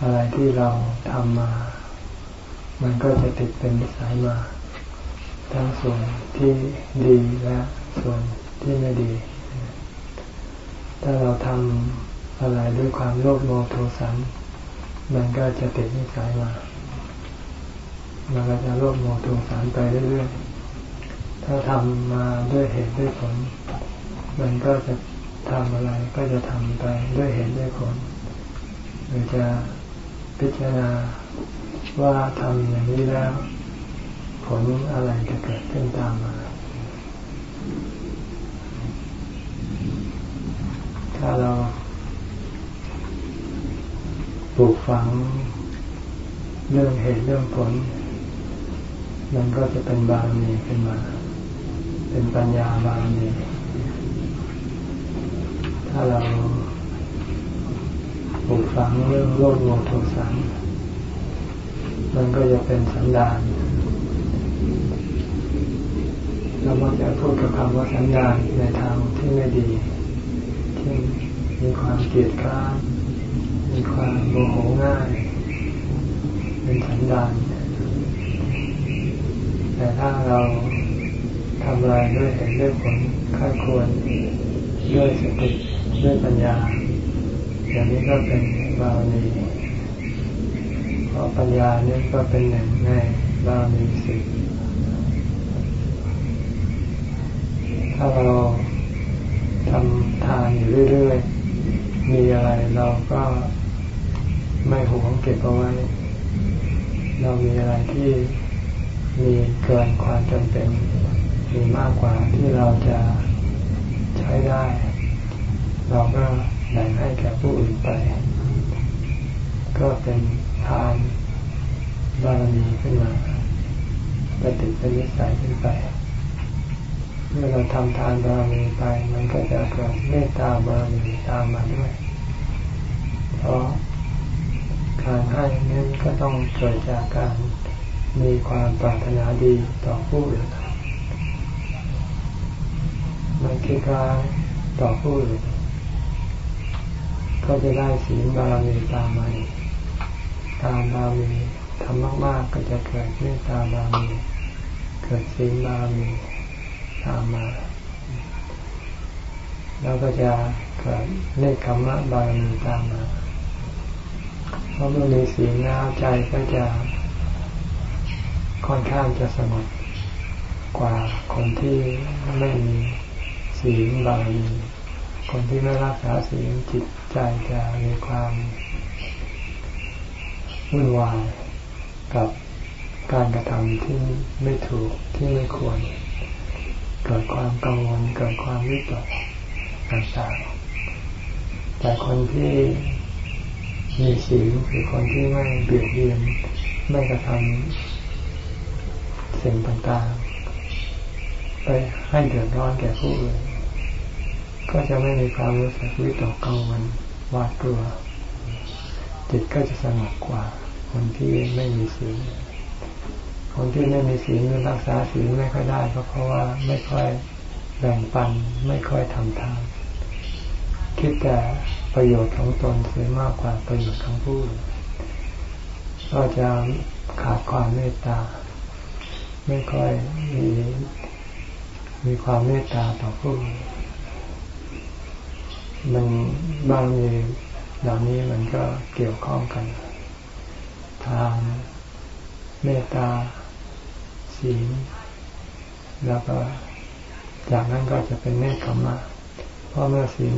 อะไรที่เราทำมา มันก็จะติดเป็นนิสัยมา ทั้งส่วนที่ดีและส่วนที่ไม่ดี ถ้าเราทำอะไรด้วยความโลภโมโทสัน มันก็จะติดนิสัยมา มันก็จะโลภโมโทสันไปเรื่อยๆ ถ้าทำมาด้วยเหตุด้วยผล มันก็จะทำอะไรก็จะทำไปด้วยเหตุด้วยผลหรือจะ พิจารณาว่าทำอย่างนี้แล้ว ผลอะไรจะเกิดขึ้นตามมา ถ้าเราปลูกฝังเรื่องเหตุเรื่องผล มันก็จะเป็นบารมีขึ้นมา เป็นปัญญาบารมี ถ้าเรา ปลูกฝังเรื่องโลภโมโทสันมันก็จะเป็นสันดานเรามักจะพูดกับคำว่าสันดานในทางที่ไม่ดี ที่มีความเกลียดข้ามมีความโมโหง่าย เป็นสันดานแต่ถ้าเราทำอะไรด้วยเหตุด้วยผลค่าควรด้วยสติด้วยปัญญา อย่างนี้ก็เป็นบารมีเพราะปัญญานี่ก็เป็นหนึ่งในบารมีสิถ้าเราทำทานอยู่เรื่อยๆ มีอะไรเราก็ไม่หวงเก็บเอาไว้ เรามีอะไรที่มีเกินความจำเป็น มีมากกว่าที่เราจะใช้ได้ เราก็ แบ่งให้แก่ผู้อื่นไป ก็เป็นทานบารมีขึ้นมาปฏิเป็นนิสัยขึ้นไป เมื่อเราทำทานบารมีไป มันก็จะเกิดเมตตาบารมีตามมาด้วย เพราะการให้นั้นก็ต้องเกิดจากการมีความปรารถนาดีต่อผู้อื่นมันคิดร้ายต่อผู้อื่น ก็จะได้ศีลบารมีตามมาตามบารมีทำมากๆก็จะเกิดเมตตาบารมีเกิดศีลบารมีตามมาแล้วก็จะเกิดเนคขมะบารมีตามมาเพราะเมื่อมีศีลแล้วใจก็จะค่อนข้างจะสงบกว่าคนที่ไม่มีศีลบารมีคนที่ไม่รักษาศีลจิตใจจะมีความวุ่นวายกับการกระทำที่ไม่ถูกที่ไม่ควร เกิดความกังวลเกิดความวิตกต่างๆแต่คนที่มีศีลคือคนที่ไม่เบียดเบียนไม่กระทำสิ่งต่างๆ ไปให้เดือดร้อนแก่ผู้อื่น ก็จะไม่มีความรู้สึกวิตกกังวลหวาดกลัว จิตก็จะสงบกว่า คนที่ไม่มีศีลคนที่ไม่มีศีลรักษาศีลไม่ค่อยได้ก็เพราะว่าไม่ค่อยแบ่งปันไม่ค่อยทำทานคิดแต่ประโยชน์ของตนเสียมากกว่าประโยชน์ของผู้ก็จะขาดความเมตตา ไม่ค่อยมีมีความเมตตาต่อผู้ มันบางมีเหล่านี้มันก็เกี่ยวข้องกัน ทางเมตตาศีลแล้วก็จากนั้นก็จะเป็นเนคขมะเพราะเมื่อศีล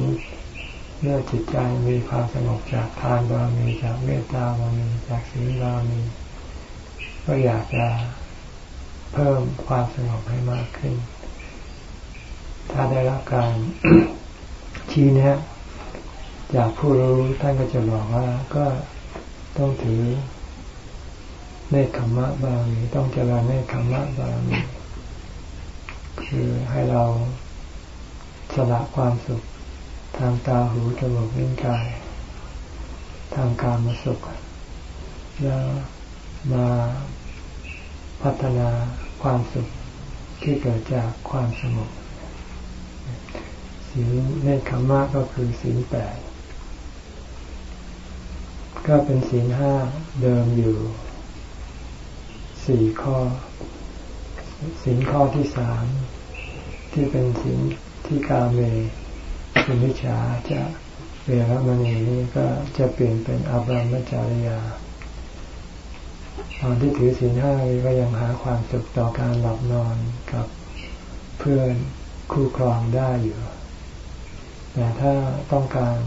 เมื่อจิตใจมีความสงบจากทานบารมีจากเมตตาบารมีจากศีลบารมีก็อยากจะเพิ่มความสงบให้มากขึ้น ถ้าได้รับการ ชี้แนะจากผู้รู้ท่านก็จะบอกว่าก็ต้องถือเนคขมะบารมีต้องเจริญเนคขมะบารมีคือให้เราสละความสุขทางตาหูจมูกลิ้นกาย ทางการมาสุข แล้วมาพัฒนาความสุขที่เกิดจากความสงบ ศีลเนคขมะก็คือศีลแปดก็เป็นศีลห้าเดิมอยู่สี่ข้อศีลข้อที่สามที่เป็นศีลที่กาเมสุนิชาจะเวรมณีนี้ก็จะเปลี่ยนเป็นอับรมจาริยาตอนที่ถือศีลห้าก็ยังหาความสุขต่อการหลับนอนกับเพื่อนคู่ครองได้อยู่ แต่ถ้าต้องการ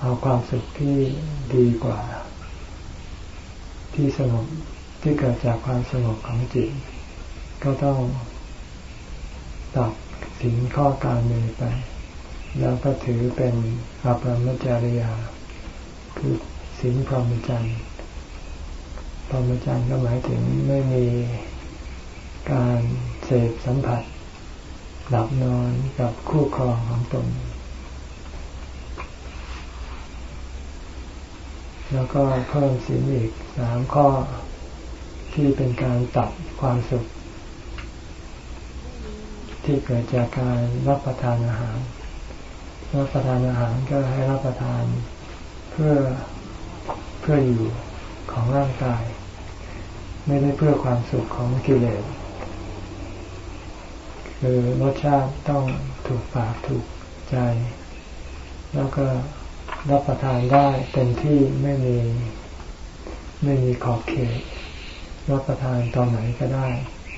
เอาความสุขที่ดีกว่า ที่สงบที่เกิดจากความสงบของจิต ก็ต้องตัดสินข้อการเมไป แล้วก็ถือเป็นอัปมจริยา คือสินพรหมจรรย์พรหมจรรย์ก็หมายถึงไม่มีการเสพสัมผัสหลับนอนกับคู่ครองของตน แล้วก็เพิ่มสินอีกสามข้อที่เป็นการตัดความสุข ที่เกิดจากการรับประทานอาหาร รับประทานอาหารก็ให้รับประทานเพื่อเพื่ออยู่ของร่างกาย ไม่ได้เพื่อความสุขของกิเลสคือรสชาติต้องถูกปากถูกใจ แล้วก็ รับประทานได้เต็มที่ไม่มีไม่มีขอบเขต รับประทานตอนไหนก็ได้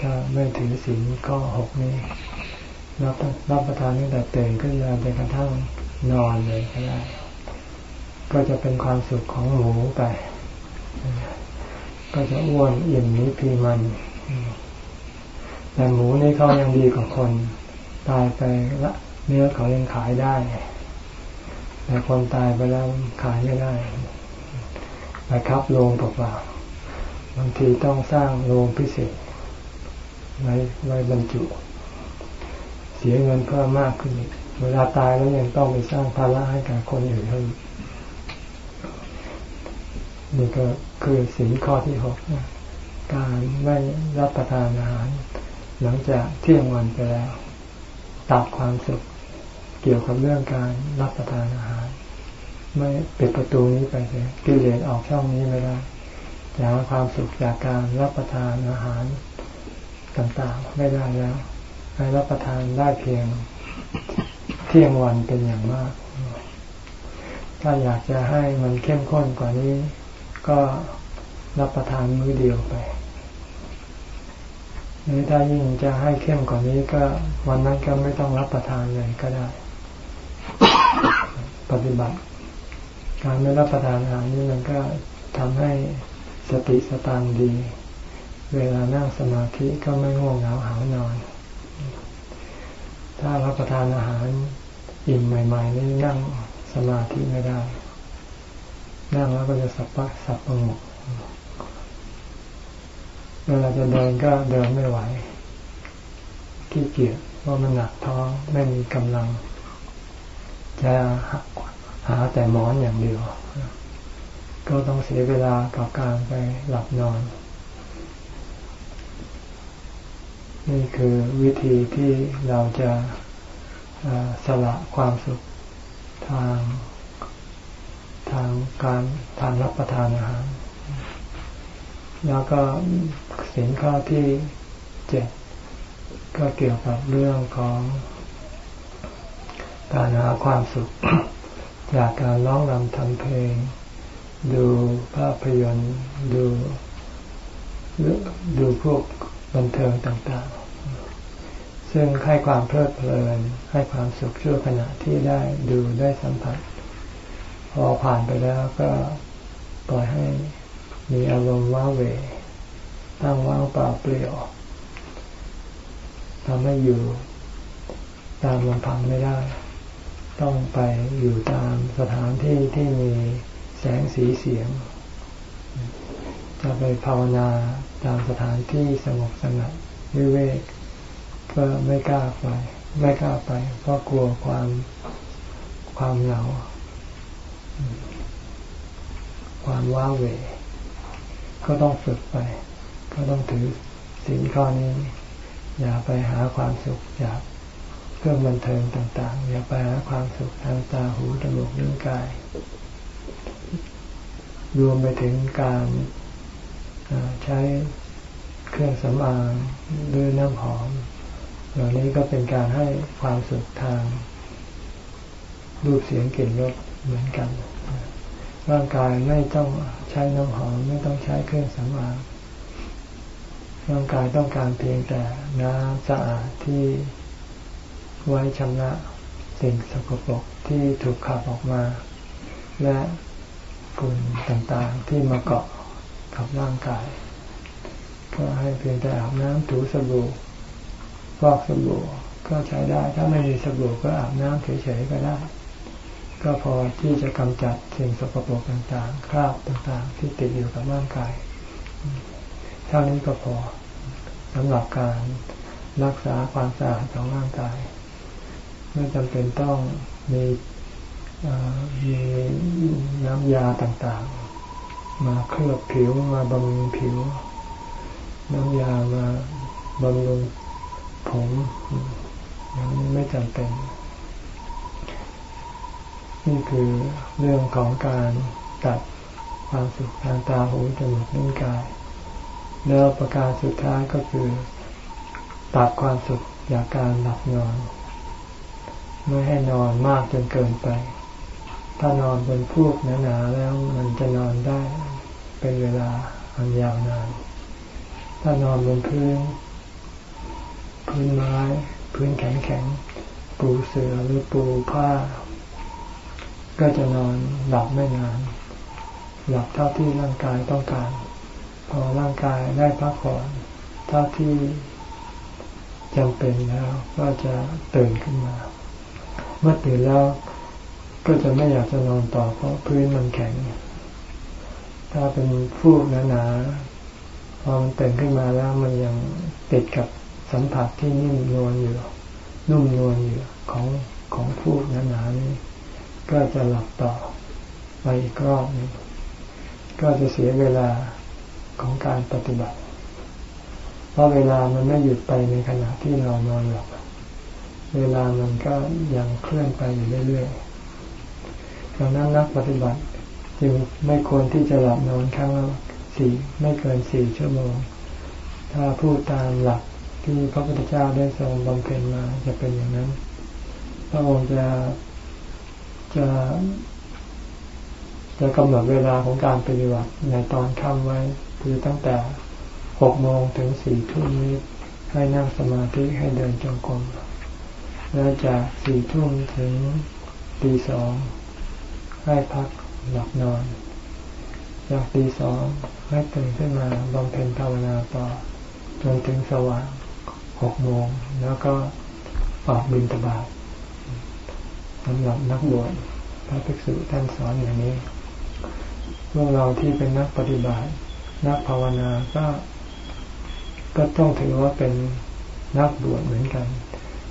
ถ้าไม่ถือศีลข้อหกนี้รับรับประทานตั้งแต่ตื่นขึ้นมาจนกระทั่งนอนเลยก็ได้ ก็จะเป็นความสุขของหมูไป ก็จะอ้วนอิ่มนี้พีมันแต่หมูนี่เขายังดีกว่าคน ตายไปละเนื้อเขายังขายได้ แต่คนตายไปแล้วขายไม่ได้ไปครับโรงเปล่าบางทีต้องสร้างโรงพิเศษไว้ไว้บรรจุ เสียเงินเพิ่มมากขึ้นเวลาตายแล้วยังต้องไปสร้างภาระให้กับคนอื่นเพิ่มนี่ก็คือสินข้อที่หกการไม่รับประทานอาหาร หลังจากเที่ยงวันไปแล้วตัดความสุขเกี่ยวกับเรื่องการรับประทานอาหาร ไม่ปิดประตูนี้ไปเลยกิเลสออกช่องนี้ไม่ได้จะหาความสุขจากการรับประทานอาหารต่างๆไม่ได้แล้วให้รับประทานได้เพียงเที่ยงวันเป็นอย่างมาก ถ้าอยากจะให้มันเข้มข้นกว่านี้ ก็รับประทานมื้อเดียวไปหรือถ้ายิ่งจะให้เข้มกว่านี้ก็วันนั้นก็ไม่ต้องรับประทานเลยก็ได้ ปฏิบัติ การไม่รับประทานอาหารนี้มันก็ทำให้สติสตังดี เวลานั่งสมาธิก็ไม่ง่วงเหงาหานอน ถ้ารับประทานอาหารอิ่มใหม่ ๆ นี่นั่งสมาธิไม่ได้ นั่งแล้วก็จะสับปะสับประงกเวลาจะเดินก็เดินไม่ไหวขี้เกียจเพราะมันหนักท้องไม่มีกำลัง จะ หาแต่หมอนอย่างเดียว ก็ต้องเสียเวลากับการไปหลับนอน นี่คือวิธีที่เราจะสละความสุขทางทางการทางรับประทานอาหาร แล้วก็สินข้อที่เจ็ดก็เกี่ยวกับเรื่องของการหาความสุข จากการร้องรำทำเพลง ดูภาพยนตร์ดูดูพวกบันเทิงต่างๆ ซึ่งให้ความเพลิดเพลิน ให้ความสุขชั่วขณะที่ได้ดูได้สัมผัส พอผ่านไปแล้วก็ปล่อยให้มีอารมณ์ว้าเหวตั้งว่างเปล่าเปลี่ยวทำให้อยู่ตามลำพังไม่ได้ ต้องไปอยู่ตามสถานที่ที่มีแสงสีเสียง จะไปภาวนาตามสถานที่สงบสงัดวิเวกก็ไม่กล้าไป ไม่กล้าไป เพราะกลัวความความเหงา ความว้าเหวก็ต้องฝึกไป ก็ต้องถือสิ่งข้อนี้ อย่าไปหาความสุขจาก เครื่องบันเทิงต่างๆ อย่าไปหาความสุขทางตาหูจมูกนิ้วกาย รวมไปถึงการใช้เครื่องสำอางหรือน้ำหอมเหล่านี้ก็เป็นการให้ความสุขทางรูปเสียงกลิ่นรสเหมือนกัน ร่างกายไม่ต้องใช้น้ำหอมไม่ต้องใช้เครื่องสำอางร่างกายต้องการเพียงแต่น้ำสะอาดที่ ไว้ชำระสิ่งสกปรกที่ถูกขับออกมา และฝุ่นต่างๆที่มาเกาะกับร่างกาย ก็ให้เพียงแต่อาบน้ำถูสบู่ฟอกสบู่ก็ใช้ได้ ถ้าไม่มีสบู่ก็อาบน้ำเฉยๆก็ได้ ก็พอที่จะกำจัดสิ่งสกปรกต่างๆ คราบต่างๆ ที่ติดอยู่กับร่างกาย เท่านี้ก็พอสำหรับการรักษาความสะอาดของร่างกาย ไม่จำเป็นต้องมีมีน้ำยาต่างๆ มาเคลือบผิวมาบำรุงผิว น้ำยามาบำรุงผมนั้นไม่จำเป็น นี่คือเรื่องของการตัดความสุขทางตาหูจมูกนิ้วกาย แล้วประการสุดท้ายก็คือตัดความสุขจากการหลับนอน ไม่ให้นอนมากจนเกินไป ถ้านอนบนพูกหนาๆแล้วมันจะนอนได้เป็นเวลาอันยาวนาน ถ้านอนบนพื้น พื้นไม้ พื้นแข็งๆ ปูเสือหรือปูผ้า ก็จะนอนหลับไม่นาน หลับเท่าที่ร่างกายต้องการ พอร่างกายได้พักผ่อนเท่าที่จำเป็นแล้วก็จะตื่นขึ้นมา เมื่อตื่นแล้วก็จะไม่อยากจะนอนต่อเพราะพื้นมันแข็ง ถ้าเป็นฟูกหนาๆพอมันตื่นขึ้นมาแล้วมันยังติดกับสัมผัสที่นิ่มนวลอยู่ นุ่มนวลอยู่ของของฟูกหนาๆนี้ก็จะหลับต่อไปอีกรอบนึงก็จะเสียเวลาของการปฏิบัติ เพราะเวลามันไม่หยุดไปในขณะที่เรานอนหลับ เวลามันก็ยังเคลื่อนไปอยู่เรื่อยๆดังนั้นนักปฏิบัติจึงไม่ควรที่จะหลับนอนครั้งละสี่ไม่เกินสี่ชั่วโมง ถ้าพูดตามหลักที่พระพุทธเจ้าได้ทรงบำเพ็ญมาจะเป็นอย่างนั้น พระองค์จะจะจะกำหนดเวลาของการปฏิบัติในตอนค่ำไว้ คือตั้งแต่หกโมงถึงสี่ทุ่มนี้ให้นั่งสมาธิให้เดินจงกรม แล้วจากสี่ทุ่มถึงตีสองให้พักหลับนอน จากตีสองให้ตื่นขึ้นมาบำเพ็ญภาวนาต่อจนถึงสว่างหกโมงแล้วก็ออกบินตบาทสำหรับนักบวชพระภิกษุท่านสอนอย่างนี้ พวกเราที่เป็นนักปฏิบัติ นักภาวนาก็ ก็ต้องถือว่าเป็นนักบวชเหมือนกัน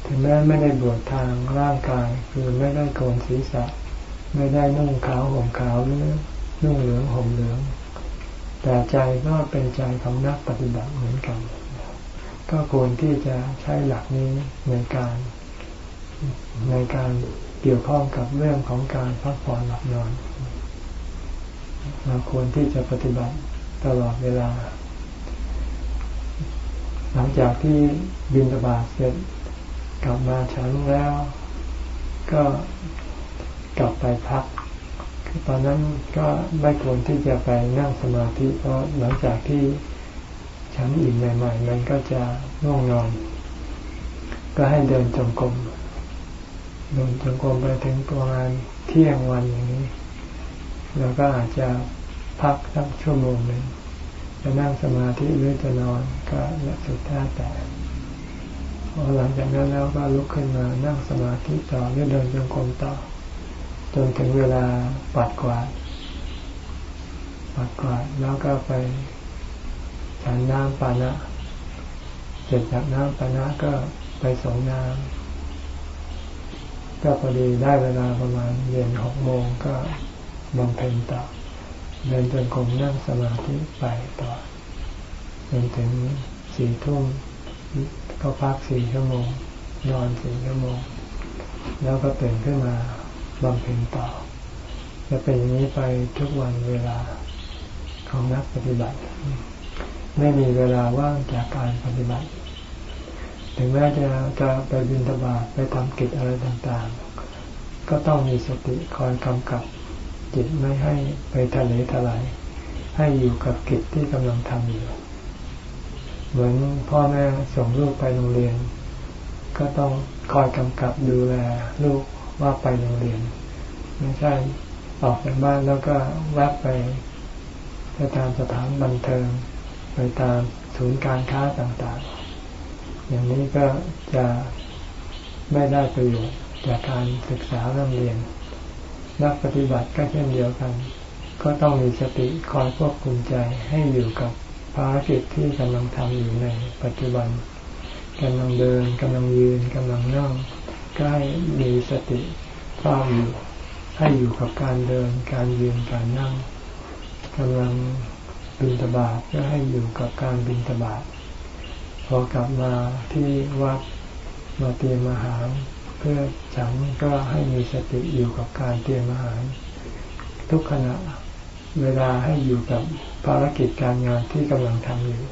ถึงแม้ไม่ได้บวชทางร่างกาย คือไม่ได้โกนศีรษะ ไม่ได้นุ่งขาวห่มขาวหรือนุ่งเหลืองห่มเหลือง แต่ใจก็เป็นใจของนักปฏิบัติเหมือนกัน ก็ควรที่จะใช้หลักนี้ในการ ในการเกี่ยวข้องกับเรื่องของการพักผ่อนหลับนอนเราควรที่จะปฏิบัติตลอดเวลา หลังจากที่บินตบาเสร็จ กลับมาฉันแล้ว ก็กลับไปพักคือตอนนั้นก็ไม่ควรที่จะไปนั่งสมาธิเพราะหลังจากที่ฉันอิ่มใหม่ๆมันก็จะง่วงนอน ก็ให้เดินจงกรมเดินจงกรมไปถึงประมาณเที่ยงวันอย่างนี้ แล้วก็อาจจะพักสักชั่วโมงหนึ่งจะนั่งสมาธิหรือจะนอนก็สุดแท้แต่ พอหลังจากนั้นแล้วก็ลุกขึ้นมานั่งสมาธิต่อหรือเดินจงกรมต่อ จนถึงเวลาปัดกวาดปัดกวาดแล้วก็ไปฉันน้ำปานะเสร็จจากน้ำปานะก็ไปสงน้ำก็พอดีได้เวลาประมาณเย็นหกโมงก็บำเพ็ญต่อ เดินจนกรมนั่งสมาธิไปต่อจนถึงสี่ทุ่ม ก็พักสี่ชั่วโมง นอนสี่ชั่วโมง แล้วก็ตื่นขึ้นมาบำเพ็ญต่อ จะเป็นอย่างนี้ไปทุกวันเวลาของนักปฏิบัติ ไม่มีเวลาว่างจากการปฏิบัติ ถึงแม้จะจะไปบินตบาไปทำกิจอะไรต่างๆ ก็ต้องมีสติคอยกำกับจิตไม่ให้ไปทะเลทลายให้อยู่กับกิจที่กำลังทำอยู่ เหมือนพ่อแม่ส่งลูกไปโรงเรียน ก็ต้องคอยกำกับดูแลลูกว่าไปโรงเรียน ไม่ใช่ออกจากบ้านแล้วก็แวบไปไปตามสถานบันเทิง ไปตามศูนย์การค้าต่างๆ อย่างนี้ก็จะไม่ได้ประโยชน์จากการศึกษาเรื่องเรียน นักปฏิบัติก็เช่นเดียวกัน ก็ต้องมีสติคอยควบคุมใจให้อยู่กับ ภารกิจที่กำลังทำอยู่ในปัจจุบันกำลังเดินกำลังยืนกำลังนั่งก็ให้มีสติเฝ้าอยู่ให้อยู่กับการเดินการยืนการนั่งกำลังบินตบาทก็ให้อยู่กับการบินตบาทพอกลับมาที่วัดมาเตรียมอาหาร เพื่อฉันก็ให้มีสติอยู่กับการเตรียมอาหาร ทุกขณะ เวลาให้อยู่กับภารกิจการงานที่กำลังทำอยู่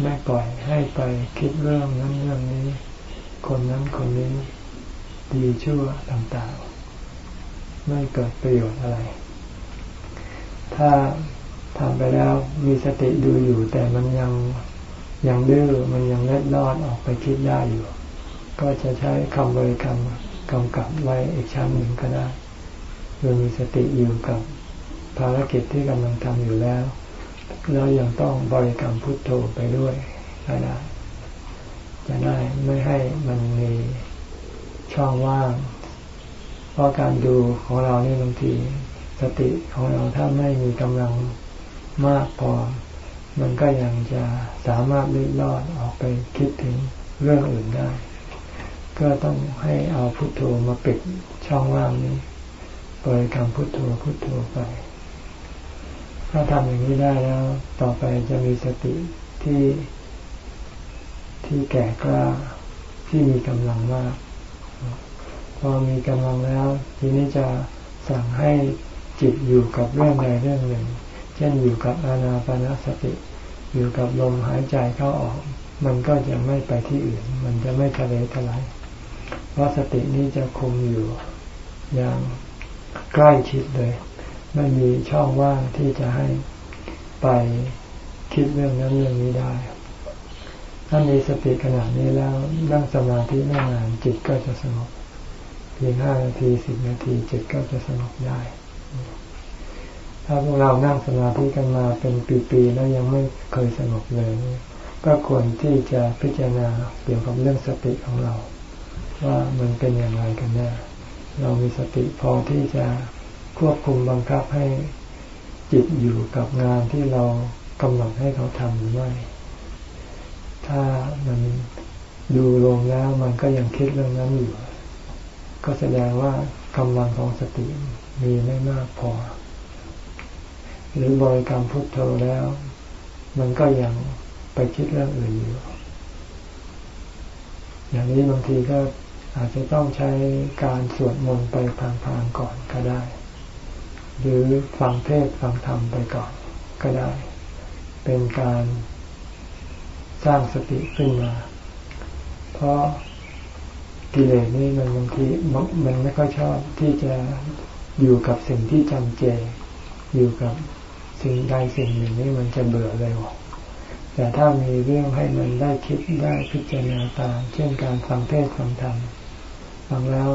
ไม่ปล่อยให้ไปคิดเรื่องนั้นเรื่องนี้ คนนั้นคนนี้ดีชั่วต่างๆ ไม่เกิดประโยชน์อะไร ถ้าทำไปแล้วมีสติดูอยู่ แต่มันยังยังดื้อมันยังเล็ดลอดออกไปคิดได้อยู่ ก็จะใช้คำบริกรรมกำกับไว้อีกชั้นหนึ่งก็ได้โดยมีสติอยู่กับ ภารกิจที่กำลังทำอยู่แล้วแล้วยังต้องบริกรรมพุทโธไปด้วยก็ได้จะได้ไม่ให้มันมีช่องว่าง เพราะการดูของเรานี่บางทีสติของเราถ้าไม่มีกำลังมากพอ มันก็ยังจะสามารถลิดลอดออกไปคิดถึงเรื่องอื่นได้ ก็ต้องให้เอาพุทโธมาปิดช่องว่างนี้บริกรรมพุทโธพุทโธไป ถ้าทำอย่างนี้ได้แล้ว ต่อไปจะมีสติที่ที่แก่กล้าที่มีกำลังมาก พอมีกำลังแล้ว ทีนี้จะสั่งให้จิตอยู่กับเรื่องใดเรื่องหนึ่ง เช่นอยู่กับอานาปนาสติ อยู่กับลมหายใจเข้าออก มันก็จะไม่ไปที่อื่น มันจะไม่ทะเลทลายเพราะสตินี้จะคุมอยู่อย่างใกล้ชิดเลย ไม่มีช่องว่างที่จะให้ไปคิดเรื่องนั้นเรื่องนี้ได้ถ้ามีสติขนาดนี้แล้วนั่งสมาธิไม่นานจิตก็จะสงบเพียงห้านาทีสิบนาทีจิตก็จะสงบได้ ถ้าพวกเรานั่งสมาธิกันมาเป็นปีๆแล้วยังไม่เคยสงบเลย ก็ควรที่จะพิจารณาเกี่ยวกับเรื่องสติของเรา ว่ามันเป็นอย่างไรกันแน่เรามีสติพอที่จะ ควบคุมบังคับให้จิตอยู่กับงานที่เรากำหนดให้เขาทำหรือไม่ ถ้ามันดูลงแล้วมันก็ยังคิดเรื่องนั้นอยู่ ก็แสดงว่ากำลังของสติมีไม่มากพอ หรือบริกรรมพุทโธแล้ว มันก็ยังไปคิดเรื่องอื่นอยู่ อย่างนี้บางทีก็อาจจะต้องใช้การสวดมนต์ไปพางๆก่อนก็ได้ หรือฟังเทศฟังธรรมไปก่อนก็ได้ เป็นการสร้างสติขึ้นมา เพราะกิเลสนี่มันบางทีมันไม่ค่อยชอบที่จะอยู่กับสิ่งที่จำเจ อยู่กับสิ่งใดสิ่งหนึ่งนี่มันจะเบื่อเร็วแต่ถ้ามีเรื่องให้มันได้คิดได้พิจารณาตาม เช่นการฟังเทศฟังธรรมฟังแล้ว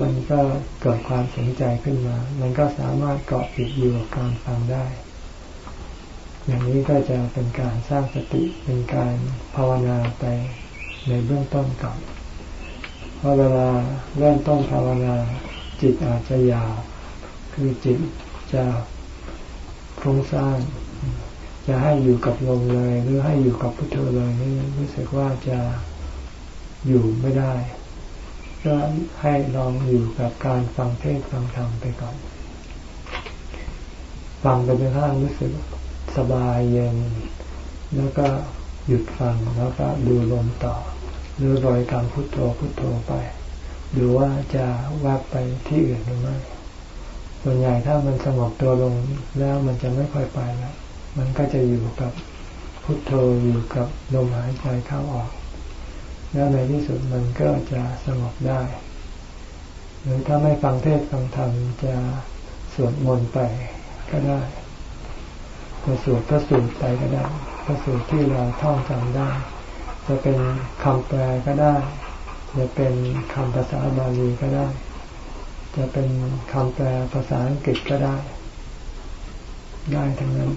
มันก็เกิดความสนใจขึ้นมา มันก็สามารถเกาะติดอยู่กับการฟังได้ อย่างนี้ก็จะเป็นการสร้างสติเป็นการภาวนาไปในเบื้องต้นก่อนเพราะเวลาเริ่มต้นภาวนาจิตอาจจะยาว คือจิตจะฟุ้งซ่านจะให้อยู่กับลมเลย หรือให้อยู่กับพุทโธเลยนี่รู้สึกว่าจะอยู่ไม่ได้ ก็ให้ลองอยู่กับการฟังเทศฟังธรรมไปก่อน ฟังไปจนกระทั่งรู้สึกสบายเย็น แล้วก็หยุดฟังแล้วก็ดูลมต่อ หรือรอยกรรมพุทโธพุทโธไป ดูว่าจะวัดไปที่อื่นหรือไม่ส่วนใหญ่ถ้ามันสงบตัวลงแล้วมันจะไม่ค่อยไปแล้วมันก็จะอยู่กับพุทโธอยู่กับลมหายใจเข้าออก แล้วในที่สุดมันก็จะสงบได้ หรือถ้าไม่ฟังเทศฟังธรรมจะสวดมนต์ไปก็ได้จะสวดพระสูตรไปก็ได้พระสูตรที่เราท่องจำได้ จะเป็นคำแปลก็ได้ จะเป็นคำภาษาบาลีก็ได้ จะเป็นคำแปลภาษาอังกฤษก็ได้ ได้ทั้งนั้น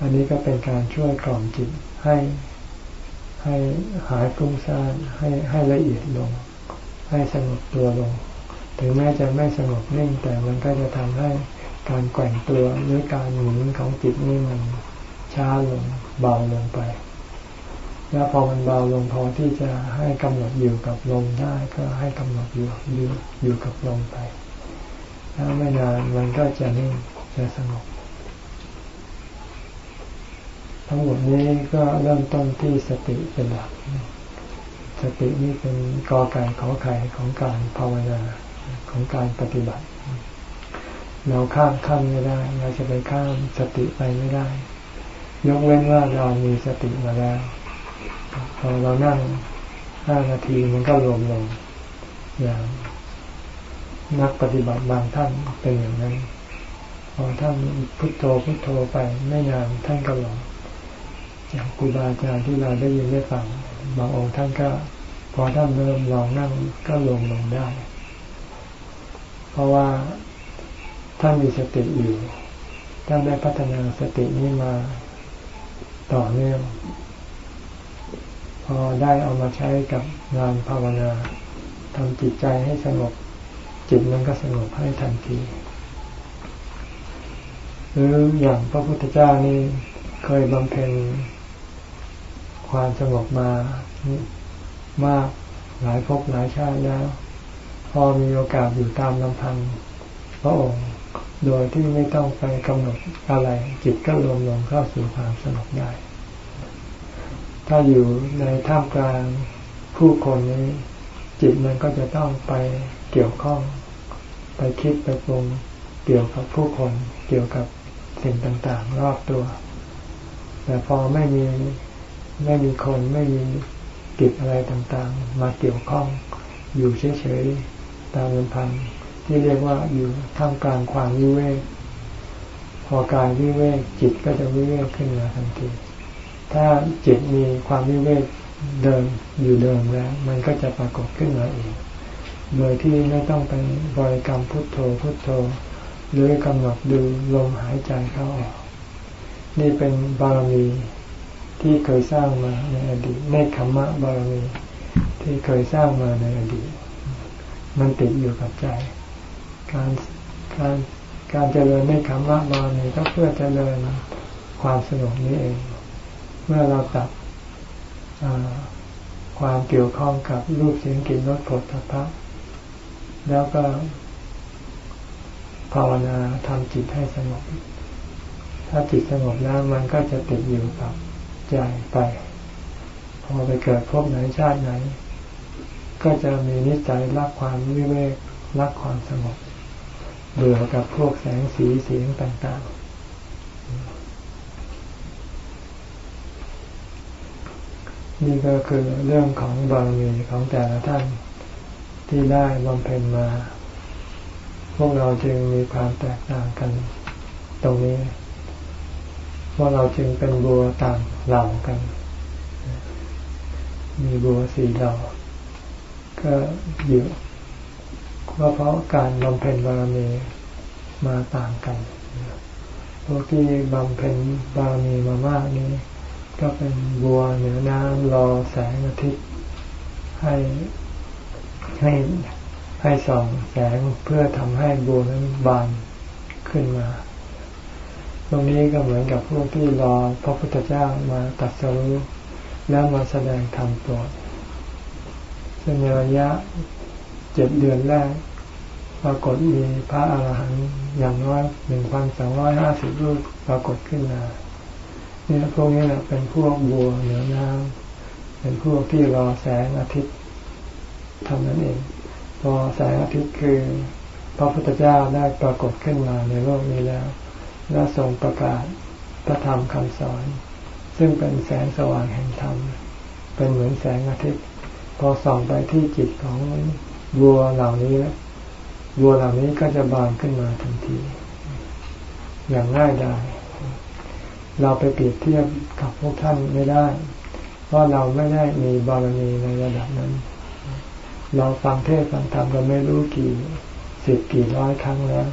อันนี้ก็เป็นการช่วยกล่อมจิตให้ ให้หายฟุ้งซ่านให้ให้ละเอียดลง ให้สงบตัวลง ถึงแม้จะไม่สงบนิ่งแต่มันก็จะทำให้การแกว่งตัวหรือการหมุนของจิตนี่มันช้าลงเบาลงไป แล้วพอมันเบาลงพอที่จะให้กำหนดอยู่กับลมได้ก็ให้กำหนดอยู่อยู่อยู่กับลมไป แล้วไม่นานมันก็จะนิ่งจะสงบ ทั้งหมดนี้ก็เริ่มต้นที่สติเป็นหลัก สตินี่เป็นกอไก่ขอไข่ของการภาวนาของการปฏิบัติ เราข้ามขั้นไม่ได้ เราจะไปข้ามสติไปไม่ได้ ยกเว้นว่าเรามีสติมาแล้วพอเรานั่งห้านาทีมันก็รวมลงอย่างนักปฏิบัติบางท่านเป็นอย่างนั้นพอท่านพุโทโธพุโทโธไปไม่นานท่านก็หลง อย่างครูบาอาจารย์ที่เราได้ยินได้ฟังบางองค์ท่านก็พอท่านเริ่มลองนั่งก็ลงลงได้ เพราะว่าท่านมีสติอยู่ท่านได้พัฒนาสตินี้มาต่อเนื่อง พอได้เอามาใช้กับงานภาวนาทำจิตใจให้สงบจิตมันก็สงบให้ทันที หรืออย่างพระพุทธเจ้านี่เคยบำเพ็ญ ความสงบมามากหลายภพหลายชาติแล้ว พอมีโอกาสอยู่ตามลำพังพระองค์โดยที่ไม่ต้องไปกำหนดอะไรจิตก็รวมลงเข้าสู่ความสงบได้ ถ้าอยู่ในท่ามกลางผู้คนนี้ จิตมันก็จะต้องไปเกี่ยวข้อง ไปคิดไปปรุงเกี่ยวกับผู้คนเกี่ยวกับสิ่งต่างๆ รอบตัว แต่พอไม่มี ไม่มีคนไม่มีกิจอะไรต่างๆ มาเกี่ยวข้องอยู่เฉยๆตามลำพังที่เรียกว่าอยู่ท่ามกลางความวิเวกพอการวิเวกจิตก็จะวิเวกขึ้นมาทันที ถ้าจิตมีความวิเวกเดิมอยู่เดิมแล้ว มันก็จะปรากฏขึ้นมาเองโดยที่ไม่ต้องไปบริกรรมพุทโธพุทโธ หรือกำหนดดูลมหายใจเข้าออก นี่เป็นบารมี ที่เคยสร้างมาในอดีตในคำมะบารมีที่เคยสร้างมาในอดีต มันติดอยู่กับใจ การการการเจริญในคำว่าบารมีก็เพื่อเจริญความสงบนี้เอง เมื่อเราตัดความเกี่ยวข้องกับรูปเสียงกลิ่นรสผลทัพพะแล้วก็ภาวนาทำจิตให้สงบ ถ้าจิตสงบแล้วมันก็จะติดอยู่กับ ใจไป พอไปเกิดพบไหนชาติไหน ก็จะมีนิสัยรักความวิเวกรักความสงบเบื่อกับพวกแสงสีเสียงต่างๆ นี่ก็คือเรื่องของบารมีของแต่ละท่านที่ได้บำเพ็ญมา พวกเราจึงมีความแตกต่างกันตรงนี้ พวกเราจึงเป็นบัวต่างเหล่ากัน มีบัวสีเหล่าก็อยู่ก็เพราะการบำเพ็ญบารมีมาต่างกันพวกที่บำเพ็ญบารมีมามากนี้ ก็เป็นบัวเหนือน้ำรอแสงอาทิตย์ให้ให้ให้ส่องแสงเพื่อทำให้บัวนั้นบานขึ้นมา ตรงนี้ก็เหมือนกับพวกที่รอพระพุทธเจ้ามาตัดสรุแล้วมาแสดงธรรมโปรดซึ่งในระยะเจ็ดเดือนแรกปรากฏมีพระอาหารหันต์อย่างน้อยหนึ่งพันสองร้อยห้าสิบรูปปรากฏขึ้นมาเนี่ยพวกนี้แหละเป็นพวกบัวเหนือน้ำเป็นพวกที่รอแสงอาทิตย์ทำนั้นเองพอแสงอาทิตย์คือ พระพุทธเจ้าได้ปรากฏขึ้นมาในโลกนี้แล้ว และทรงประกาศพระธรรมคำสอน ซึ่งเป็นแสงสว่างแห่งธรรม เป็นเหมือนแสงอาทิตย์ พอส่องไปที่จิตของวัวเหล่านี้แล้ววัวเหล่านี้ก็จะบานขึ้นมาทันที อย่างง่ายดายเราไปเปรียบเทียบกับพวกท่านไม่ได้ เพราะเราไม่ได้มีบารมีในระดับนั้น เราฟังเทศฟังธรรมเราไม่รู้กี่สิบกี่ร้อยครั้งแล้ว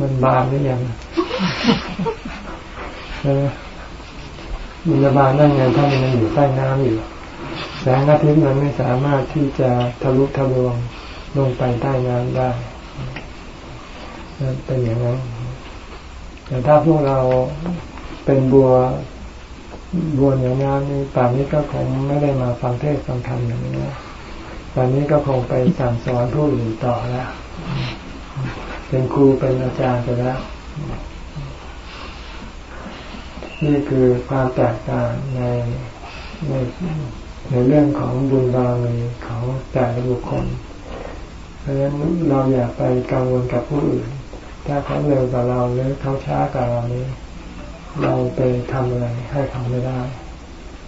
มันบานหรือยังมันจะบานได้ไงถ้ามันอยู่ใต้น้ำอยู่แสงอาทิตย์มันไม่สามารถที่จะทะลุทะลวงลงไปใต้น้ำได้เป็นอย่างนั้นแต่ถ้าพวกเราเป็นบัวบัวเหนียวน้ำนี่ป่านนี้ก็คงไม่ได้มาฟังเทศฟังธรรมอย่างนี้นะป่านนี้ก็คงไปสั่งสอนผู้อื่นต่อแล้ว เป็นครูเป็นอาจารย์ไปแล้ว นี่คือความแตกต่างในในในเรื่องของบุญบารมีของแต่ละบุคคล เพราะฉะนั้นเราอย่าไปกังวลกับผู้อื่น ถ้าเขาเร็วกว่าเราหรือเขาช้ากว่าเรานี้ เราไปทำอะไรให้เขาไม่ได้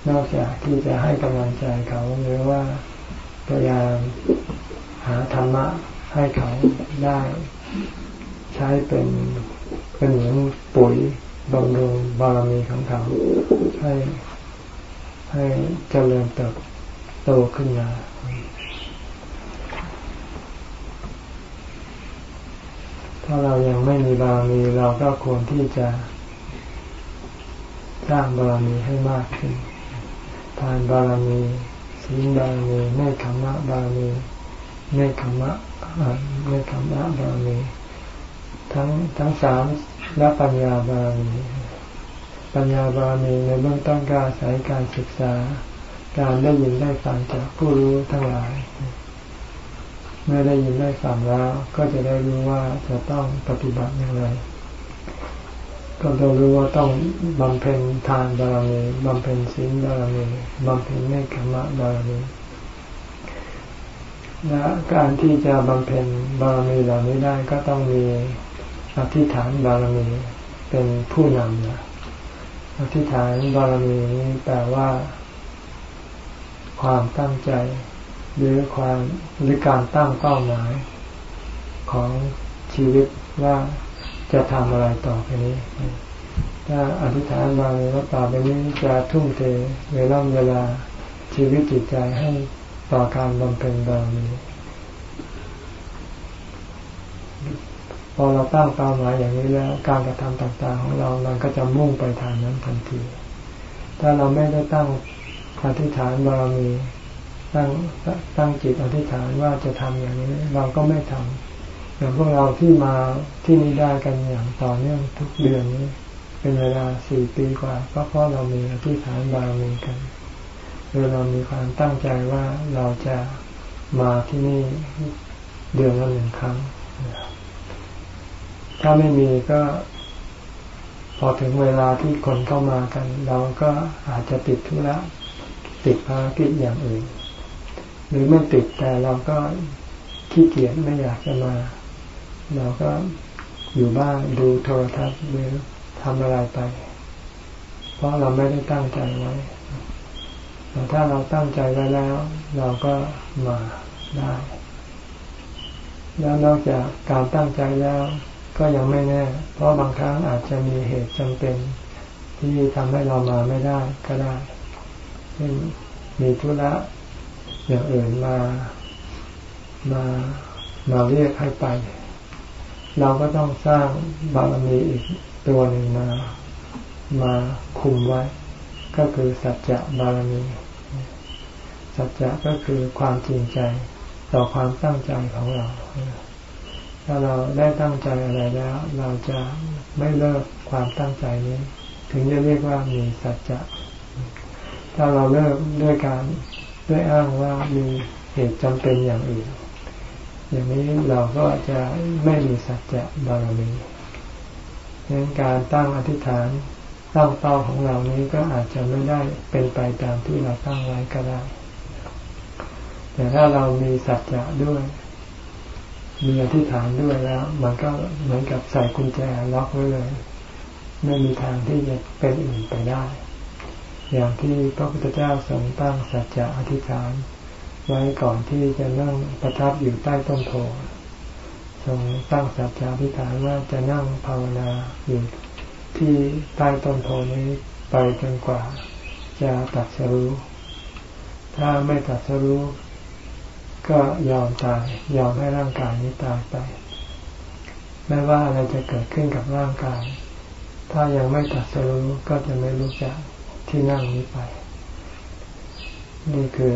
นอกจากที่จะให้กำลังใจเขาหรือว่าพยายามหาธรรมะให้เขาได้ ใช้เป็นเป็นเหมือนปุ๋ยบำรุงบารมีของเขาให้ให้เจริญเติบโตขึ้นมาถ้าเรายังไม่มีบารมีเราก็ควรที่จะสร้างบารมีให้มากขึ้น ทานบารมีศีลบารมีเนคขมะบารมี เนคขมะเนคขมะบารมีทั้งทั้งสามและปัญญาบารมีปัญญาบารมีในเบื้องต้นการอาศัยการศึกษา การได้ยินได้ฟังจากผู้รู้ทั้งหลาย เมื่อได้ยินได้ฟังแล้ว ก็จะได้รู้ว่าจะต้องปฏิบัติอย่างไร ก็ต้องรู้ว่าต้องบำเพ็ญทานบารมีบำเพ็ญศีลบารมีบำเพ็ญเนคขมะบารมี และการที่จะบำเพ็ญบารมีเหล่านี้ได้ก็ต้องมีอธิษฐานบารมีเป็นผู้นำนะอธิษฐานบารมีนี้แปลว่า ความตั้งใจ หรือความหรือการตั้งเป้าหมาย ของชีวิตว่าจะทำอะไรต่อไปนี้ ถ้าอธิษฐานมาเลยว่าต่อไปนี้จะทุ่มเทเวลาเวลาชีวิตจิตใจให้ ต่อการบำเพ็ญบารมีพอเราตั้งเป้าหมายอย่างนี้แล้ว การกระทำต่างๆ ของเรามันก็จะมุ่งไปทางนั้นทันที ถ้าเราไม่ได้ตั้งอธิษฐานบารมีตั้งตั้งจิตอธิษฐานว่าจะทำอย่างนี้ เราก็ไม่ทำอย่างพวกเราที่มาที่นี่ได้กันอย่างต่อเนื่องทุกเดือนนี้ เป็นเวลาสี่ปีกว่า ก็เพราะเรามีอธิษฐานบารมีกัน คือเรามีความตั้งใจว่าเราจะมาที่นี่เดือนละหนึ่งครั้ง ถ้าไม่มีก็ พอถึงเวลาที่คนเข้ามากัน เราก็อาจจะติดธุระติดภารกิจอย่างอื่น หรือไม่ติดแต่เราก็ขี้เกียจไม่อยากจะมา เราก็อยู่บ้านดูโทรทัศน์หรือทำอะไรไป เพราะเราไม่ได้ตั้งใจไว้ แต่ถ้าเราตั้งใจไว้แล้ว เราก็มาได้ แล้วนอกจากการตั้งใจแล้ว ก็ยังไม่แน่ เพราะบางครั้งอาจจะมีเหตุจำเป็น ที่ทำให้เรามาไม่ได้ก็ได้เช่นมีธุระอย่างอื่นมามามาเรียกให้ไป เราก็ต้องสร้างบารมีอีกตัวหนึ่งมา มาคุมไว้ ก็คือสัจจะบารมี สัจจะก็คือความจริงใจต่อความตั้งใจของเรา ถ้าเราได้ตั้งใจอะไรแล้ว เราจะไม่เลิกความตั้งใจนี้ ถึงจะเรียกว่ามีสัจจะถ้าเราเลิกด้วยการด้วยอ้างว่ามีเหตุจำเป็นอย่างอื่น อย่างนี้เราก็จะไม่มีสัจจะบารมีดังนั้นการตั้งอธิษฐานตั้งเป้าของเรานี้ก็อาจจะไม่ได้เป็นไปตามที่เราตั้งไว้ก็ได้ แต่ถ้าเรามีสัจจะด้วย มีอธิษฐานด้วยแล้ว มันก็เหมือนกับใส่กุญแจล็อกไว้เลย ไม่มีทางที่จะเป็นอื่นไปได้ อย่างที่พระพุทธเจ้าทรงตั้งสัจจะอธิษฐานไว้ก่อนที่จะนั่งประทับอยู่ใต้ต้นโพทรงตั้งสัจจะอธิษฐานว่าจะนั่งภาวนาอยู่ที่ใต้ต้นโพนี้ไปจนกว่าจะตัดสรู้ ถ้าไม่ตัดสรู้ ก็ยอมตายยอมให้ร่างกายนี้ตายไปไม่ว่าอะไรจะเกิดขึ้นกับร่างกาย ถ้ายังไม่ตัดสรู้ก็จะไม่รู้จักที่นั่งนี้ไป นี่คือ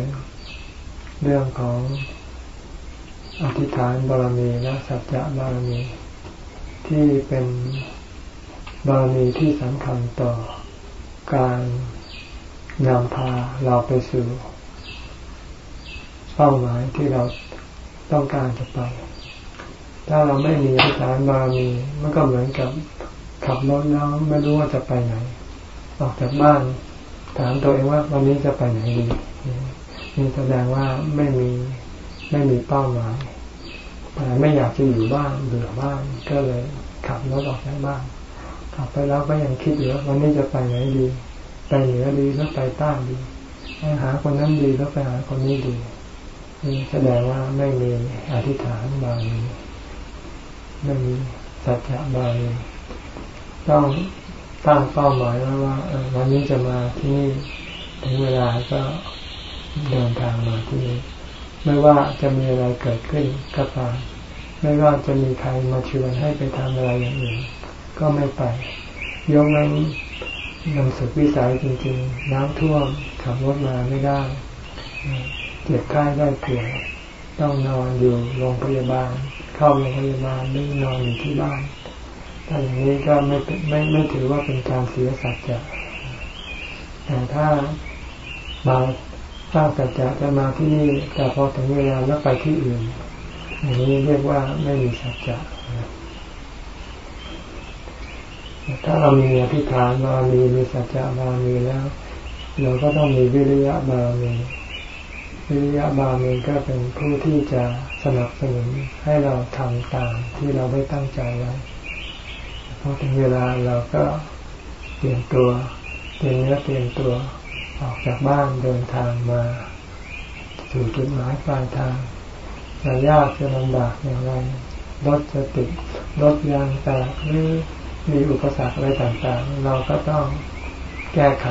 เรื่องของอธิษฐานบารมีและสัจจะบารมี ที่เป็นบารมีที่สำคัญต่อการนำพาเราไปสู่ เป้าหมายที่เราต้องการจะไป ถ้าเราไม่มีอธิษฐานบารมีมันก็เหมือนกับขับรถแล้วไม่รู้ว่าจะไปไหน ออกจากบ้าน ถามตัวเองว่าวันนี้จะไปไหนดีนี่แสดงว่าไม่มีไม่มีเป้าหมายแต่ไม่อยากจะอยู่บ้านเบื่อบ้านก็เลยขับรถออกจากบ้านขับไปแล้วก็ยังคิดอยู่วันนี้จะไปไหนดี ไปเหนือดีหรือไปใต้ดีไปหาคนนั้นดีหรือไปหาคนนี้ดี นี่แสดงว่าไม่มีอธิษฐานบาลีไม่มีสัจจะบาลีต้องตั้งเป้าหมายแล้วว่าวันนี้จะมาที่นี่ถึงเวลาก็เดินทางมาที่นี่ไม่ว่าจะมีอะไรเกิดขึ้นก็ตามไม่ว่าจะมีใครมาชวนให้ไปทำอะไรอย่างอื่นก็ไม่ไปยกเว้นนำสุดวิสัยจริง ๆ น้ำท่วมขับรถมาไม่ได้ เจ็บไข้ได้ป่วยต้องนอนอยู่โรงพยาบาล เข้าโรงพยาบาลไม่นอนอยู่ที่บ้านถ้าอย่างนี้ก็ไม่ไม่ไม่ถือว่าเป็นการเสียสัจจะแต่ถ้าบางสร้างสัจจะจะมาที่นี่แต่พอถึงเวลาแล้วไปที่อื่นอย่างนี้เรียกว่าไม่มีสัจจะถ้าเรามีอธิษฐานบารมีมีสัจจะบารมีแล้ว เราก็ต้องมีวิริยะบารมี วิริยะบารมีก็เป็นผู้ที่จะสนับสนุนให้เราทำตามที่เราได้ตั้งใจไว้พอถึงเวลาเราก็เตรียมตัวเตรียมเนื้อเตรียมตัวออกจากบ้านเดินทางมาสู่จุดหมายปลายทางจะยากจะลำบากอย่างไรรถจะติดรถยางแตกหรือมีอุปสรรคอะไรต่างๆ เราก็ต้องแก้ไข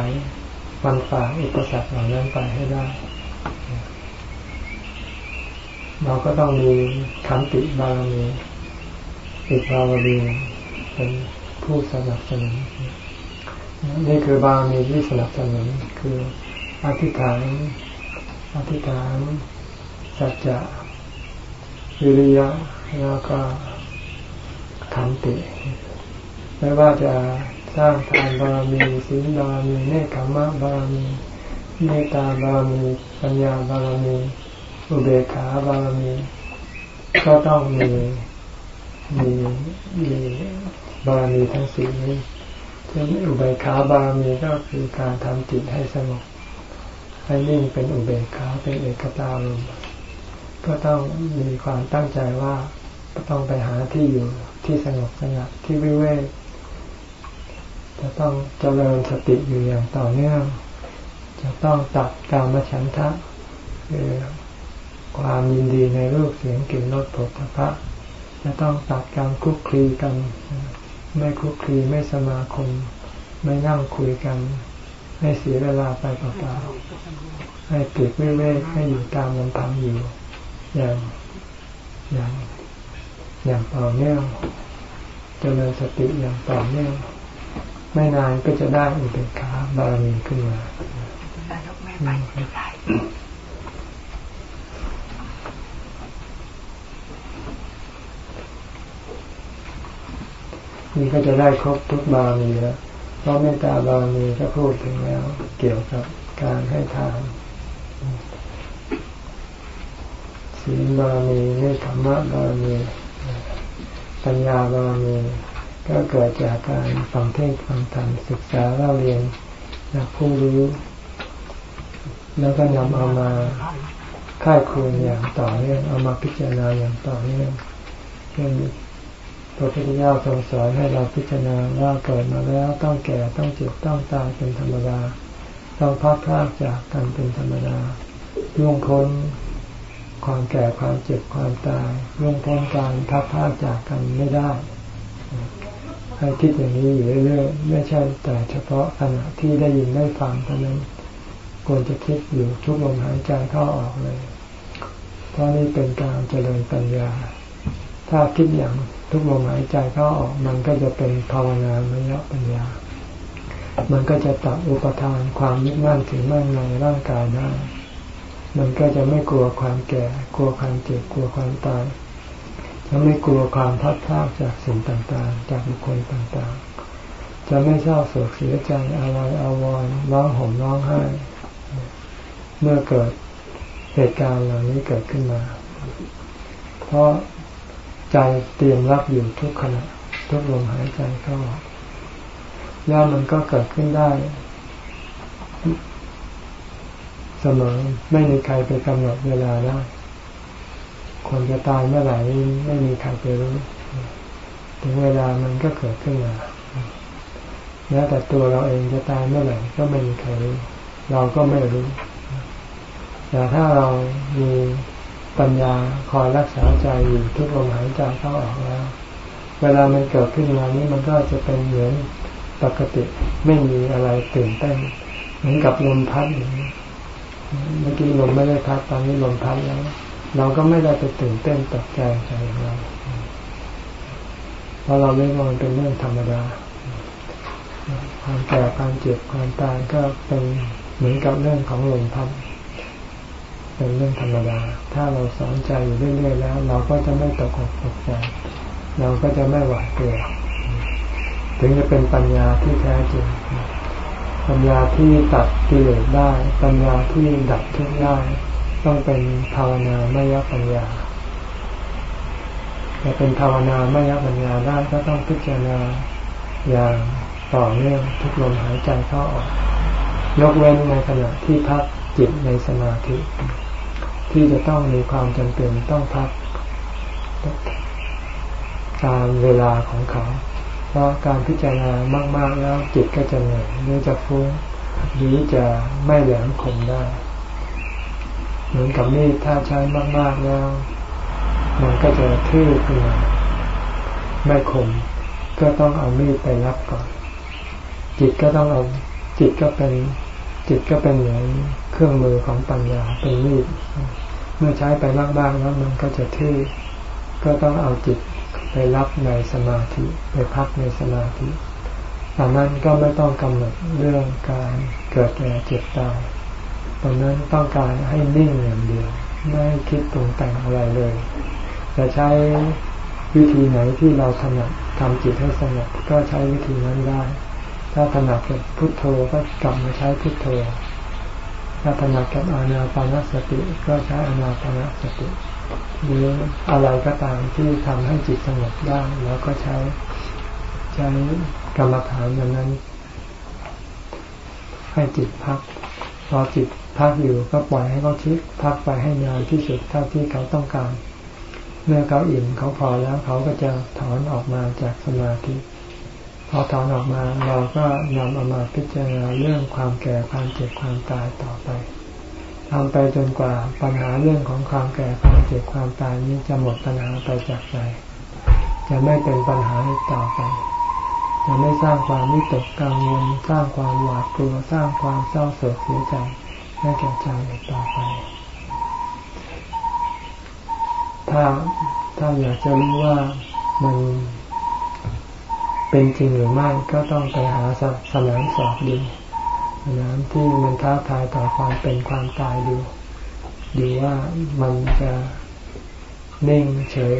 ฟันฝ่าอุปสรรคเหล่านั้นไปให้ได้ เราก็ต้องมีขันติบารมีอิทธาวดีเป็นผู้สนับสนุนนี่คือบารมีที่สนับสนุนคืออธิษฐานอธิษฐานสัจจะวิริยะแล้วก็ขันติไม่ว่าจะสร้างทานบารมีศีลบารมีเนคขมะบารมีเมตตาบารมีปัญญาบารมี อุเบกขาบารมี ก็ต้องมีมีมีบารมีทั้งสี่นี้ซึ่งอุเบกขาบารมีก็คือการทำจิตให้สงบให้นิ่งเป็นอุเบกขาเป็นเอกตาลมก็ต้องมีความตั้งใจว่าต้องไปหาที่อยู่ที่สงบสงัดที่วิเวกจะต้องเจริญสติอยู่อย่างต่อเนื่อง จะต้องตัดการมฉันทะคือ ความยินดีในรูปเสียงกลิ่นรสผลิภัณฑ์จะต้องตัดการคุกคีกัน ไม่คุกคีไม่สมาคม ไม่นั่งคุยกันให้เสียเวลาไปเปล่าๆให้เก็บเวกให้อยู่ตามลำพังอยู่ อย่างอย่างอย่างต่อเนื่องเจริญสติอย่างต่อเนื่องไม่นานก็จะได้อุเบกขาบารมีขึ้นมา นี่ก็จะได้ครบทุกบารมีแล้วเพราะเมตตาบารมีก็พูดถึงแล้ว เกี่ยวกับการให้ทานศีลบารมีเนคขมะบารมีปัญญาบารมีก็เกิดจากการฟังเทศฟังธรรมศึกษาเล่าเรียนจากผู้รู้ แล้วก็นำเอามาค่ายควรอย่างต่อเนื่องเอามาพิจารณาอย่างต่อเนื่องเช่น ระพุทธเจ้าทรงสอนให้เราพิจารณาว่าเกิดมาแล้วต้องแก่ต้องเจ็บต้องตายเป็นธรรมดาต้องพัดพลาดจากกันเป็นธรรมดาล่วงพ้นความแก่ความเจ็บความตายล่วงพ้นการพัดพลาดจากกันไม่ได้ให้คิดอย่างนี้อยู่เรื่อยๆไม่ใช่แต่เฉพาะขณะที่ได้ยินได้ฟังเท่านั้นควรจะคิดอยู่ทุกลมหายใจเข้าออกเลย เพราะนี่เป็นการเจริญปัญญา ถ้าคิดอย่าง ทุกลมหายใจเข้าออกมันก็จะเป็นภาวนาเมยปัญญา มันก็จะตัดอุปทานความยึดมั่นถือมั่นในร่างกายได้มันก็จะไม่กลัวความแก่ กลัวความเจ็บ กลัวความตาย จะไม่กลัวความพัดพลาดจากสิ่งต่างๆ จากบุคคลต่างๆ จะไม่เศร้าโศกเสียใจอะไรอาวรณ์ร้องห่มร้องไห้ เมื่อเกิดเหตุการณ์เหล่านี้เกิดขึ้นมา เพราะ ใจเตรียมรับอยู่ทุกขณะทุกลมหายใจเข้าออกแล้วมันก็เกิดขึ้นได้ เสมอไม่มีใครไปกำหนดเวลาได้คนจะตายเมื่อไหร่ไม่มีใครไปรู้ถึงเวลามันก็เกิดขึ้นมาแม้แต่ตัวเราเองจะตายเมื่อไหร่ก็ไม่มีใครรู้เราก็ไม่รู้แต่ถ้าเรามี ปัญญาคอยรักษาใจอยู่ทุกลมหายใจเข้าออกแล้ว เวลามันเกิดขึ้นมานี้มันก็จะเป็นเหมือนปกติไม่มีอะไรตื่นเต้นเหมือนกับลมพัดอย่างนี้เมื่อกี้ลมไม่ได้พัดตอนนี้ลมพัดแล้ว เราก็ไม่ได้ไปตื่นเต้นตกใจใจเราเพราะเราเรียกว่ามันเป็นเรื่องธรรมดา ความแก่ความเจ็บความตายก็เป็นเหมือนกับเรื่องของลมพัด เป็นเรื่องธรรมดา ถ้าเราสอนใจอยู่เรื่อยๆแล้ว เราก็จะไม่ตกอกตกใจ เราก็จะไม่หวาดกลัว ถึงจะเป็นปัญญาที่แท้จริง ปัญญาที่ตัดกิเลสได้ ปัญญาที่ดับทุกข์ได้ ต้องเป็นภาวนาไม่ยัปัญญาจะเป็นภาวนาไม่ยัปัญญาได้ก็ต้องพิจารณาอย่างต่อเนื่องทุกลมหายใจเข้าออก ยกเว้นในขณะที่พัก จิตในสมาธิ ที่จะต้องมีความจำเป็นต้องพักตามเวลาของเขา เพราะการพิจารณามาก ๆ แล้วจิตก็จะเหนื่อยหรือจะฟุ้งหรือจะไม่แหลมคมได้ เหมือนกับมีดถ้าใช้มาก ๆ แล้ว มันก็จะทื่อขึ้นมาไม่คม ก็ต้องเอามีดไปรับก่อน จิตก็ต้องเอาจิตก็เป็น จิตก็เป็นเหมือนเครื่องมือของปัญญาเป็นมีดเมื่อใช้ไปมากๆแล้วมันก็จะทื่อก็ต้องเอาจิตไปรับในสมาธิไปพักในสมาธิตอนนั้นก็ไม่ต้องกำหนดเรื่องการเกิดแก่เจ็บตายตอนนั้นต้องการให้นิ่งอย่างเดียว ไม่คิดตรงแต่งอะไรเลย จะใช้วิธีไหนที่เราถนัดทำจิตให้สงบก็ใช้วิธีนั้นได้ ถ้าถนัดกับพุทโธก็กลับมาใช้พุทโธ ถ้าถนัดกับอานาปานสติก็ใช้อานาปานสติ หรืออะไรก็ตามที่ทำให้จิตสงบได้แล้วก็ใช้ใช้กรรมฐานอย่างนั้น ให้จิตพัก พอจิตพักอยู่ก็ปล่อยให้เขาคิดพักไปให้นานที่สุดเท่าที่เขาต้องการ เมื่อเขาอิ่มเขาพอแล้วเขาก็จะถอนออกมาจากสมาธิ พอถอนออกมาเราก็นำเอามาพิจารณาเรื่องความแก่ความเจ็บความตายต่อไปทำไปจนกว่าปัญหาเรื่องของความแก่ความเจ็บความตายนี้จะหมดปัญหาไปจากใจจะไม่เป็นปัญหาต่อไป จะไม่สร้างความวิตกกังวลสร้างความหวาดกลัวสร้างความเศร้าโศกเสียใจให้แก่ใจต่อไป ถ้าถ้าอยากจะรู้ว่ามัน เป็นจริงหรือไม่ก็ต้องไปหาสนามสอบดูสนามที่มันท้าทายต่อความเป็นความตายดูดูว่ามันจะนิ่งเฉย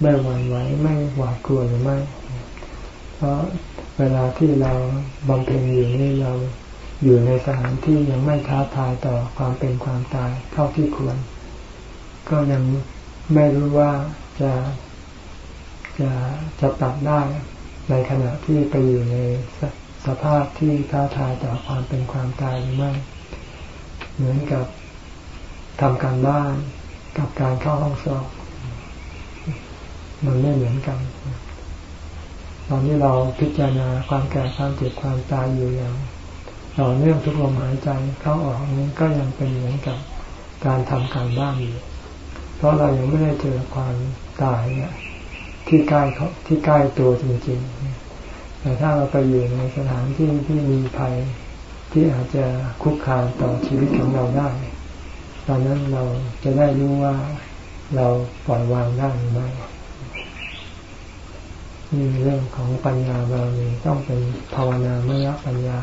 ไม่หวั่นไหวไม่หวาดกลัวหรือไม่ เพราะเวลาที่เราบำเพ็ญอยู่นี่เราอยู่ในสถานที่ยังไม่ท้าทายต่อความเป็นความตายเท่าที่ควร ก็ยังไม่รู้ว่าจะจะจะตัดได้ ในขณะที่ไปอยู่ในสสภาพที่ท้าทายต่อความเป็นความตายหรือไม่ เหมือนกับทำการบ้านกับการเข้าห้องสอบ มันไม่เหมือนกัน ตอนนี้เราพิจารณาความแก่ความเจ็บความตายอยู่อย่างต่อเนื่องทุกลมหายใจเข้าออกนี้ก็ยังเป็นเหมือนกับการทำการบ้านอยู่ เพราะเรายังไม่ได้เจอความตายเนี่ย ที่ใกล้เขาที่ใกล้ตัวจริง ๆ แต่ถ้าเราไปอยู่ในสถานที่ที่มีภัยที่อาจจะคุกคามต่อชีวิตของเราได้ ตอนนั้นเราจะได้รู้ว่าเราปล่อยวางได้หรือไม่นี่เรื่องของปัญญาบารมีต้องเป็นภาวนามยปัญญา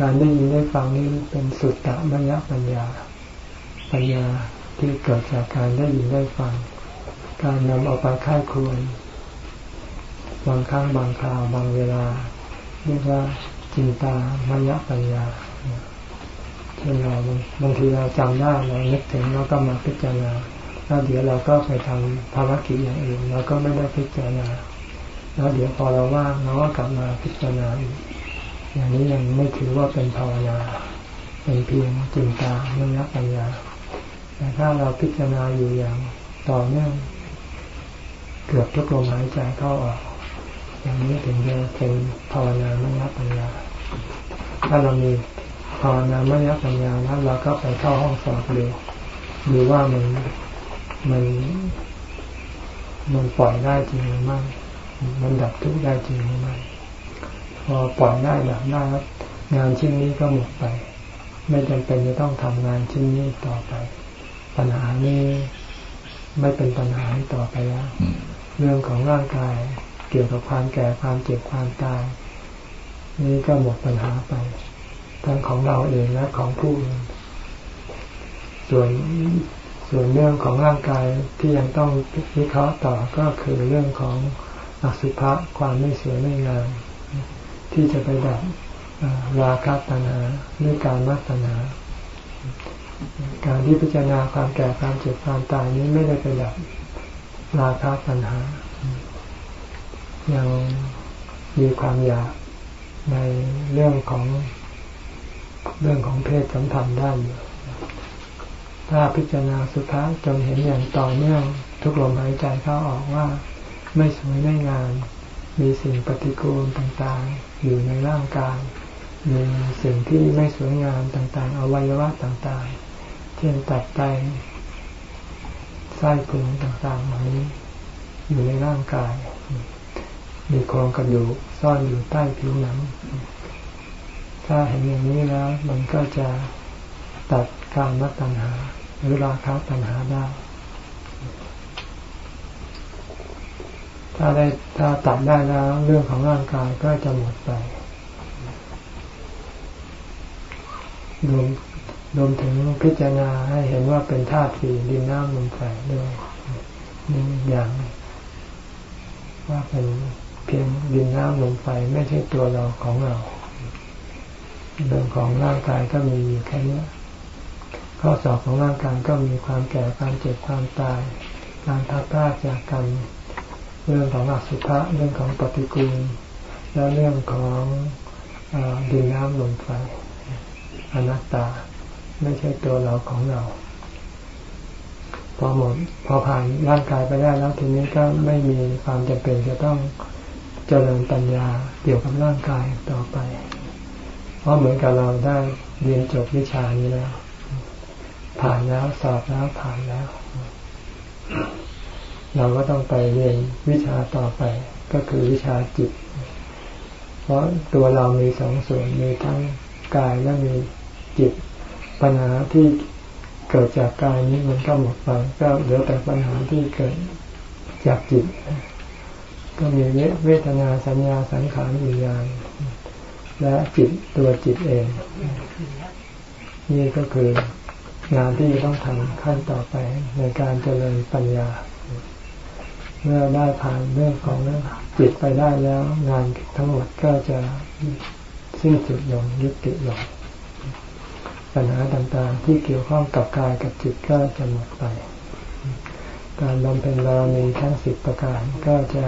การได้ยินได้ฟังนี่เป็นสุตตะมยปัญญา ปัญญาที่เกิดจากการได้ยินได้ฟัง การนำเอาไปค่ายควรบางครั้งบางคราวบางเวลา เรียกว่าจินตามยปัญญาเช่นเราบางทีเราจำได้เรานึกถึงเราก็มาพิจารณาแล้วเดี๋ยวเราก็ไปทำภารกิจอย่างอื่นเราก็ไม่ได้พิจารณาแล้วเดี๋ยวพอเราว่างเราก็กลับมาพิจารณาอีกอย่างนี้ยังไม่ถือว่าเป็นภาวนาเป็นเพียงจินตามยปัญญาแต่ถ้าเราพิจารณาอยู่อย่างต่อเนื่อง เกือบทุกลมหายใจเข้าออกอย่างนี้ถึงจะเป็นภาวนาไม่ยปัญญา ถ้าเรามีภาวนาไม่ยปัญญาแล้วเราก็ไปเข้าห้องสอบดูดูว่ามันมันมันปล่อยได้จริงหรือไม่ มันดับทุกข์ได้จริงหรือไม่ พอปล่อยได้ดับได้แล้วงานชิ้นนี้ก็หมดไป ไม่จำเป็นจะต้องทำงานชิ้นนี้ต่อไป ปัญหานี้ไม่เป็นปัญหาต่อไปแล้ว เรื่องของร่างกาย เกี่ยวกับความแก่ความเจ็บความตาย นี่ก็หมดปัญหาไป ทั้งของเราเองและของผู้อื่นส่วนส่วนเรื่องของร่างกายที่ยังต้องวิเคราะห์ต่อก็คือเรื่องของอสุภะความไม่สวยไม่งามที่จะไปดับราคะตัณหาด้วยการมัตัณหาการที่พิจารณาความแก่ความเจ็บความตายนี้ไม่ได้ไปดับ ราคะตัณหา ยังมีความอยากในเรื่องของเรื่องของเพศสัมพันธ์ได้อยู่ถ้าพิจารณาสุภาษจนเห็นอย่างต่อเนื่องทุกลมหายใจเข้าออกว่า ไม่สวยไม่งาม มีสิ่งปฏิกูลต่างๆ อยู่ในร่างกาย มีสิ่งที่ไม่สวยงามต่างๆ อวัยวะต่างๆ เช่นตับไต ไส้พุงต่างๆเหล่านี้ อยู่ในร่างกาย มีโครงกระดูกซ่อนอยู่ใต้ผิวหนัง ถ้าเห็นอย่างนี้แล้ว มันก็จะตัดการมัตัญหา หรือราคะตัญหาได้ ถ้าได้ถ้าตัดได้แล้ว เรื่องของร่างกายก็จะหมดไปรวม รวมถึงพิจารณาให้เห็นว่าเป็นธาตุสี่ดินน้ำลมไฟด้วยนี่อย่างว่าเป็นเพียงดินน้ำลมไฟไม่ใช่ตัวเราของเราเรื่องของร่างกายก็มีอยู่แค่นี้ข้อสอบของร่างกายก็มีความแก่ความเจ็บความตาย การทับพลาดจากกันเรื่องของอสุภะเรื่องของปฏิกูลและเรื่องของอดินน้ำลมไฟอนัตตา ไม่ใช่ตัวเราของเรา พอหมด พอผ่านร่างกายไปได้แล้วทีนี้ก็ไม่มีความจำเป็นจะต้องเจริญปัญญาเกี่ยวกับร่างกายต่อไป เพราะเหมือนกับเราได้เรียนจบวิชานี้แล้ว ผ่านแล้วสอบแล้วผ่านแล้ว เราก็ต้องไปเรียนวิชาต่อไป ก็คือวิชาจิต เพราะตัวเรามีสองส่วนมีทั้งกายและมีจิต ปัญหาที่เกิดจากกายนี้มันก็หมดไปก็เหลือแต่ปัญหาที่เกิดจากจิต ก็มีเวทนาสัญญาสังขารวิญญาณและจิตตัวจิตเอง นี่ก็คืองานที่ต้องทำขั้นต่อไปในการเจริญปัญญา เมื่อได้ผ่านเรื่องของจิตไปได้แล้ว งานทั้งหมดก็จะสิ้นสุดลงยุติลง ปัญหาต่างๆ ที่เกี่ยวข้องกับกายกับจิตก็จะหมดไป การบำเพ็ญบารมีทั้งสิบประการก็จะ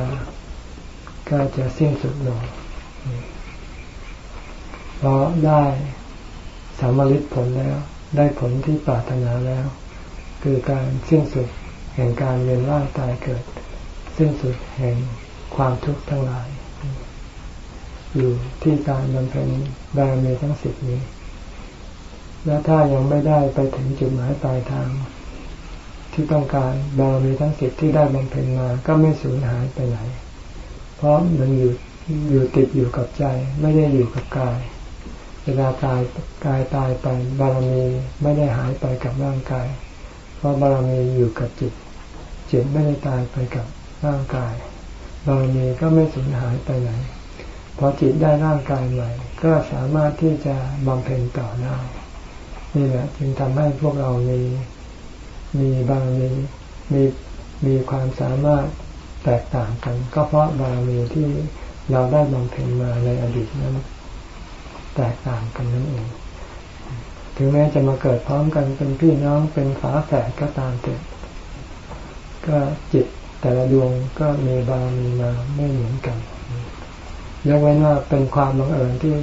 ก็จะสิ้นสุดลงเพราะได้สามฤทธิ์ผลแล้ว ได้ผลที่ปรารถนาแล้ว คือการสิ้นสุดแห่งการเวียนว่ายตายเกิด สิ้นสุดแห่งความทุกข์ทั้งหลาย อยู่ที่การบำเพ็ญบารมีทั้งสิบนี้ และถ้ายังไม่ได้ไปถึงจุดหมายปลายทาง ที่ต้องการบารมีทั้งสิบที่ได้บำเพ็ญมา ก็ไม่สูญหายไปไหน เพราะมันอยู่อยู่ติดอยู่กับใจ ไม่ได้อยู่กับกาย เวลาตายกายตายไปบารมีไม่ได้หายไปกับร่างกาย เพราะบารมีอยู่กับจิต จิตไม่ได้ตายไปกับร่างกาย บารมีก็ไม่สูญหายไปไหนพอจิตได้ร่างกายใหม่ ก็สามารถที่จะบำเพ็ญต่อได้ นี่แหละจึงทำให้พวกเรามีมีบารมีมีมีความสามารถแตกต่างกัน ก็เพราะบารมีที่เราได้บำเพ็ญมาในอดีตนั้นแตกต่างกันนั่นเอง ถึงแม้จะมาเกิดพร้อมกันเป็นพี่น้องเป็นฝาแฝดก็ตามเถิดก็จิตแต่ละดวงก็มีบารมีมาไม่เหมือนกันยกเว้นว่าเป็นความบังเอิญที่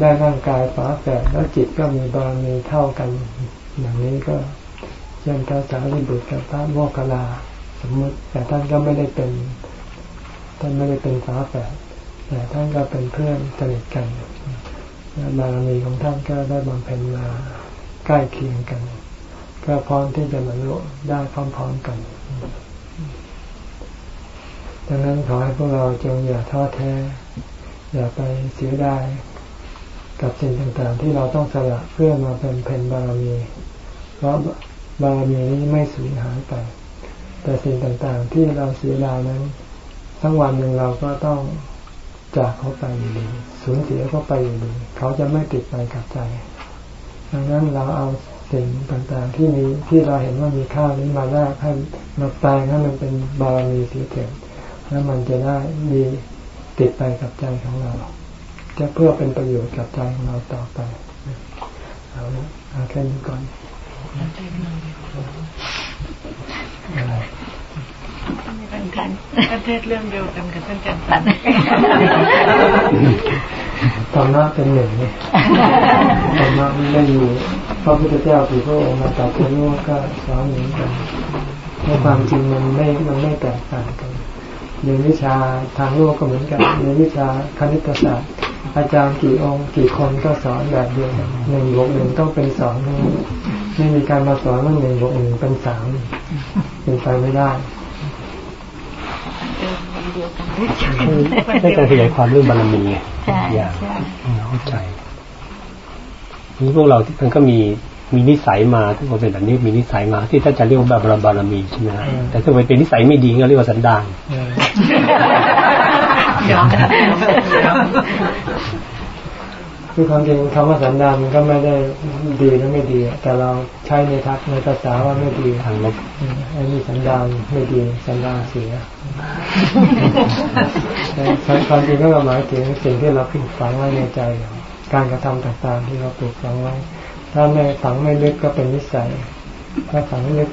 ได้ร่างกายฝาแฝดแล้วจิตก็มีบารมีเท่ากัน อย่างนี้ก็เช่นพระสารีบุตรกับพระโมคคัลลาสมมติแต่ท่านก็ไม่ได้เป็นท่านไม่ได้เป็นฝาแฝดแต่ท่านก็เป็นเพื่อนสนิทกันบารมีของท่านก็ได้บำเพ็ญมาใกล้เคียงกัน ก็พร้อมที่จะบรรลุได้พร้อมๆกัน ดังนั้นขอให้พวกเราจงอย่าท้อแท้ อย่าไปเสียดาย กับสิ่งต่างๆ ที่เราต้องสละเพื่อมาเป็นเพนบารมี เพราะบารมีนี้ไม่สูญหายไป แต่สิ่งต่างๆ ที่เราเสียดายนั้นทั้งวันหนึ่งเราก็ต้องจากเขาไปอยู่ดีสูญเสียเขาไปอยู่ดีเขาจะไม่ติดไปกับใจ ดังนั้นเราเอาสิ่งต่างๆ ที่มีที่เราเห็นว่ามีค่านี้มาแลกให้มาแปลงให้มันเป็นบารมีสีเถิดแล้วมันจะได้มีติดไปกับใจของเรา จะเพื่อเป็นประโยชน์กับใจของเราต่อไปเอาละเอาแค่นี้ก่อนอะไรกันประเทศเรื่องเดียวกันกับท่านจันทันธรรมะเป็นหนึ่งนี่ธรรมะไม่อยู่พระพุทธเจ้าถือพระองค์มาตรัสรู้ก็สอนเหมือนกันในความจริงมันไม่มันไม่แตกต่างกันเรียนวิชาทางโลกก็เหมือนกันเรียนวิชาคณิตศาสตร์ อาจารย์กี่องค์กี่คนก็สอนแบบเดียวกันหนึ่งบวกหนึ่งต้องเป็นสองไม่มีการมาสอนว่าหนึ่งบวกหนึ่งเป็นสามเป็นไปไม่ได้ได้การขยายความเรื่องบารมีอย่างเข้าใจนี้พวกเราท่านก็มีมีนิสัยมาทุกคนเป็นแบบนี้มีนิสัยมา ที่ถ้าจะเรียกว่าแบบบารมีใช่ไหมแต่ถ้าเป็นนิสัยไม่ดีก็เรียกว่าสันดาน คือความจริงคำว่าสันดานมันก็ไม่ได้ดีหรือไม่ดี แต่เราใช้ในทักในภาษาว่าไม่ดีทางลบอันนี้สันดานไม่ดี สันดานเสียความจริงก็หมายถึงสิ่งที่เราพิฝังไว้ในใจ การกระทำต่างๆที่เราปลูกฝังไว้ ถ้าไม่ฝังไม่ลึกก็เป็นนิสัย ถ้าฝังลึก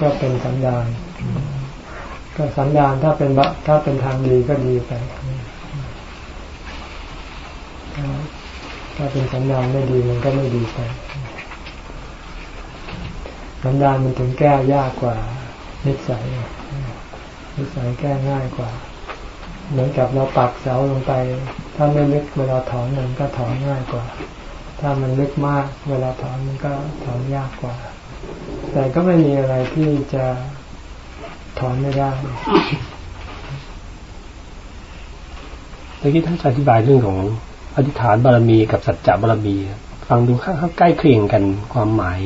ก็เป็นสันดาน ก็สันดานถ้าเป็นถ้าเป็นทางดีก็ดีไป ถ้าเป็นสัญญาณไม่ดีมันก็ไม่ดีไปสัญญาณมันถึงแก้ยากกว่านิสัยนิสัยแก้ง่ายกว่า เหมือนกับเราปักเสาลงไป ถ้าไม่ลึกเวลาถอนมันก็ถอนง่ายกว่า ถ้ามันลึกมากเวลาถอนมันก็ถอนยากกว่า แต่ก็ไม่มีอะไรที่จะถอนไม่ได้เมื่อกี้ท่านอธิบายเรื่องของ อธิษฐานบารมีกับสัจจะบารมี ฟังดูค่อนใกล้เคียงกันความหมาย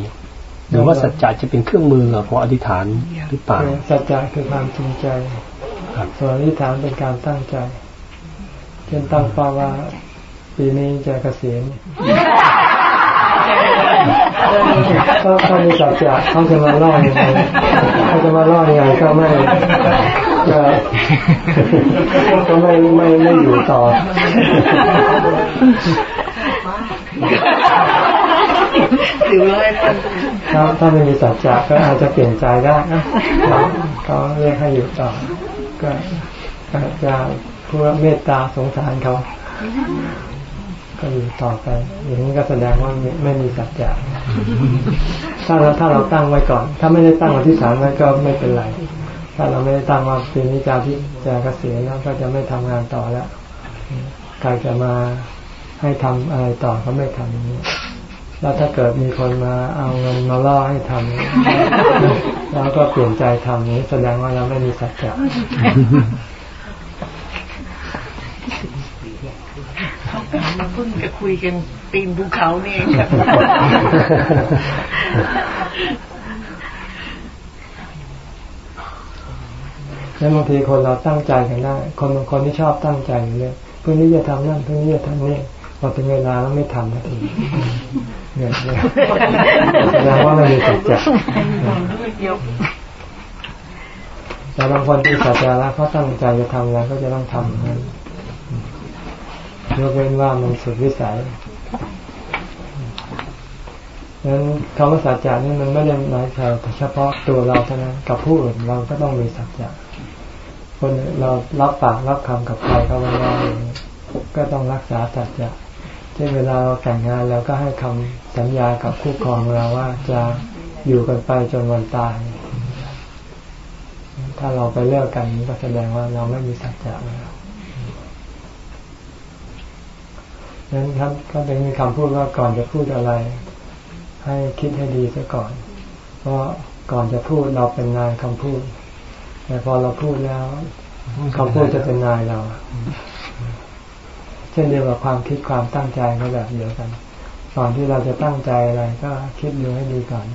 หรือว่าสัจจะจะเป็นเครื่องมือของอธิษฐานหรือเปล่าสัจจะคือความจริงใจส่วนอธิษฐานเป็นการตั้งใจเช่นตั้งเป้าว่าปีนี้จะเกษียณก็เขามีสัจจะเขาจะมาล่อยังไงเขาจะมาล่อยังไงก็ไม่ ก็ไม่ไม่ไม่อยู่ต่อถือว่าถ้าถ้าไม่มีสัจจะก็อาจจะเปลี่ยนใจได้นะเขาเรียกให้อยู่ต่อ ก็อาจจะเพื่อเมตตาสงสารเขาก็อยู่ต่อไป อย่างนี้ก็แสดงว่าไม่มีสัจจะถ้าเราถ้าเราตั้งไว้ก่อน ถ้าไม่ได้ตั้งอธิษฐานไว้ก็ไม่เป็นไร ถ้าเราไม่ได้ตั้งว่าปีนี้จะที่จะเกษียณแล้วก็จะไม่ทำงานต่อแล้วใครจะมาให้ทำอะไรต่อก็ไม่ทำอย่างนี้แล้วถ้าเกิดมีคนมาเอาเงินมาล่อให้ทำแล้วก็เปลี่ยนใจทำนี้ แสดงว่าเราไม่มีสัจจะเราเพิ่งจะคุยกันปีนภูเขานี่เอง แล้วบางทีคนเราตั้งใจกันได้ คนบางคนที่ชอบตั้งใจอยู่เลยเพื่อนี้จะทำนั่นเพื่อนี้จะทำนี่พอถึงเวลาแล้วไม่ทำนาทีเนื่ยเลยแสดงว่ามันมีสัจจะแต่บางคนที่สัจจะแล้วเขาตั้งใจจะทำอะไรก็จะต้องทำนั้นยกเว้นว่ามันสุดวิสัยดังนั้นคำว่าสัจจะนี่มันไม่ได้หมายถึงเฉพาะตัวเราเท่านั้นกับผู้อื่นเราก็ต้องมีสัจจะ คนเรารับปากรับคำกับใครเขาไว้แล้วก็ต้องรักษาสัจจะเช่นเวลาเราแต่งงานเราก็ให้คำสัญญากับคู่ครองเราว่าจะอยู่กันไปจนวันตาย ถ้าเราไปเลิกกันก็แสดงว่าเราไม่มีสัจจะแล้วนั้นครับก็เป็นมีคำพูดว่าก่อนจะพูดอะไร ให้คิดให้ดีซะก่อน เพราะก่อนจะพูดเราเป็นนายคำพูด แต่พอเราพูดแล้วคำพูดจะเป็นนายเรา เช่นเดียวกับความคิดความตั้งใจก็แบบเดียวกันก่อนที่เราจะตั้งใจอะไรก็คิดดูให้ดีก่อน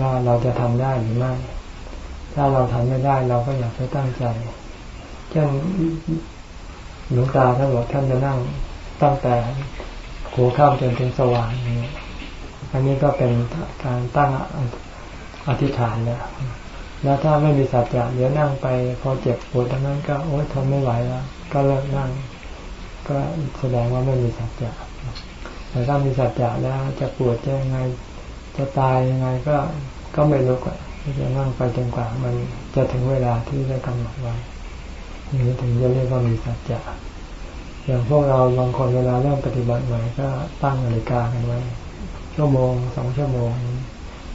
ว่าเราจะทำได้หรือไม่ ถ้าเราทำไม่ได้เราก็อยากไปตั้งใจ เช่นหลวงตาท่านบอกท่านจะนั่งตั้งแต่หัวข้ามจนถึงสว่างนี้ อันนี้ก็เป็นการตั้งอธิษฐานแล้ว แล้วถ้าไม่มีสัจจะเดี๋ยวนั่งไป พอเจ็บปวดทั้งนั้นก็โอ๊ยทนไม่ไหวแล้ว ก็เลิกนั่ง ก็แสดงว่าไม่มีสัจจะแต่ถ้ามีสัจจะแล้วจะปวดจะยังไง จะตายยังไงก็ก็ไม่ลุกอะจะนั่งไปจนกว่ามันจะถึงเวลาที่ได้กำหนดไว้อย่างนี้ถึงจะเรียกว่ามีสัจจะอย่างพวกเราบางคนเวลาเริ่มปฏิบัติใหม่ก็ตั้งนาฬิกากันไว้ ชั่วโมงสองชั่วโมง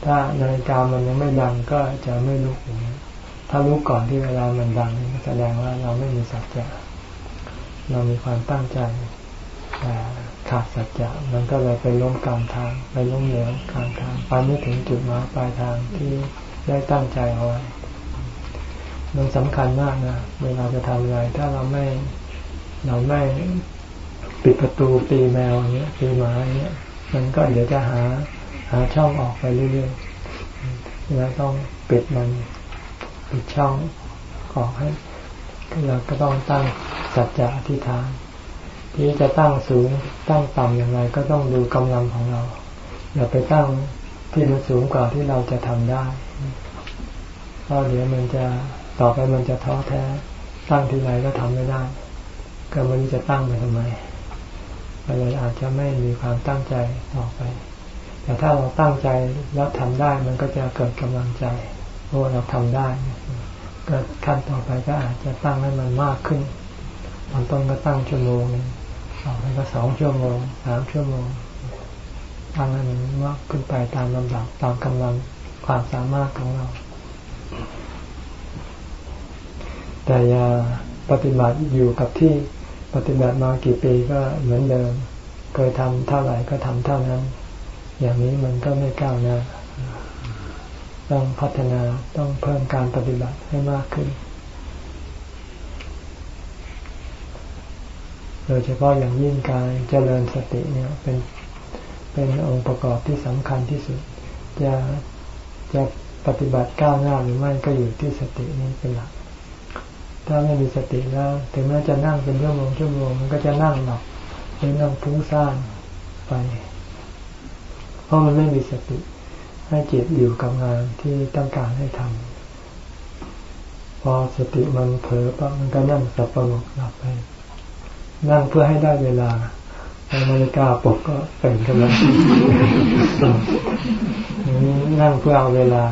ถ้านาฬิกามันยังไม่ดังก็จะไม่ลุกอย่างนี้ถ้าลุกก่อนที่เวลามันดังแสดงว่าเราไม่มีสัจจะเรามีความตั้งใจแต่ขาดสัจจะมันก็เลยไปล้มกลางทาง ไปล้มเหลวกลางทางไปไม่ถึงจุดหมายปลายทางที่ได้ตั้งใจเอาไว้มันสำคัญมากนะเวลาจะทำอะไร ถ้าเราไม่เราไม่ปิดประตูตีแมวอย่างเงี้ยตีหมาอย่างเงี้ยมันก็เดี๋ยวจะหา หาช่องออกไปเรื่อยๆแล้วต้องปิดมันปิดช่องออกให้เราก็ต้องตั้งสัจจะอธิษฐาน ที่จะตั้งสูงตั้งต่ำอย่างไรก็ต้องดูกำลังของเรา อย่าไปตั้งที่มันสูงกว่าที่เราจะทำได้เพราะเดี๋ยวมันจะต่อไปมันจะท้อแท้ ตั้งที่ไหนก็ทำไม่ได้ ก็มันจะตั้งไปทำไมเลยอาจจะไม่มีความตั้งใจต่อไป แต่ถ้าเราตั้งใจแล้วทำได้มันก็จะเกิดกำลังใจโอ้เราทำได้ก็ขั้นต่อไปก็อาจจะตั้งให้มันมากขึ้นตอนต้นก็ตั้งชั่วโมงต่อไปก็สองชั่วโมงสามชั่วโมงตั้งให้มันมากขึ้นไปตามลำดับตามกำลังความสามารถของเรา แต่อย่าปฏิบัติอยู่กับที่ปฏิบัติมากี่ปีก็เหมือนเดิม เคยทำเท่าไหร่ก็ทำเท่านั้น อย่างนี้มันก็ไม่ก้าวหน้าต้องพัฒนาต้องเพิ่มการปฏิบัติให้มากขึ้น โดยเฉพาะอย่างยิ่งการเจริญสติเนี่ยเป็นเป็นองค์ประกอบที่สำคัญที่สุด จะจะปฏิบัติก้าวหน้าหรือไม่ก็อยู่ที่สตินี้เป็นหลัก ถ้าไม่มีสติแล้ว ถึงแม้จะนั่งเป็นชั่วโมงชั่วโมงมันก็จะนั่งหลับหรือนั่งฟุ้งซ่านไป เพราะมันไม่มีสติ ให้จิตอยู่กับงานที่ต้องการให้ทำพอสติมันเผลอปั๊บมันก็นั่งสับประงกหลับไป นั่งเพื่อให้ได้เวลานาฬิกาปกก็เป็นขึ้นมานั่งเพื่อเอาเวลา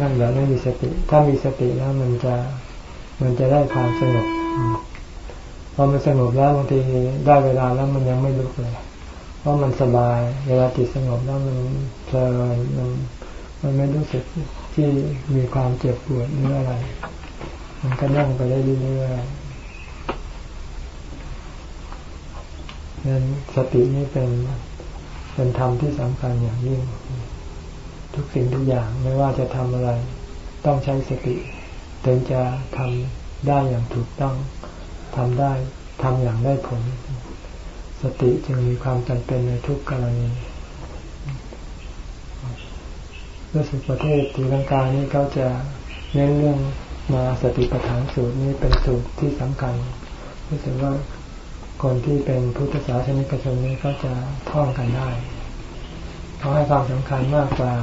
นั่งแบบไม่มีสติ ถ้ามีสติแล้วมันจะมันจะได้ความสงบ พอมันสงบแล้วบางทีได้เวลาแล้วมันยังไม่ลุกเลยเพราะมันสบาย เวลาจิตสงบแล้วมันเพลินมันมันไม่รู้สึกที่มีความเจ็บปวดหรืออะไร มันก็นั่งไปได้เรื่อยๆนั้นสตินี้เป็นเป็นธรรมที่สำคัญอย่างยิ่ง ทุกสิ่งทุกอย่างไม่ว่าจะทำอะไร ต้องใช้สติ ถึงจะทำได้อย่างถูกต้อง ทำได้ทำอย่างได้ผล สติจึงมีความจำเป็นในทุกกรณีรู้สึกประเทศตีลังกานี่เขาจะเน้นเรื่องมาสติปัฏฐานสูตรนี้เป็นสูตรที่สำคัญรู้สึกว่าคนที่เป็นพุทธศาสนิกชนนี้ก็จะท่องกันได้เขาให้ความสำคัญมากกว่า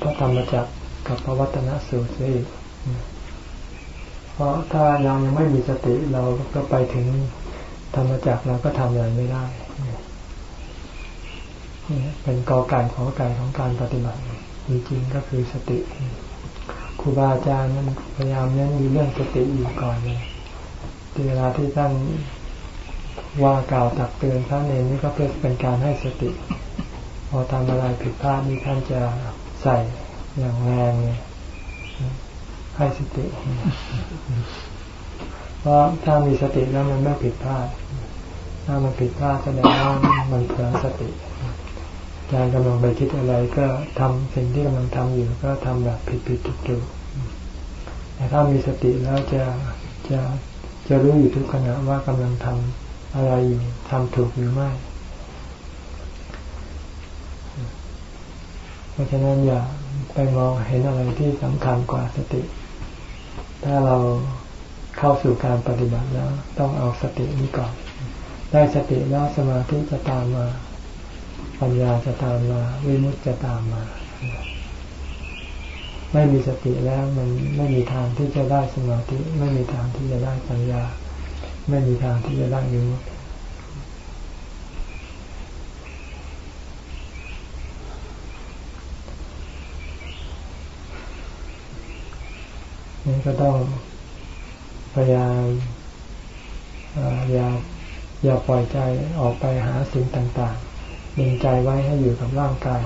พระธรรมจักรกับพระวัตนสูตรอีก เพราะถ้าเรายังไม่มีสติเราก็ไปถึงธรรมจักรเราก็ทำอะไรไม่ได้เป็นกอไก่ของไก่ของการปฏิบัติจริงๆก็คือสติครูบาอาจารย์นั้นพยายามเน้นมีเรื่องสติอยู่ก่อนเลยเวลาที่ท่านว่ากล่าวตักเตือนท่านเองนี่ก็เพื่อเป็นการให้สติ พอทำอะไรผิดพลาดนี่ท่านจะใส่อย่างแรงเลย ให้สติ เพราะถ้ามีสติแล้วมันไม่ผิดพลาด ถ้ามันผิดพลาดแสดงว่ามันเผลอสติใจกำลังไปคิดอะไรก็ทำสิ่งที่กำลังทำอยู่ก็ทำแบบผิดผิดถูกถูกแต่ถ้ามีสติแล้วจะจะจะรู้อยู่ทุกขณะว่ากำลังทำอะไรอยู่ทำถูกหรือไม่เพราะฉะนั้นอย่าไปมองเห็นอะไรที่สำคัญกว่าสติ ถ้าเราเข้าสู่การปฏิบัติแล้ว ต้องเอาสตินี้ก่อน ได้สติแล้วสมาธิจะตามมา ปัญญาจะตามมา วิมุตจะตามมา ไม่มีสติแล้วมันไม่มีทางที่จะได้สมาธิ ไม่มีทางที่จะได้ปัญญา ไม่มีทางที่จะได้วิมุติ นี่ก็ต้องพยายามอย่าอย่าปล่อยใจออกไปหาสิ่งต่างดึงใจไว้ให้อยู่กับร่างกาย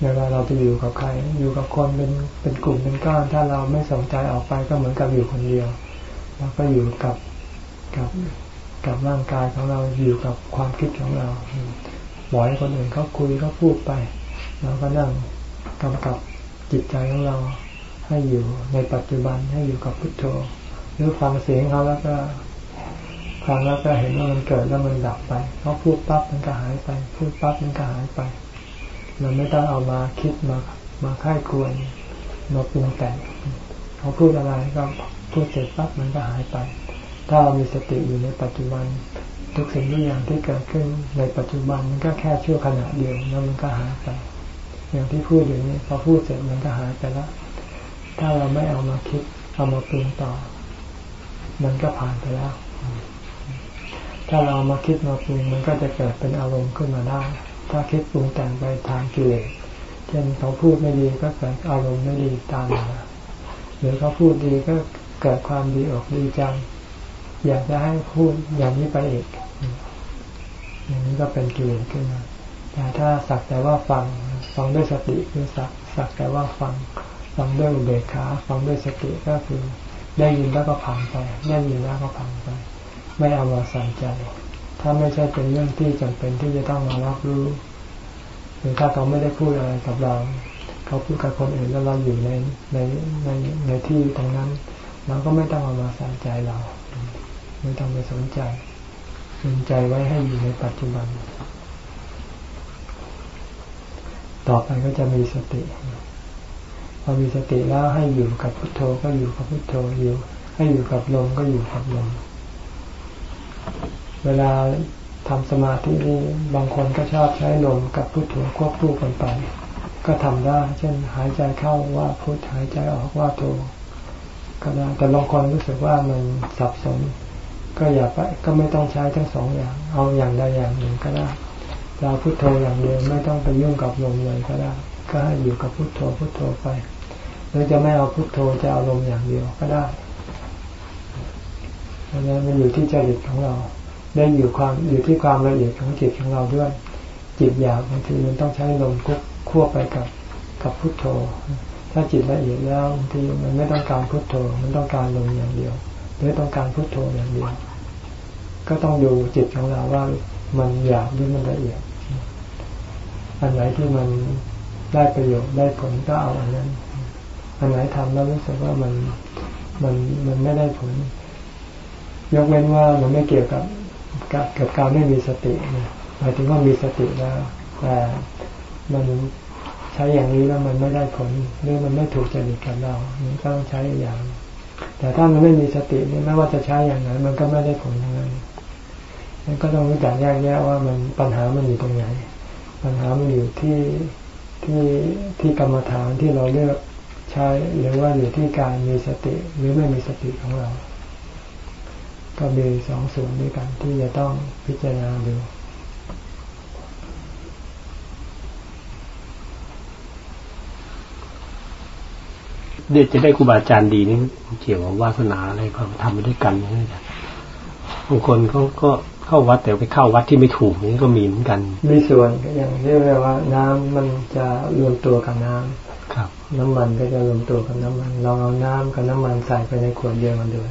เวลาเราไปอยู่กับใคร อยู่กับคนเป็นเป็นกลุ่มเป็นก้อนถ้าเราไม่สนใจออกไปก็เหมือนกับอยู่คนเดียวเราก็อยู่กับกับกับร่างกายของเราอยู่กับความคิดของเราบอยคนอื่นเขาคุยเขาพูดไปเราก็นั่งกำกับจิตใจของเรา ให้อยู่ในปัจจุบันให้อยู่กับพุทโธ หรือฟังเสียงเขาแล้วก็ฟังแล้วก็เห็นว่ามันเกิดแล้วมันดับไปเขาพูดปั๊บมันก็หายไป พูดปั๊บมันก็หายไป เราไม่ต้องเอามาคิดมามาค่ายควรมาปรุงแต่งเขาพูดอะไรก็พูดเสร็จปั๊บมันก็หายไป ถ้าเรามีสติอยู่ในปัจจุบัน ทุกสิ่งทุกอย่างที่เกิดขึ้นในปัจจุบันมันก็แค่ชั่วขณะเดียวแล้วมันก็หายไป อย่างที่พูดอย่างนี้พอพูดเสร็จมันก็หายไปแล้ว ถ้าเราไม่เอามาคิด เอามาปรุงต่อ มันก็ผ่านไปแล้ว ถ้าเรามาคิดมาปรุงมันก็จะเกิดเป็นอารมณ์ขึ้นมาได้ ถ้าคิดปรุงแต่งไปทางกิเลสเช่นเขาพูดไม่ดีก็เกิดอารมณ์ไม่ดีตามมาหรือเขาพูดดีก็เกิดความดีอกดีใจอยากจะให้พูดอย่างนี้ไปอีกอย่างนี้ก็เป็นกิเลสขึ้นมาแต่ถ้าสักแต่ว่าฟังฟังด้วยสติคือสักสักแต่ว่าฟัง ฟังด้วยเบกขาฟังด้วยสติก็คือได้ยินแล้วก็ผ่านไปได้ยินแล้วก็ผ่านไป ไม่เอามาใส่ใจ ถ้าไม่ใช่เป็นเรื่องที่จำเป็นที่จะต้องมารับรู้หรือถ้าเขาไม่ได้พูดอะไรกับเรา เขาพูดกับคนอื่นแล้วเราอยู่ในในในในที่ตรงนั้นเราก็ไม่ต้องเอามาใส่ใจเรา ไม่ต้องไปสนใจสนใจไว้ให้อยู่ในปัจจุบัน ต่อไปก็จะมีสติ อมีสติแล้วให้อยู่กับพุทโธก็อยู่กับพุทโธอยู่ ให้อยู่กับลมก็อยู่กับลม เวลาทำสมาธินี่บางคนก็ชอบใช้ลมกับพุทโธควบคู่กันไป ก็ทำได้ เช่นหายใจเข้าว่าพุทหายใจออกว่าโธก็ได้แต่บางคนรู้สึกว่ามันสับสน ก็อย่าไปก็ไม่ต้องใช้ทั้งสองอย่าง เอาอย่างใดอย่างหนึ่งก็ได้จะพุทโธอย่างเดียวไม่ต้องไปยุ่งกับลมเลยก็ได้ ก็ให้อยู่กับพุทโธพุทโธไป หรือจะไม่เอาพุทโธจะเอาลมอย่างเดียวก็ได้เพราะนั้นมันอยู่ที่จริตของเรา ได้อยู่ความอยู่ที่ความละเอียดของจิตของเราด้วย จิตหยาบบางทีมันต้องใช้ลมควบไปกับกับพุทโธ ถ้าจิตละเอียดแล้วบางทีมันไม่ต้องการพุทโธ มันต้องการลมอย่างเดียว หรือต้องการพุทโธอย่างเดียว ก็ต้องดูจิตของเราว่ามันหยาบหรือมันละเอียด อันไหนที่มันได้ประโยชน์ได้ผลก็เอาอันนั้น อันไหนทำแล้วรู้สึกว่ามันมันมันไม่ได้ผล ยกเว้นว่ามันไม่เกี่ยวกับกับกับการไม่มีสติหมายถึงว่ามีสติแล้วแต่มันใช้อย่างนี้แล้วมันไม่ได้ผลหรือมันไม่ถูกจริตกับเรามันก็ต้องใช้อย่าง แต่ถ้ามันไม่มีสตินี่ไม่ว่าจะใช้อย่างไหนมันก็ไม่ได้ผลทั้งนั้นมันก็ต้องรู้จักแยกแยะว่ามันปัญหามันอยู่ตรงไหนปัญหามันอยู่ที่ที่ที่กรรมฐานที่เราเลือก ใช้หรือว่าอยู่ที่การมีสติหรือไม่มีสติของเรา ก็มีสองส่วนด้วยกันที่จะต้องพิจารณาดูเดี๋ยวจะได้ครูบาอาจารย์ดีนี่เกี่ยวกับวาสนาอะไรความทำไปด้วยกันนี่บางคนเขาก็เข้าวัดแต่ไปเข้าวัดที่ไม่ถูกนี่ก็มีเหมือนกัน มีส่วนอย่างเรียกว่าน้ำมันจะรวมตัวกับน้ำครับ น้ำมันก็จะรวมตัวกับน้ำมันเราเอาน้ำกับน้ำมันใส่ไปในขวดเดียวกันด้วย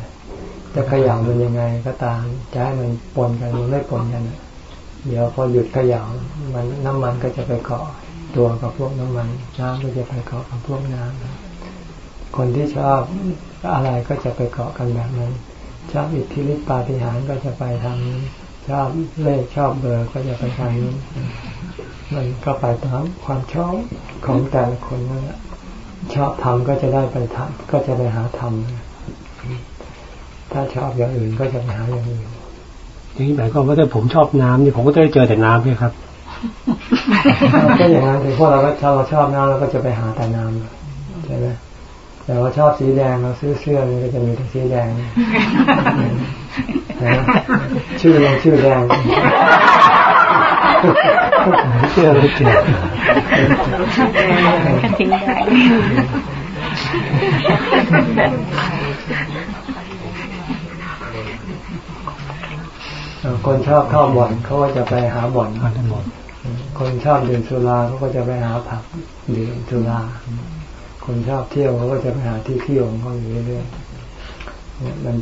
จะขย่ามันยังไงก็ตามจะให้มันปนกันมันไม่ปนกันเดี๋ยวพอหยุดขย่ามันน้ำมันก็จะไปเกาะตัวกับพวกน้ำมัน น้ำก็จะไปเกาะกับพวกน้ำคนที่ชอบอะไรก็จะไปเกาะกันแบบนั้นชอบอิทธิฤทธิปาฏิหาริย์ก็จะไปทางนี้ชอบเลขชอบเบอร์ก็จะไปทางนี้ มันก็ไปตามความชอบของแต่ละคนนั่นแหละชอบทำก็จะได้ไปทำก็จะไปหาทำถ้าชอบอย่างอื่นก็จะไปหาอย่างอื่นอย่างนี้หมายความว่าถ้าผมชอบน้ำนี่ผมก็จะได้เจอแต่น้ำใช่ครับก็อย่างนั้นถึงพวกเราก็ถ้าเราชอบน้ำเราก็จะไปหาแต่น้ำใช่ไหมแต่ว่าชอบสีแดงเราซื้อเสื้อนี่ก็จะมีแต่สีแดงชื่อลงชื่อแดง เชื่อเลยเกี่ยวกันทิ้งได้คนชอบเข้าบ่อนเขาก็จะไปหาบ่อนคนชอบดื่มสุราเขาก็จะไปหาผับดื่มสุราคนชอบเที่ยวเขาก็จะไปหาที่เที่ยวของเขาอยู่เรื่อยๆเนี่ยมัน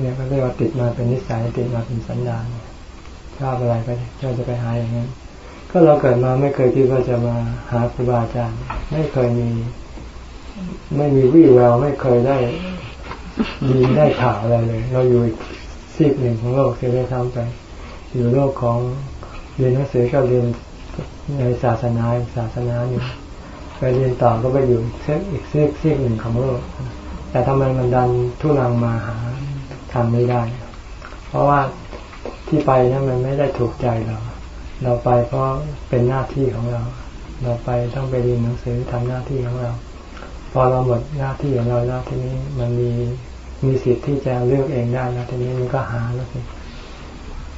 เนี่ยก็เรียกว่าติดมาเป็นนิสัยติดมาเป็นสัญญาณ ชอบอะไรก็จะไปหาอย่างนั้นก็เราเกิดมาไม่เคยคิดว่าจะมาหาครูบาอาจารย์ ไม่เคยมี ไม่มีวี่แววไม่เคยได้ดีได้ข่าวอะไรเลย เราอยู่ซีกหนึ่งของโลกที่ได้ทำไป อยู่โลกของเรียนหนังสือก็เรียนในศาสนาศาสนาหนึ่งไปเรียนต่อก็ไปอยู่เส้นอีกซีกซีกหนึ่งของโลก แต่ทำไมมันดันทุลังมาหาทำไม่ได้ เพราะว่า ที่ไปนั้นมันไม่ได้ถูกใจเรา เราไปเพราะเป็นหน้าที่ของเรา เราไปต้องไปเรียนหนังสือทำหน้าที่ของเรา พอเราหมดหน้าที่ของเราแล้วทีนี้มันมีมีสิทธิ์ที่จะเลือกเองได้แล้วทีนี้มันก็หาแล้วสิ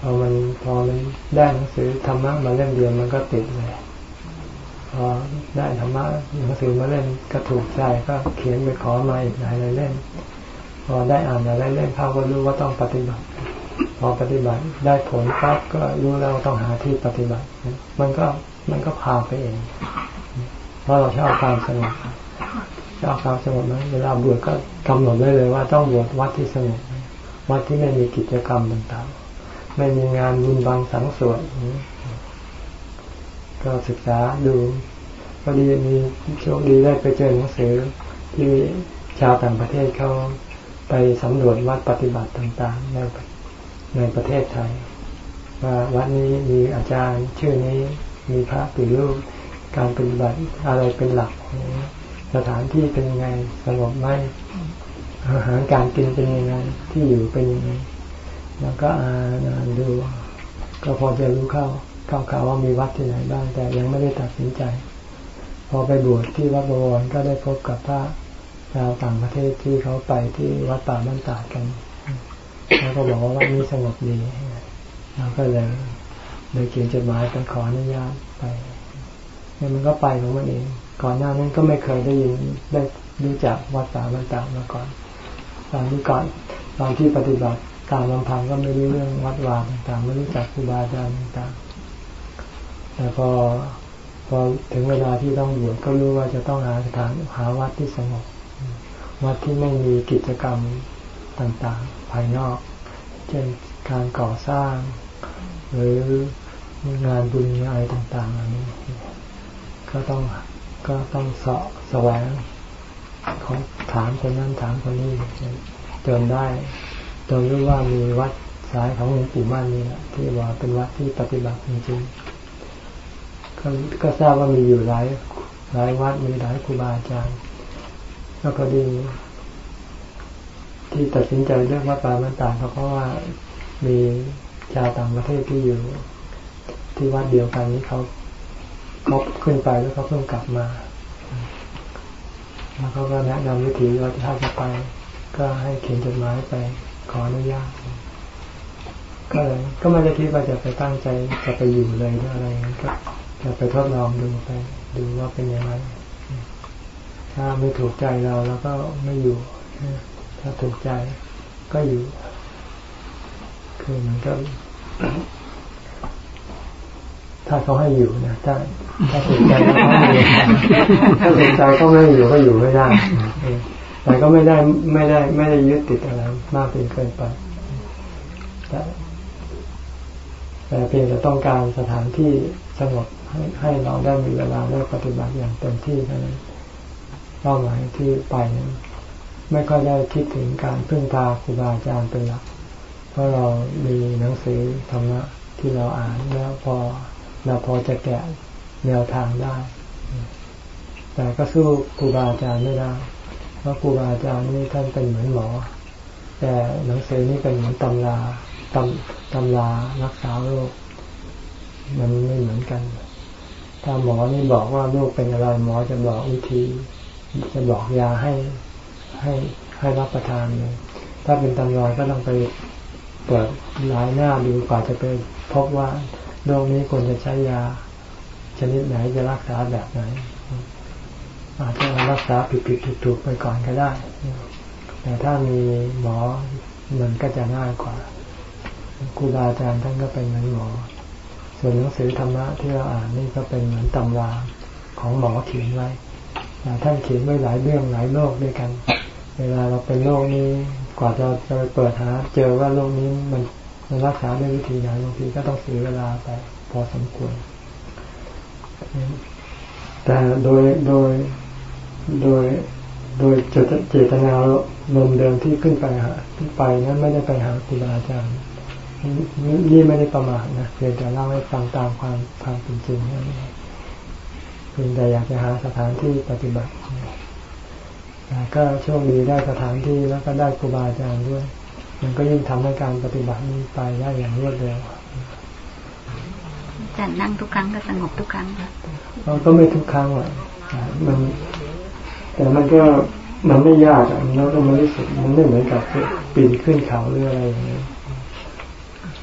พอมันพอมันได้หนังสือธรรมะมาเล่มเดียวมันก็ติดเลยพอได้ธรรมะหนังสือมาเล่นก็ถูกใจก็เขียนไปขอมาอีกหลายเล่มพอได้อ่านอะไรเล่มเขาก็รู้ว่าต้องปฏิบัติ พอปฏิบัติได้ผลปั๊บก็รู้แล้วต้องหาที่ปฏิบัติ มันก็มันก็พาไปเอง เพราะเราชอบความสงบชอบความสงบนะเวลาบวชก็กำหนดได้เลยว่าต้องบวชวัดที่สงบวัดที่ไม่มีกิจกรรมต่างๆ ไม่มีงานบุญบางสังส่วดก็ศึกษาดูพอดีมีโชคดีได้ไปเจอหนังสือที่ชาวต่างประเทศเขาไปสำรวจวัดปฏิบัติต่างๆใน ในประเทศไทย ว่าวัดนี้มีอาจารย์ชื่อนี้มีพระปีรูปการปฏิบัติอะไรเป็นหลัก สถานที่เป็นยังไงสงบไหมอาหารการกินเป็นยังไงที่อยู่เป็นยังไงแล้วก็อ่านดู ก็พอจะรู้เข้าเข้าข่าวว่ามีวัดที่ไหนบ้าง แต่ยังไม่ได้ตัดสินใจ พอไปบวชที่วัดบวรก็ได้พบกับพระชาวต่างประเทศที่เขาไปที่วัดป่าบ้านตาดกัน แล้วก็บอกว่าวัดนี้สงบดีเราก็เลยเลยเขียนจดหมายไปขออนุญาตไปเนี่ยมันก็ไปของมันเอง ก่อนหน้านั้นก็ไม่เคยได้ยินได้รู้จักวัดป่าบ้านตาดมาก่อนตอนที่ก่อนตอนที่ปฏิบัติตามลำพังก็ไม่รู้เรื่องวัดวาต่างๆไม่รู้จักครูบาอาจารย์ต่างๆแต่พอพอถึงเวลาที่ต้องบวชก็รู้ว่าจะต้องหาสถานหาวัดที่สงบวัดที่ไม่มีกิจกรรมต่างๆ ภายนอก เช่นการก่อสร้าง หรืองานบุญอะไรต่างๆอันนี้ก็ต้องก็ต้องเสาะแสวงของถามคนนั้นถามคนนี้จนได้จนรู้ว่ามีวัดสายของหลวงปู่มั่นนี่แหละที่ว่าเป็นวัดที่ปฏิบัติจริงๆก็ก็ทราบว่ามีอยู่หลายหลายวัดมีหลายครูบาอาจารย์ ก็พอดี ที่ตัดสินใจเลือกวัดป่ามันต่างเพราะว่ามีชาวต่างประเทศที่อยู่ ที่วัดเดียวกันนี้เขาเขาขึ้นไปแล้วเขาเพิ่งกลับมาแล้วเขาก็แนะนำวิธีว่าถ้าจะไป ก็ให้เขียนจดหมายไปขออนุญาตก็เลยก็ไม่ได้คิดว่าจะไปตั้งใจจะไปอยู่เลยหรืออะไรก็จะไปทดลองดูไป ดูว่าเป็นยังไงถ้าไม่ถูกใจเราแล้วก็ไม่อยู่ ถ้าถูกใจก็อยู่ คือมันก็ ถ้าเขาให้อยู่นะถ้าถ้าถูกใจก็ให้อยู่ถ้าถูกใจก็ไม่อยู่ก็อยู่ไม่ได้แต่ก็ไม่ได้ไม่ได้ ไม่ได้ยึดติดอะไรมากเป็นเกินไปแต่แต่เพียงแต่ต้องการสถานที่สงบให้ให้เราได้มีเวลาได้ปฏิบัติอย่างเต็มที่เท่านั้นเป้าหมายที่ไปนั้น ไม่ค่อยได้คิดถึงการพึ่งพาครูบาอาจารย์เป็นหลัก เพราะเรามีหนังสือธรรมะที่เราอ่านแล้วพอเราพอจะแกะแนวทางได้ แต่ก็สู้ครูบาอาจารย์ไม่ได้ เพราะครูบาอาจารย์นี่ท่านเป็นเหมือนหมอ แต่หนังสือนี่เป็นเหมือนตำราตำตำรารักษาโรค มันไม่เหมือนกัน ถ้าหมอนี่บอกว่าโรคเป็นอะไรหมอจะบอกวิธี จะบอกยาให้ ให้ให้รับประทานถ้าเป็นตำราก็ต้องไปเปิดหลายหน้าดูกว่าจะไปพบว่าโรคนี้ควรจะใช้ยา ชนิดไหนจะรักษาแบบไหน อาจจะรักษาผิดผิดถูกถูกไปก่อนก็ได้ แต่ถ้ามีหมอมันก็จะง่ายกว่าครูบาอาจารย์ท่านก็เป็นเหมือนหมอ ส่วนหนังสือธรรมะที่เราอ่านนี่ก็เป็นเหมือนตำราของหมอเขียนไว้ท่านเขียนไว้หลายเรื่องหลายโรคด้วยกัน เวลาเราเป็นโรคนี้กว่าจะจะไปเปิดหา เจอว่าโรคนี้มันมันรักษาด้วยวิธีไหนบางทีก็ต้องเสียเวลาไปพอสมควร แต่โดยโดยโดยโดยเจตนาลมเดิมที่ขึ้นไปหาขึ้นไปนั้นไม่ได้ไปหาครูบาอาจารย์นี่ไม่ได้ประมาทนะเพียงแต่เล่าให้ฟังตามความความเป็นจริงนั่นเองเพียงแต่อยากจะหาสถานที่ปฏิบัติ ก็โชคดีได้สถานที่แล้วก็ได้ครูบาอาจารย์ด้วย มันก็ยิ่งทำให้การปฏิบัตินี้ไปได้อย่างรวดเร็วจะนั่งทุกครั้งก็สงบทุกครั้งเราก็ไม่ทุกครั้งหรอกมันแต่มันก็มันไม่ยากอะแล้วก็มันรู้สึกมันไม่เหมือนกับปีนขึ้นเขาหรืออะไรอย่างเงี้ย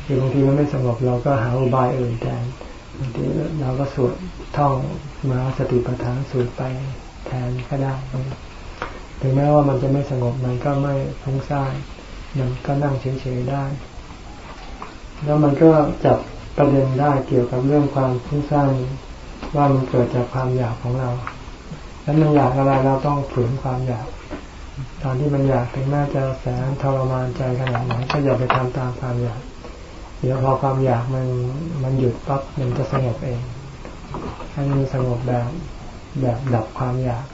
คือบางทีมันไม่สงบเราก็หาอุบายอื่นแทนบางทีเราก็สวดท่องมาสติปัฏฐานสูตรไปแทนก็ได้ ถึงแม้ว่ามันจะไม่สงบมันก็ไม่ฟุ้งซ่านมันก็นั่งเฉยๆได้ แล้วมันก็จับประเด็นได้เกี่ยวกับเรื่องความฟุ้งซ่านว่ามันเกิดจากความอยากของเรา แล้วมันอยากอะไรเราต้องฝืนความอยาก ตอนที่มันอยากถึงแม้จะแสนทรมานใจขนาดไหนก็อย่าไปทำตามความอยาก เดี๋ยวพอความอยากมันมันหยุดปั๊บมันจะสงบเอง ให้มันสงบแบบแบบดับความอยาก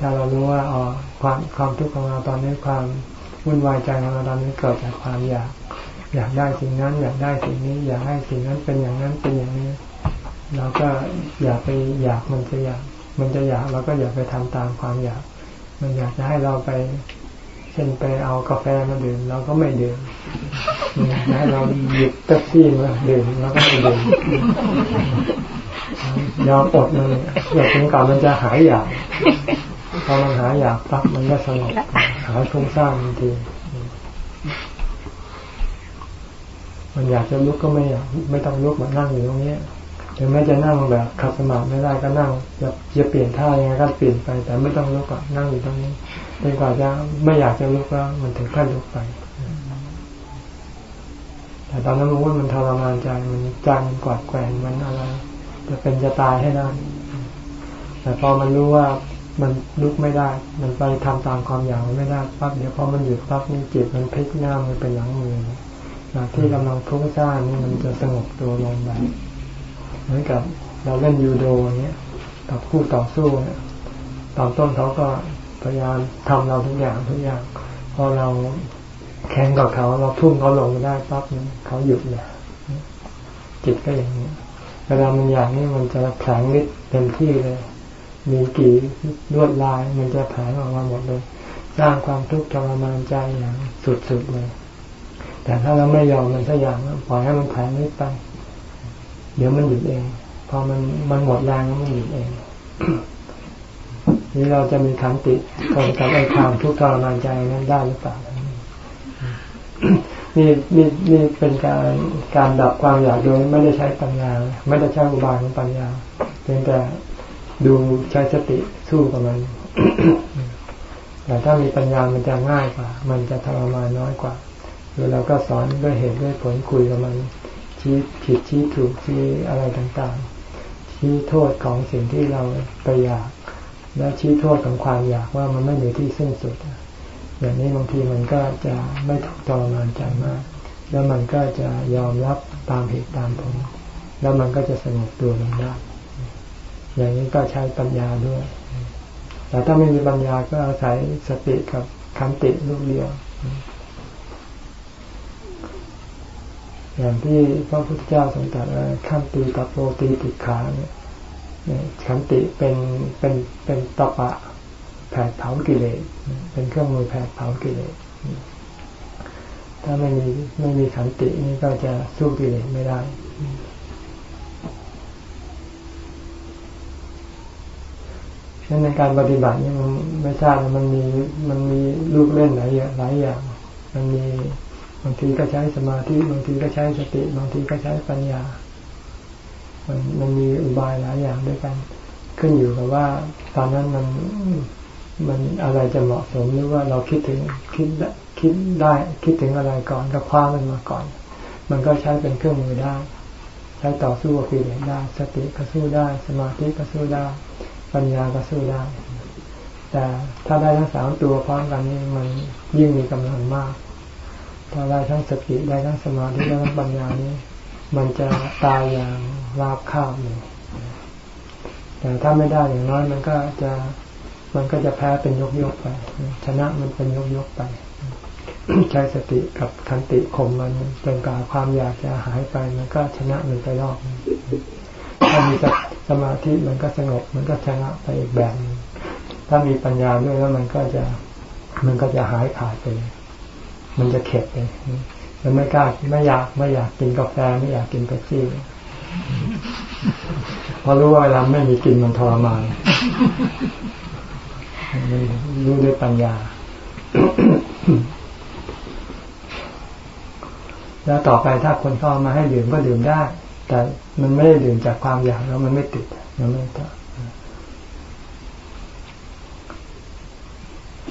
ถ้าเรารู้ว่าอ๋อความความทุกข์ของเราตอนนี้ความวุ่นวายใจของเราตอนนี้เกิดจากความอยาก อยากได้สิ่งนั้น อยากได้สิ่งนี้ อยากให้สิ่งนั้นเป็นอย่างนั้นเป็นอย่างนี้เราก็อยากไปอยากมันจะอยาก มันจะอยากเราก็อยากไปทำตามความอยาก มันอยากจะให้เราไปเช่นไปเอากาแฟมาดื่มเราก็ไม่ดื่มอยากให้เราหยิบเป๊ปซี่มาดื่มเราก็ไม่ดื่มยอมอดเลยอยากถึงก่อนมันจะหายอยาก พอมันหาอยากปั๊บมันก็สงบหายทุ้งสร้างทันทีมันอยากจะลุกก็ไม่อยากไม่ต้องลุกมานั่งอยู่ตรงนี้ถึงแม้จะนั่งแบบขับสมาธิไม่ได้ก็นั่งจะจะเปลี่ยนท่ายังไงก็เปลี่ยนไป แต่ไม่ต้องลุกก็นั่งอยู่ตรงนี้จนกว่าจะไม่อยากจะลุกแล้วมันถึงขั้นลุกไป แต่ตอนนั้นมันว่ามันทรมานใจมันจังกวาดแกงมันอะไรจะเป็นจะตายให้ได้แต่พอมันรู้ว่า มันลุกไม่ได้ มันไปทำตามความอยากมันไม่ได้ปั๊บเดี๋ยวพอมันหยุดปั๊บนี่จิตมันพลิกหน้ามันเป็นหลังมือจากที่กำลังทุ้งซ่านนี่มันจะสงบตัวลงไปเหมือนกับเราเล่นยูโดอย่างเงี้ย กับคู่ต่อสู้เนี่ยตอนต้นเขาก็พยายามทำเราทุกอย่างทุกอย่าง พอเราแข่งกับเขาเราทุ่มเขาลงได้ปั๊บเขาหยุดเลยจิตก็อย่างนี้เวลามันอยากนี่มันจะแผลงฤทธิ์เต็มที่เลย มีกี่ลวดลายมันจะแผลงออกมาหมดเลย สร้างความทุกข์ทรมานใจอย่างสุดๆเลย แต่ถ้าเราไม่ยอมมันสักอย่างปล่อยให้มันแผลงฤทธิ์ไป เดี๋ยวมันหยุดเอง พอมันมันหมดแรงแล้วมันหยุดเองนี่เราจะมีขันติทนกับไอ้ความทุกข์ทรมานใจนั้นได้หรือเปล่านี่นี่นี่เป็นการการดับความอยากโดยไม่ได้ใช้ปัญญา ไม่ได้ใช้อุบายของปัญญาเพียงแต่ ดูใช้สติสู้กับมัน แต่ถ้ามีปัญญามันจะง่ายกว่า มันจะทรมานน้อยกว่าคือเราก็สอนด้วยเหตุด้วยผลคุยกับมัน ชี้ผิดชี้ถูกชี้อะไรต่างๆ ชี้โทษของสิ่งที่เราไปอยาก และชี้โทษของความอยากว่ามันไม่มีที่สิ้นสุด อย่างนี้บางทีมันก็จะไม่ถูกทรมานใจมาก แล้วมันก็จะยอมรับตามเหตุตามผล แล้วมันก็จะสงบตัวลงได้ อย่างนี้ก็ใช้ปัญญาด้วย แต่ถ้าไม่มีปัญญาก็อาศัยสติกับคันติลูกเดียว อย่างที่พระพุทธเจ้าทรงตรัสว่าขันติตะโปตีติขาเนี่ยขันติเป็นเป็นเป็นตะปะแผดเผากิเลส เป็นเครื่องมือแผดเผากิเลส ถ้าไม่มีไม่มีขันตินี่ก็จะสู้กิเลสไม่ได้ ฉะนั้นในการปฏิบัตินี่มันไม่ทราบมันมีมันมีลูกเล่นหลายอย่างหลายอย่าง มันมีบางทีก็ใช้สมาธิบางทีก็ใช้สติ บางทีก็ใช้ปัญญา มันมันมีอุบายหลายอย่างด้วยกัน ขึ้นอยู่กับว่า ตอนนั้นมันมันอะไรจะเหมาะสมหรือว่าเราคิดถึงคิดคิดได้คิดถึงอะไรก่อนก็คว้ามันมาก่อน มันก็ใช้เป็นเครื่องมือได้ ใช้ต่อสู้กับกิเลสได้ สติก็สู้ได้ สมาธิก็สู้ได้ ปัญญาก็สู้ได้ แต่ถ้าได้ทั้งสามตัวพร้อมกันนี่มันยิ่งมีกำลังมาก ถ้าได้ทั้งสติได้ทั้งสมาธิได้ทั้งปัญญานี้ มันจะตายอย่างราบคาบเลยแต่ถ้าไม่ได้อย่างน้อยมันก็จะมันก็จะแพ้เป็นยกยกไป ชนะมันเป็นยกยกไปใช้สติกับขันติข่มมันจนกว่าความอยากจะหายไปมันก็ชนะมันไปรอบถ้ามี สมาธิมันก็สงบ มันก็ชนะไปอีกแบบนึงถ้ามีปัญญาด้วยแล้วมันก็จะมันก็จะหายขาดไป มันจะเข็ดไปมันไม่กล้าไม่อยากไม่อยากกินกาแฟไม่อยากกินเป๊ปซี่พอรู้ว่าเวลาไม่มีกินมันทรมานรู้ด้วยปัญญา แล้วต่อไปถ้าคนเข้ามาให้ดื่มก็ดื่มได้ แต่มันไม่ได้ดื่มจากความอยากแล้วมันไม่ติดมันไม่ติด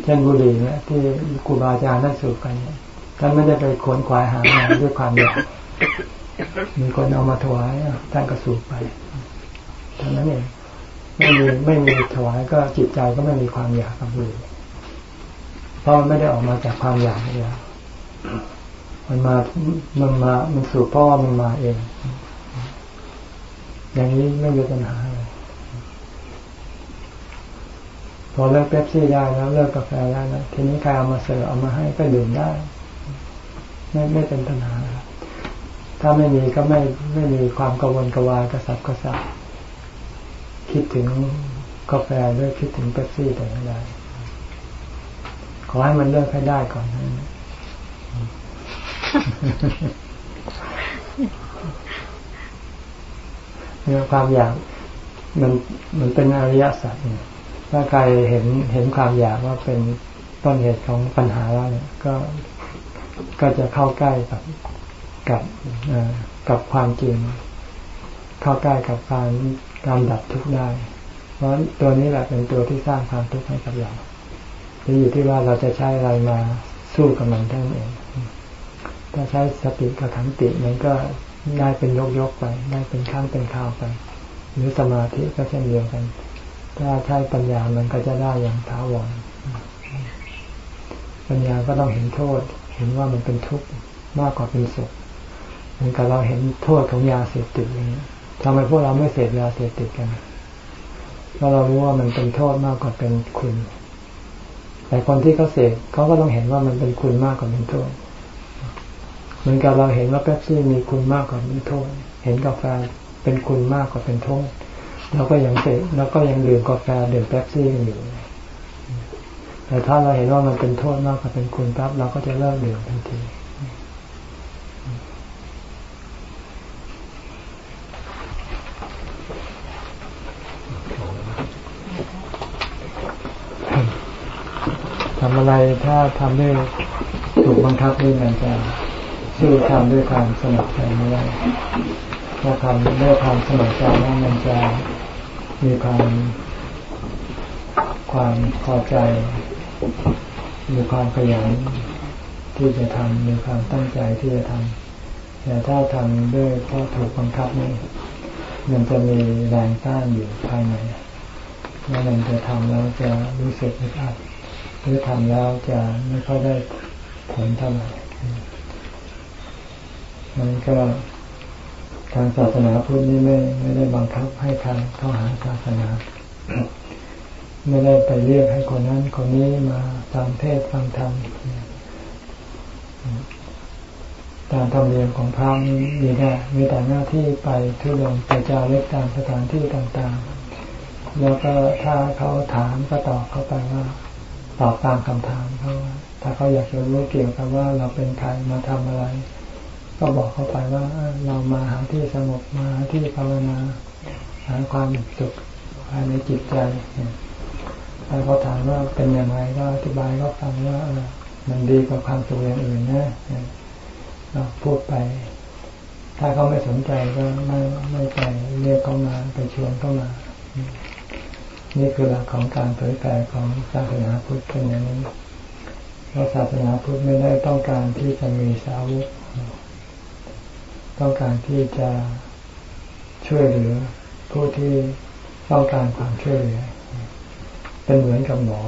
เช่นบุหรี่เนี่ยที่ครูบาอาจารย์นั่งสูบกันเนี่ยท่านไม่ได้ไปขวนขวายหามาด้วยความอยากมีคนเอามาถวายท่านก็สูบไปเท่านั้นเองไม่มีไม่มีถวายก็จิตใจก็ไม่มีความอยากกับบุหรี่เพราะมันไม่ได้ออกมาจากความอยากเลยมันมา มันมา มันสู่พ่อมันมาเอง อย่างนี้ไม่มีปัญหาเลยพอเลิกเป๊ปซี่ได้แล้วเลิกกาแฟได้แล้วทีนี้ใครเอามาเสิร์ฟเอามาให้ก็ดื่มได้ ไม่ไม่เป็นปัญหา ถ้าไม่มีก็ไม่ไม่มีความกังวลกวายกระสับกระส่ายคิดถึงกาแฟด้วยคิดถึงเป๊ปซี่แต่อย่างใดขอให้มันเลิกให้ได้ก่อนนะ เนี่ยความอยากมันมันเป็นอริยสัจเนี่ยถ้าใครเห็นเห็นความอยากว่าเป็นต้นเหตุของปัญหาแล้วเนี่ยก็ก็จะเข้าใกล้กับกับกับความจริง เข้าใกล้กับการการดับทุกข์ได้ เพราะตัวนี้แหละเป็นตัวที่สร้างความทุกข์ให้กับเราจะอยู่ที่ว่าเราจะใช้อะไรมาสู้กับมันเท่านั้นเอง ถ้าใช้สติกับขันติมันก็ ได้เป็นยกยกไป ได้เป็นข้างเป็นข้าวไป หรือสมาธิก็เช่นเดียวกัน ถ้าใช้ปัญญามันก็จะได้อย่างท้าวรปัญญาก็ต้องเห็นโทษ เห็นว่ามันเป็นทุกข์มากกว่าเป็นสุขเหมือนกับเราเห็นโทษของยาเสพติดอย่างนี้ทำไมพวกเราไม่เสพยาเสพติดกันเพราะเรารู้ว่ามันเป็นโทษมากกว่าเป็นคุณ แต่คนที่เขาเสพเขาก็ต้องเห็นว่ามันเป็นคุณมากกว่าเป็นโทษ เหมือนกับเราเห็นว่าเป๊ปซี่มีคุณมากกว่าเป็นโทษ เห็นกาแฟเป็นคุณมากกว่าเป็นโทษเราก็ยังเสพแล้วก็ยังดื่มกาแฟดื่มเป๊ปซี่กันอยู่ แต่ถ้าเราเห็นว่ามันเป็นโทษมากกว่าเป็นคุณปั๊บเราก็จะเลิกดื่มทันทีทำอะไรถ้าทำด้วยถูกบังคับนี่มันจะ สู้ทำด้วยความสมัครใจไม่ได้ถ้าทำด้วยความสมัครใจนั้นมันจะมีความความพอใจ มีความขยันที่จะทำมีความตั้งใจที่จะทำแต่ถ้าทำด้วยเพราะถูกบังคับนี่มันจะมีแรงต้านอยู่ภายในแล้วมันจะทำแล้วจะรู้สึกอึดอัดหรือทำแล้วจะไม่ค่อยได้ผลเท่าไหร่ มันก็ทางศาสนาพุทธนี่ไม่ไม่ได้บังคับให้ทางเข้าหาศาสนา ไม่ได้ไปเรียกให้คนนั้นคนนี้มาฟังเทศฟังธรรมตามธรรมเนียมของพระนี้มีแค่มีแต่หน้าที่ไปทุดงไปจาเล็กตามสถานที่ต่างๆ แล้วก็ถ้าเขาถามก็ตอบเขาไปว่า ตอบตามคำถามเขาถ้าเขาอยากจะรู้เกี่ยวกับว่าเราเป็นใครมาทำอะไร ก็บอกเขาไปว่าเรามาหาที่สงบมาหาที่ภาวนาหาความสุขภายในจิตใจถ้าเขาถามว่าเป็นอย่างไรก็อธิบายเขาฟังว่ามันดีกว่าความสุขอย่างอื่นนะเราพูดไป ถ้าเขาไม่สนใจก็ไม่ไม่ไปเรียกเขามาไปชวนเขามา นี่คือหลักของการเผยแผ่ของศาสนาพุทธเป็นอย่างนี้เพราะศาสนาพุทธไม่ได้ต้องการที่จะมีสาวก ต้องการที่จะช่วยเหลือ ผู้ที่ต้องการความช่วยเหลือ เป็นเหมือนกับหมอ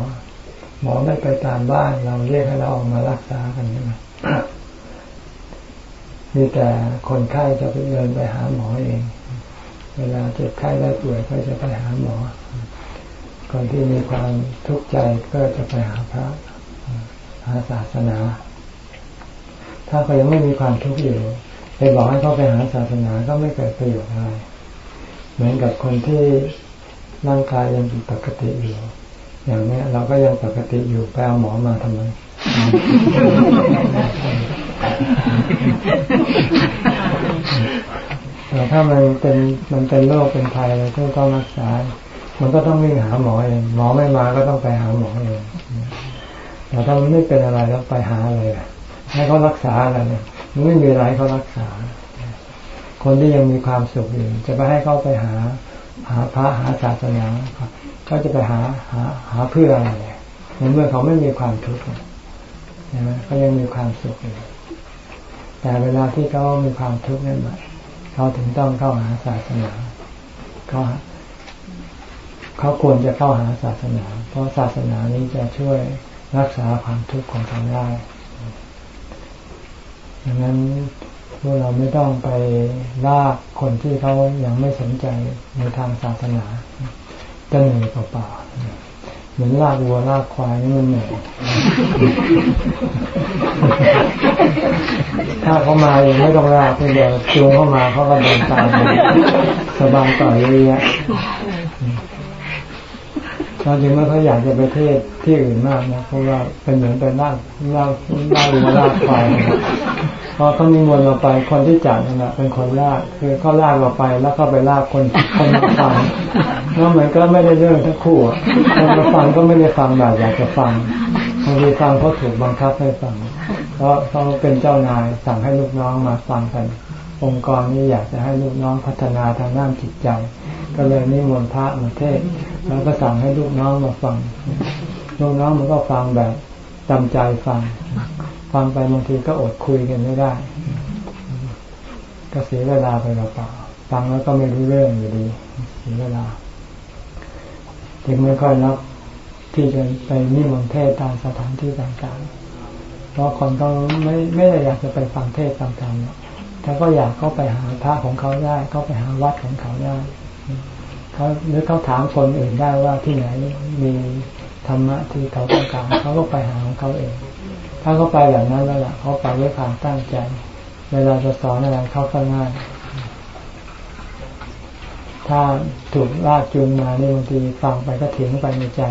หมอไม่ไปตามบ้านเราเรียกให้เราออกมารักษากันใช่ไหมมีแต่คนไข้จะไปเดินไปหาหมอเอง เวลาเจ็บไข้ได้ป่วยก็จะไปหาหมอ คนที่มีความทุกข์ใจก็จะไปหาพระ หาศาสนา ถ้าเขายังไม่มีความทุกข์อยู่ ไปบอกให้เขาไปหาศาสนาก็ไม่เกิดประโยชน์อะไร เหมือนกับคนที่ร่างกายยังปกติอยู่ อย่างนี้เราก็ยังปกติอยู่ไปเอาหมอมาทำไมแต่ถ้ามันเป็นมันเป็นโรคเป็นภัยเราก็ต้องรักษา มันก็ต้องวิ่งหาหมอเอง หมอไม่มาก็ต้องไปหาหมอเองแต่ถ้ามันไม่เป็นอะไรแล้วไปหาอะไรให้เขารักษาอะไรเนี่ย มันไม่มีอะไรเขารักษา คนที่ยังมีความสุขอยู่จะไปให้เขาไปหา หาพระหาศาสนาเขาจะไปหาหาหาเพื่ออะไรในเมื่อเขาไม่มีความทุกข์ใช่ไหมเขายังมีความสุขอยู่แต่เวลาที่เขามีความทุกข์นั่นแหละเขาถึงต้องเข้าหาศาสนาเขาเขาควรจะเข้าหาศาสนา เพราะศาสนานี้จะช่วยรักษาความทุกข์ของเขาได้ ดังนั้นพวกเราไม่ต้องไปลากคนที่เขายังไม่สนใจในทางศาสนาจะเหนื่อยเปล่าเหมือนลากวัวลากควายนี่มันเหนื่อยถ้าเขามาเองไม่ต้องลากเพียงเดียวจูงเข้ามาเขาก็เดินตามสบายต่อเยอะแยะ เราจริงไม่ค่อยอยากจะไปเทศที่อื่นมากนะเพราะว่าเป็นเหมือนเป็นลากลากลากวัวลากควายพอเขามีมนเราไปคนที่จัดนั่นแหะเป็นคนลากคือเขาลากเราไปแล้วก็ไปลากคนคนมาฟังแล้วเหมือนก็ไม่ได้เรื่องทั้งคู่คนมาฟังก็ไม่ได้ฟังแบบอยากจะฟังบางทีฟังเพราะถูกบังคับให้ฟัง เพราะเขาเป็นเจ้านายสั่งให้ลูกน้องมาฟังกัน องค์กรนี้อยากจะให้ลูกน้องพัฒนาทางด้านจิตใจ ก็เลยนิมนต์พระมาเทศ แล้วก็สั่งให้ลูกน้องมาฟัง ลูกน้องมันก็ฟังแบบจำใจฟัง ฟังไปบางทีก็อดคุยกันไม่ได้ ก็เสียเวลาไปเปล่าฟังแล้วก็ไม่รู้เรื่องอยู่ดีเสียเวลาจึงไม่ค่อยรับที่จะไปนิมนต์เทศตามสถานที่ต่างๆ เพราะคนก็ไม่ไม่ได้อยากจะไปฟังเทศต่างๆถ้าก็อยากก็ไปหาพระของเขาได้ ก็ไปหาวัดของเขาได้ เขาหรือเขาถามคนอื่นได้ว่าที่ไหนมีธรรมะที่เขาต้องการเขาก็ไปหาของเขาเอง ถ้าเขาไปแบบนั้นแล้วล่ะเขาไปด้วยความตั้งใจ เวลาจะสอนอะไรเขาก็ง่าย ถ้าถูกลากจูงมาในบางทีฟังไปก็ถึงไปในใจ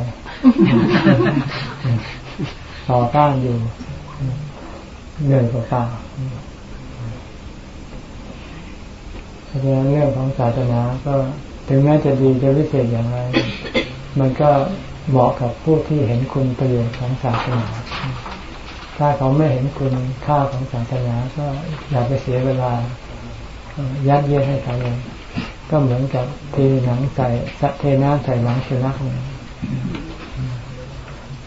ต่อต้านอยู่เหนื่อยกว่าฟังเพราะฉะนั้นเรื่องของศาสนาก็ ถึงแม้จะดีจะวิเศษอย่างไร มันก็เหมาะกับผู้ที่เห็นคุณประโยชน์ของศาสนา ถ้าเขาไม่เห็นคุณค่าของศาสนาก็อย่าไปเสียเวลา ยัดเยียดให้เขาเลยก็เหมือนกับเทหนังใส่เทน้ำใส่หนังสุนัข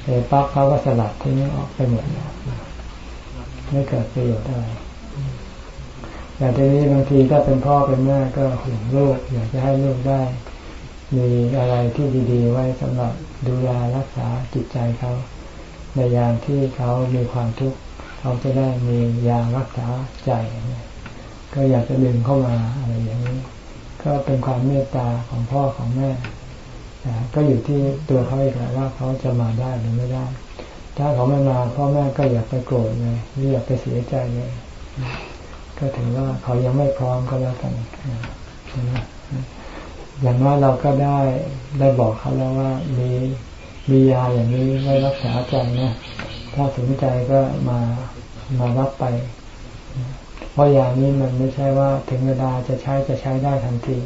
เทปั๊บเขาก็สลัดทิ้งออกไปหมดไม่เกิดประโยชน์อะไร แต่ทีนี้บางทีถ้าเป็นพ่อเป็นแม่ก็ห่วงลูกอยากจะให้ลูกได้ มีอะไรที่ดีๆ ไว้สำหรับดูแลรักษาจิตใจเขา ในยามที่เขามีความทุกข์เขาจะได้มียารักษาใจ ก็อยากจะดึงเข้ามาอะไรอย่างนี้ ก็เป็นความเมตตาของพ่อของแม่ก็อยู่ที่ตัวเขาเองว่าเขาจะมาได้หรือไม่ได้ ถ้าเขาไม่มาพ่อแม่ก็อย่าไปโกรธเลยไม่อย่าไปเสียใจเลย ก็ถือว่าเขายังไม่พร้อมก็แล้วกันอย่างน้อยเราก็ได้ได้บอกเขาแล้วว่ามีมียาอย่างนี้ไว้รักษาใจนะถ้าสนใจก็มามารับไป เพราะยานี้มันไม่ใช่ว่าถึงเวลาจะใช้จะใช้ได้ทันที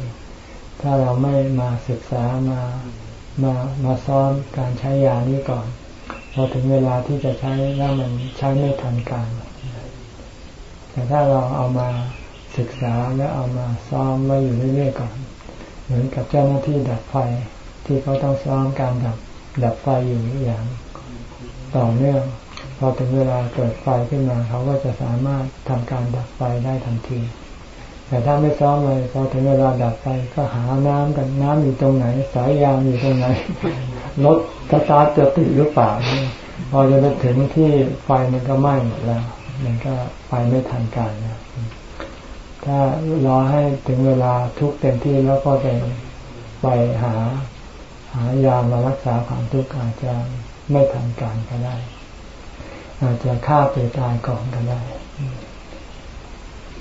ถ้าเราไม่มาศึกษามามามาซ้อมการใช้ยานี้ก่อนพอถึงเวลาที่จะใช้แล้วมันใช้ไม่ทันการ แต่ถ้าเราเอามาศึกษาแล้วเอามาซ้อมมาอยู่เรื่อยๆก่อน เหมือนกับเจ้าหน้าที่ดับไฟ ที่เขาต้องซ้อมการดับดับไฟอยู่อย่างต่อเนื่องพอถึงเวลาเกิดไฟขึ้นมา เขาก็จะสามารถทำการดับไฟได้ทันที แต่ถ้าไม่ซ้อมเลยพอถึงเวลาดับไฟก็หาน้ำกันน้ำอยู่ตรงไหน สายยางอยู่ตรงไหนรถสตาร์ทจะติดหรือเปล่าพอจะไปถึงที่ไฟมันก็ไหม้หมดแล้ว มันก็ไฟไม่ทันการนะถ้ารอให้ถึงเวลาทุกเต็มที่แล้วก็ไปไปหาหายามารักษาความทุกข์อาจจะไม่ทันการก็ได้ อาจจะฆ่าตัวตายก่อนก็ได้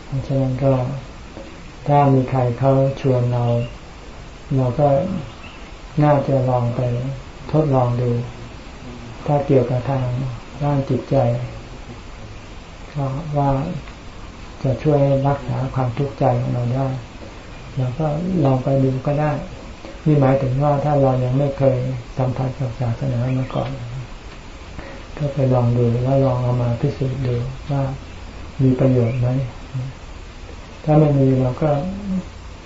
เพราะฉะนั้นก็ถ้ามีใครเขาชวนเรา เราก็น่าจะลองไปทดลองดู ถ้าเกี่ยวกับทางด้านจิตใจ ว่าจะช่วยรักษาความทุกข์ใจของเราได้เราก็ลองไปดูก็ได้นี่หมายถึงว่าถ้าเรายังไม่เคยสัมผัสกับศาสนามาก่อน ก็ไปลองดูแล้วลองเอามาพิสูจน์ดูว่ามีประโยชน์ไหมถ้าไม่มีเราก็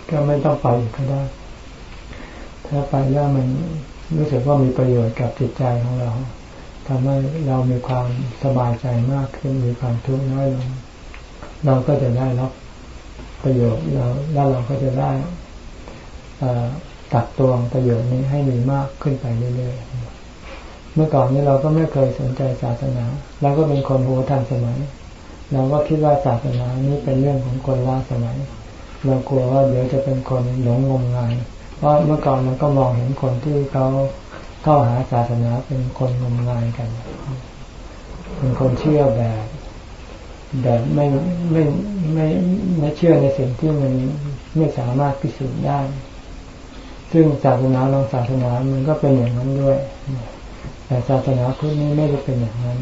ก็ไม่ต้องไปก็ได้ ถ้าไปแล้วมันรู้สึกว่ามีประโยชน์กับจิตใจของเรา ทำให้เรามีความสบายใจมากขึ้นมีความทุกข์น้อยลง เราก็จะได้รับประโยชน์เราแล้วเราก็จะได้ตักตวงประโยชน์นี้ให้มีมากขึ้นไปเรื่อยๆ เมื่อก่อนนี้เราก็ไม่เคยสนใจศาสนาเราก็เป็นคนหัวทันสมัย เราก็คิดว่าศาสนานี้เป็นเรื่องของคนล้าสมัย เรากลัวว่าเดี๋ยวจะเป็นคนหลงงมงาย เพราะเมื่อก่อนเราก็มองเห็นคนที่เขา เข้าหาศาสนาเป็นคนงมงายกัน เป็นคนเชื่อแบบแบบไม่ไม่ไม่ไม่เชื่อในสิ่งที่มันไม่สามารถพิสูจน์ได้ ซึ่งศาสนาลองศาสนามันก็เป็นอย่างนั้นด้วย แต่ศาสนาพุทธนี้ไม่ได้เป็นอย่างนั้น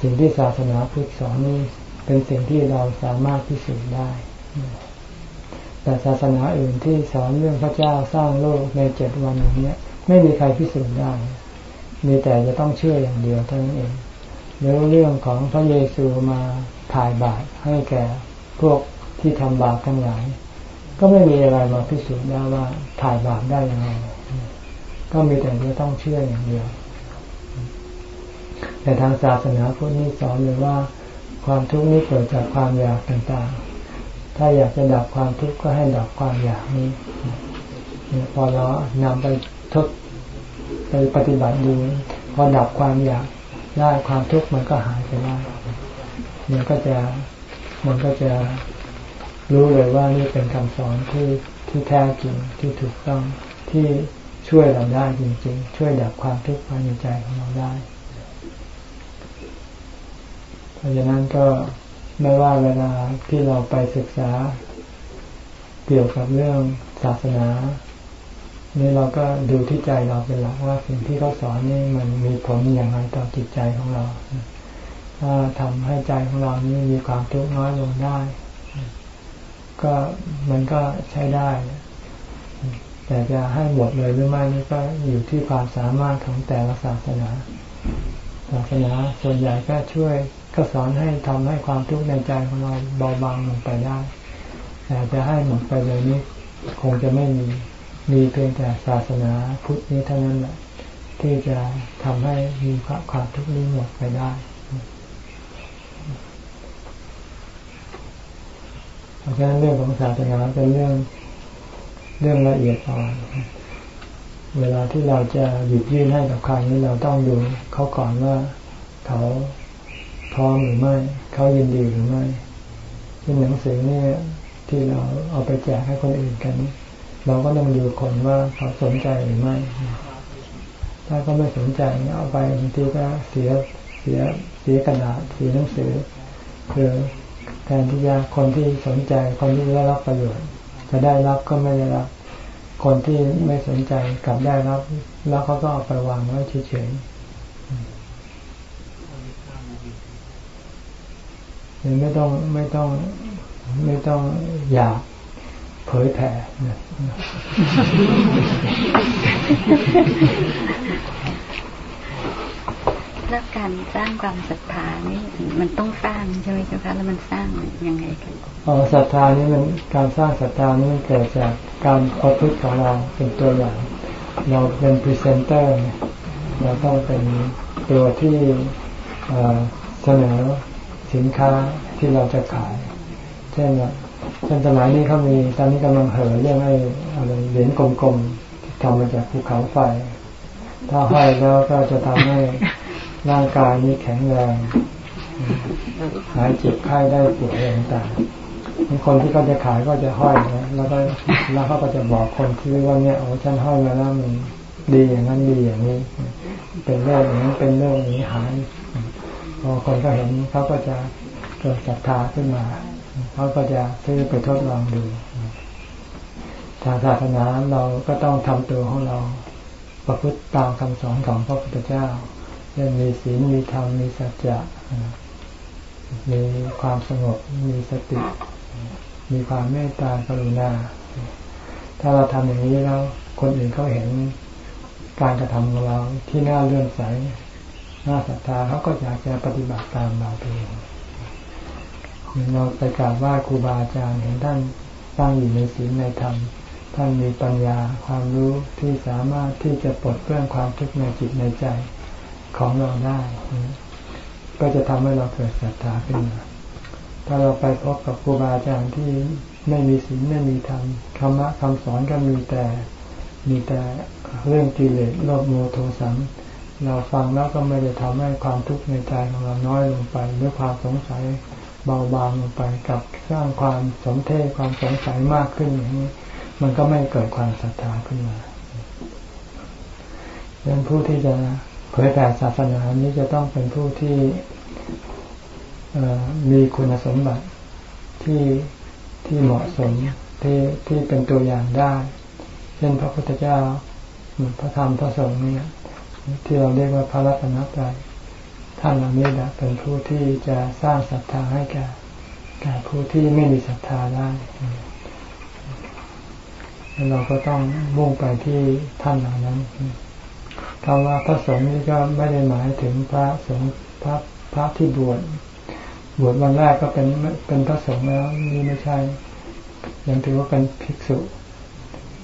สิ่งที่ศาสนาพุทธสอนนี่เป็นสิ่งที่เราสามารถพิสูจน์ได้ แต่ศาสนาอื่นที่สอนเรื่องพระเจ้าสร้างโลกในเจ็ดวันอย่างนี้ ไม่มีใครพิสูจน์ได้ มีแต่จะต้องเชื่ออย่างเดียวเท่านั้นเองแล้วเรื่องของพระเยซูมาถ่ายบาปให้แก่พวกที่ทำบาปทั้งหลาย ก็ไม่มีอะไรมาพิสูจน์ได้ว่าถ่ายบาปได้ยังไงก็มีแต่จะต้องเชื่ออย่างเดียว แต่ทางศาสนาพุทธนี่สอนเลยว่า ความทุกข์นี้เกิดจากความอยากต่างๆ ถ้าอยากจะดับความทุกข์ก็ให้ดับความอยากนี้พอเรานำไป ทดไปปฏิบัติดูพอดับความอยากได้ความทุกข์มันก็หายไปได้มันก็จะมันก็จะรู้เลยว่านี่เป็นคำสอนที่ที่แท้จริงที่ถูกต้องที่ช่วยเราได้จริง ๆ ช่วยดับความทุกข์ภายในใจของเราได้ เพราะฉะนั้นก็ไม่ว่าเวลาที่เราไปศึกษาเกี่ยวกับเรื่องศาสนา นี่เราก็ดูที่ใจเราเป็นหลักว่าสิ่งที่เขาสอนนี่มันมีผลอย่างไรต่อจิตใจของเรา ถ้าทำให้ใจของเรานี้มีความทุกข์น้อยลงได้ ก็มันก็ใช้ได้ แต่จะให้หมดเลยหรือไม่นี่ก็อยู่ที่ความสามารถของแต่ละศาสนาศาสนาส่วนใหญ่ก็ช่วยก็สอนให้ทำให้ความทุกข์ในใจของเราเบาบางลงไปได้ แต่จะให้หมดไปเลยนี่คงจะไม่มี มีเพียงแต่ศาสนาพุทธนี้เท่านั้นแหละที่จะทำให้มีความทุกข์นี้หมดไปได้เพราะฉะนั้นเรื่องของศาสนาเป็นเรื่องเรื่องละเอียดอ่อนเวลาที่เราจะหยิบยื่นให้กับใครนี่เราต้องดูเขาก่อนว่าเขาพร้อมหรือไม่ เขายินดีหรือไม่เช่นหนังสือเนี่ยที่เราเอาไปแจกให้คนอื่นกัน เราก็ต้องดูคนว่าเขาสนใจหรือไม่ ถ้าเขาไม่สนใจเอาไปบางทีก็เสียเสียเสียกระดาษเสียหนังสือคือแทนที่จะคนที่สนใจคนที่ได้รับประโยชน์ จะได้รับก็ไม่ได้รับ คนที่ไม่สนใจกลับได้รับ แล้วเขาก็เอาไปวางไว้เฉยๆไม่ต้องไม่ต้องไม่ต้องอยาก เผยแผ่แล้วการสร้างความศรัทธานี่มันต้องสร้างใช่ไหมเจ้าคะแล้วมันสร้างยังไงกันอ๋อศรัทธานี่มันการสร้างศรัทธานี่มันเกิดจากการประพฤติของเราเป็นตัวอย่างเราเป็นพรีเซนเตอร์เราต้องเป็นตัวที่เสนอสินค้าที่เราจะขาย เช่น เช่นสมัยนี้เขามีตอนนี้กำลังเห่อเรื่องไอ้อะไรเหรียญกลมๆที่ทำมาจากภูเขาไฟ ถ้าห้อยแล้วก็จะทำให้ร่างกายนี้แข็งแรงหายเจ็บไข้ได้ป่วยอะไรต่างๆคนที่เขาจะขายก็จะห้อยนะแล้วก็แล้วเขาก็จะบอกคนที่ว่าเนี่ยโอ้ฉันห้อยมาแล้วมันดีอย่างนั้นดีอย่างนี้ เป็นโรคอย่างนี้เป็นโรคนี้หายพอคนก็เห็นเขาก็จะเกิดศรัทธาขึ้นมา เขาก็จะซื้อไปทดลองดูทางศาสนาเราก็ต้องทำตัวของเราประพฤติตามคำสอนของพระพุทธเจ้าเช่นมีศีลมีธรรมมีสัจจะมีความสงบมีสติ มีความเมตตากรุณา ถ้าเราทำอย่างนี้แล้วคนอื่นเขาเห็นการกระทำของเราที่น่าเลื่อนใสน่าศรัทธาเขาก็อยากจะปฏิบัติตามเราเอง เราไปกราบไหว้ครูบาอาจารย์เห็นท่านตั้งอยู่ในศีลในธรรม ท่านมีปัญญาความรู้ที่สามารถที่จะปลดเปลื้องความทุกข์ในจิตในใจของเราได้ ก็จะทำให้เราเกิดศรัทธาขึ้นมาถ้าเราไปพบกับครูบาอาจารย์ที่ไม่มีศีลไม่มีธรรมธรรมะคำสอนก็มีแต่มีแต่เรื่องกิเลสโลภโมโทสังเราฟังแล้วก็ไม่ได้ทำให้ความทุกข์ในใจของเราน้อยลงไปด้วยความสงสัย เบาบางลงไปกับสร้างความสมเทศความสงสัยมากขึ้นอย่างนี้ มันก็ไม่เกิดความศรัทธาขึ้นมาดังนั้นผู้ที่จะเผยแผ่ศาสนานี้จะต้องเป็นผู้ที่มีคุณสมบัติที่ที่เหมาะสมที่ที่เป็นตัวอย่างได้ เช่นพระพุทธเจ้าพระธรรมพระสงฆ์นี่ที่เราเรียกว่าพระรัตนตรัย ท่านเหล่านี้แหละเป็นผู้ที่จะสร้างศรัทธาให้แก่แก่ผู้ที่ไม่มีศรัทธาได้เราก็ต้องมุ่งไปที่ท่านเหล่านั้นคำว่าพระสงฆ์นี่ก็ไม่ได้หมายถึงพระสงฆ์พระพระที่บวชบวชวันแรกก็เป็นเป็นพระสงฆ์แล้วนี่ไม่ใช่ ยังถือว่าเป็นภิกษุ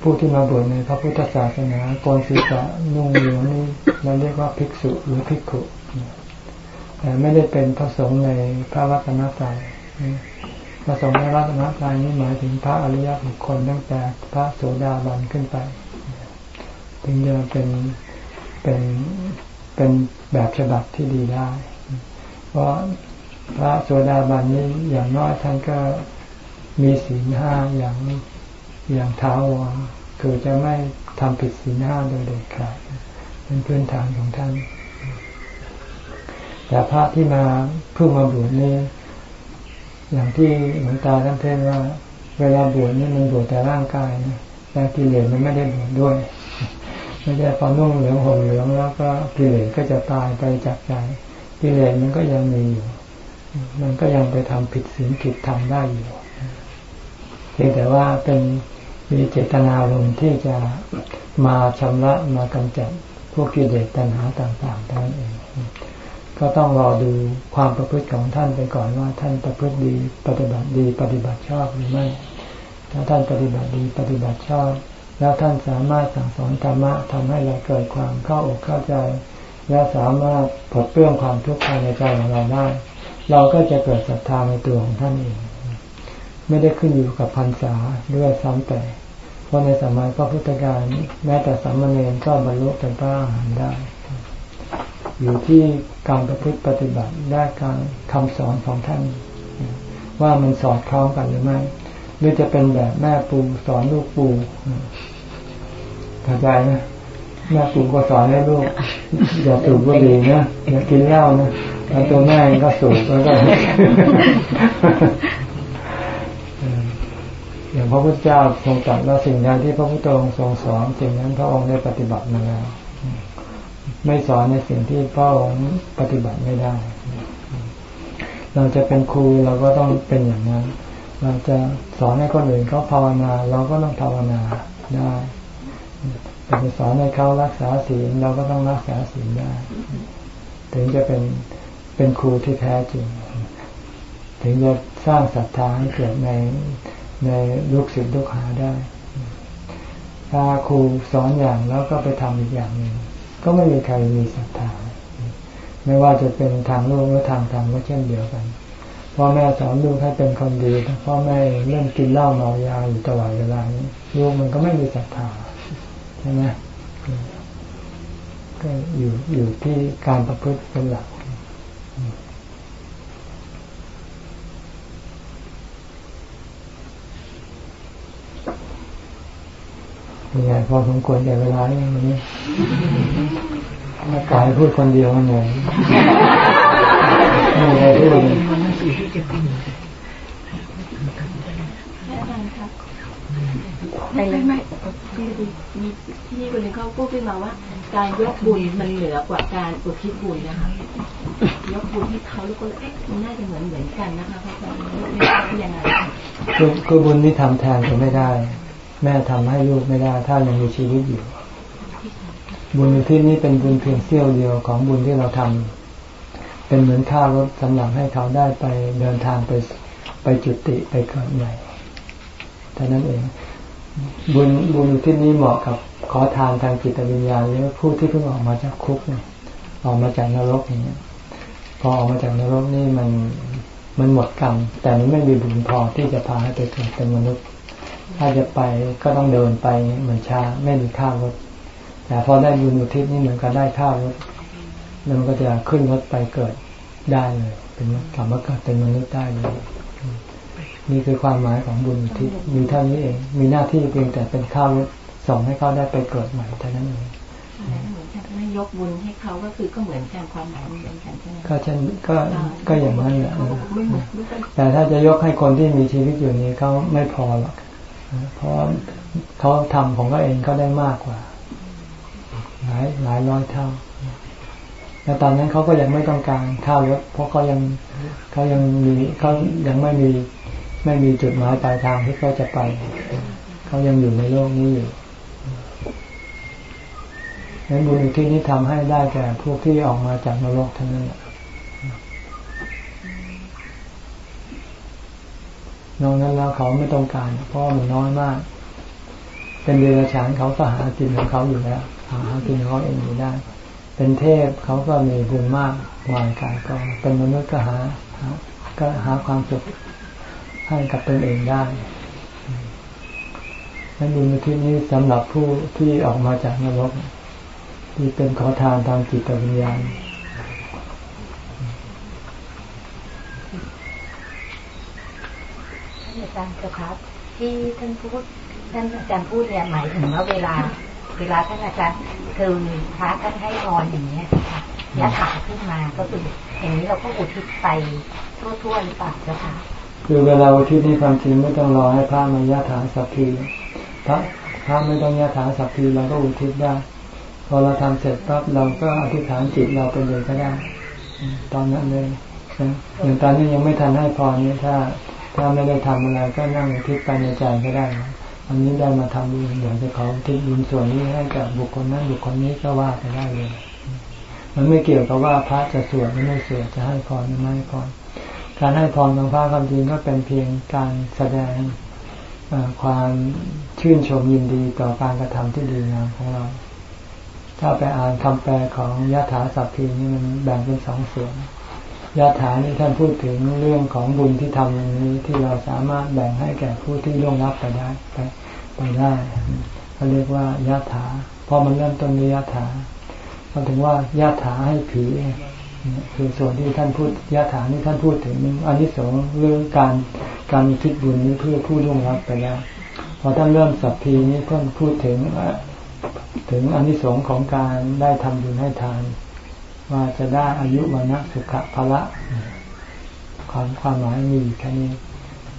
ผู้ที่มาบวชในพระพุทธศาสนาโกนศีรษะนุ่งเหลืองนี่เราเรียกว่าภิกษุหรือภิกขุ แต่ไม่ได้เป็นพระสงฆ์ในพระรัตนตรัยพระสงฆ์ในรัตนตรัยนี้หมายถึงพระอริยบุคคลตั้งแต่พระโสดาบันขึ้นไป ถึงจะเป็นเป็นเป็นแบบฉบับที่ดีได้ เพราะพระโสดาบันนี้อย่างน้อยท่านก็มีศีลห้าอย่างอย่างเท้าวคือจะไม่ทำผิดศีลห้าโดยเด็ดขาดเป็นพื้นฐานของท่าน แต่พระที่มาเพิ่งมาบวชนี่อย่างที่หลวงตาท่านเทศว่า เวลาบวชนี่มันบวชแต่ร่างกายนะแต่กิเลสมันไม่ได้บวชด้วยไม่ใช่พอนุ่งเหลืองห่มเหลืองแล้วก็กิเลสก็จะตายไปจากใจกิเลสมันก็ยังมีอยู่ มันก็ยังไปทำผิดศีลผิดธรรมได้อยู่เพียงแต่ว่าเป็นมีเจตนาลมที่จะมาชำระมากำจัดพวกกิเลสตัณหาต่างๆท่านเอง ก็ต้องรอดูความประพฤติของท่านไปก่อนว่าท่านประพฤติดีปฏิบัติดีปฏิบัติชอบหรือไม่ ถ้าท่านปฏิบัติดีปฏิบัติชอบ แล้วท่านสามารถสั่งสอนธรรมะทำให้เราเกิดความเข้าอกเข้าใจ และสามารถปลดเปลื้องความทุกข์ภายในใจของเราได้ เราก็จะเกิดศรัทธาในตัวของท่านเอง ไม่ได้ขึ้นอยู่กับพรรษาด้วยซ้ำแต่เพราะในสมัยพระพุทธการแม้แต่สามเณรก็บรรลุเป็นพระอรหันต์ได้ อยู่ที่การประพฤติปฏิบัติได้การคำสอนของท่าน ว่ามันสอดคล้องกันหรือไม่หรือจะเป็นแบบแม่ปูสอนลูกปูเข้าใจนะแม่ปูก็สอนให้ลูกอย่าสูบบุหรี่นะอย่ากินเหล้านะแล้วตัวแม่ก็สูบแล้วก็อย่างพระพุทธเจ้าทรงตรัสว่าสิ่งใดที่พระพุทธองค์ทรงสอนสิ่งนั้นพระองค์ได้ปฏิบัติมาแล้ว ไม่สอนในสิ่งที่พระองค์ปฏิบัติไม่ได้ เราจะเป็นครูเราก็ต้องเป็นอย่างนั้น เราจะสอนให้คนอื่นเขาภาวนา เราก็ต้องภาวนาได้จะสอนให้เขารักษาศีลเราก็ต้องรักษาศีลได้ ถึงจะเป็นเป็นครูที่แท้จริง ถึงจะสร้างศรัทธาให้เกิดในในลูกศิษย์ลูกหาได้ ถ้าครูสอนอย่างแล้วก็ไปทำอีกอย่างหนึ่ง ก็ไม่มีใครมีศรัทธา ไม่ว่าจะเป็นทางโลกหรือทางธรรมก็เช่นเดียวกันพ่อแม่สอนลูกให้เป็นคนดีพ่อแม่เล่นกินเหล้าเมายาอยู่ตลอดเวลานี้ลูกมันก็ไม่มีศรัทธาใช่ไหมก็อยู่อยู่ที่การประพฤติเป็นหลัก ยังไงพอสมควรแก่เวลาอย่างนี้มากายพูดคนเดียวมันเหนื่อยไม่ได้พูดไม่ไม่ไม่ที่มีที่คนนึงเขาพูดขึ้นมาว่า การยกบุญมันเหนือกว่าการอุทิศบุญนะคะยกบุญให้เขาแล้วก็เอ๊ะมันน่าจะเหมือนเหมือนกันนะคะพระอาจารย์ยังไงคือคือบุญที่ทำแทนก็ไม่ได้ แม่ทำให้ลูกไม่ได้ ถ้ายังมีชีวิตอยู่ บุญที่นี้เป็นบุญเพียงเสี้ยวเดียวของบุญที่เราทำเป็นเหมือนค่ารถสำหรับให้เขาได้ไปเดินทางไปไปจุติไปเกิดใหม่เท่านั้นเอง บุญบุญที่นี้เหมาะกับขอทานทางจิตวิญญาณหรือผู้ที่เพิ่งออกมาจากคุกเนี่ยออกมาจากนรกอย่างเงี้ยพอออกมาจากนรกนี่มันมันหมดกรรม แต่มันไม่มีบุญพอที่จะพาให้ไปเกิดเป็นมนุษย์ ถ้าจะไปก็ต้องเดินไปเหมือนช้าไม่มีข้าวรถแต่พอได้บุญอุทิศนี่เหมือนกับได้ข้าวรถมันก็จะขึ้นรถไปเกิดได้เลย เป็นกลับมาเกิดเป็นมนุษย์ได้เลยนี่คือความหมายของบุญอุทิศมีเท่านี้เอง มีหน้าที่เพียงแต่เป็นข้าวรถส่งให้เขาได้ไปเกิดใหม่เท่านั้นเองไม่ยกบุญให้เขาก็คือก็เหมือนกันความหมายเหมือนกันใช่ไหมก็เช่นก็ก็อย่างนั้นแหละแต่ถ้าจะยกให้คนที่มีชีวิตอยู่นี้เขาไม่พอหรอก เพราะเขาทำของเขาเองก็ได้มากกว่า หลายหลายร้อยเท่าแล้วตอนนั้นเขาก็ยังไม่ต้องการข้าวรถเพราะเขายังเขายังมีเขายังไม่มีไม่มีจุดหมายปลายทางที่เขาจะไป เขายังอยู่ในโลกนี้อยู่ดังนั้นบุญที่นี้ทำให้ได้แก่พวกที่ออกมาจากนรกทั้งนั้นแหละ นอกนั้นแล้วเขาไม่ต้องการ เพราะมันน้อยมาก เป็นเดรัจฉานเขาก็หากินของเขาอยู่แล้ว หากินของเขาเองอยู่ได้ เป็นเทพเขาก็มีบุญมากว่ากันก็เป็นมนุษย์ก็หา ก็หาความสุขให้กับตนเองได้และบุญอุทิศนี้สำหรับผู้ที่ออกมาจากนรกที่เป็นขอทานทางจิตวิญญาณอา จารย์ครับที่ท่านพูดท่านอาจารย์พูดเนี่ยหมายถึงว่าเวลา เวลาท่านอาจารย์คือพระท่านให้พรอย่างเงี้ยค่ะยะถาขึ้นมาก็คืออย่างนี้เราก็อุทิศไปทั่วๆหรือเปล่าเจ้าค่ะคือเวลาอุทิศนี่ความจริงไม่ต้องรอให้พระมายะถาสักทีพระพระไม่ต้องยะถาสักทีเราก็อุทิศได้ พอเราทำเสร็จปั๊บเราก็อธิษฐานจิตเราเป็นเลยก็ได้ ตอนนั้นเลยอย่างตอนนี้ยังไม่ทันให้พรนี้ถ้า ถ้าไม่ได้ทำอะไรก็นั่งทิศไปในใจก็ได้อันนี้ได้มาทำบุญอยากจะขอทิศบุญส่วนนี้ให้กับบุคคลนั้นบุคคลนี้ก็ว่าไปได้เลย มันไม่เกี่ยวกับว่าพระจะสวดหรือไม่สวดจะให้พรหรือไม่ให้พรการให้พรของพระความจริงก็เป็นเพียงการแสดงความชื่นชมยินดีต่อการกระทำที่ดีงามของเรา ถ้าไปอ่านคำแปลของยะถาสัพพีนี่มันแบ่งเป็นสองส่วน ยาฐานี่ท่านพูดถึงเรื่องของบุญที่ทำอย่างนี้ที่เราสามารถแบ่งให้แก่ผู้ที่ล่วงลับไปได้ไปไปได้เขาเรียกว่ายาถาพอมันเริ่มต้นในยาถาเราถึงว่ายาถาให้ผีคือส่วนที่ท่านพูดยาถานี่ท่านพูดถึงอันที่สองเรื่องการการคิดบุญนี้เพื่อผู้ล่วงลับไปแล้วพอท่านเริ่มสัพพีนี้ท่านพูดถึงถึงอันที่สองของการได้ทำบุญให้ทาน ว่าจะได้อายุวันะสุขภละความความหมายมีแค่นี้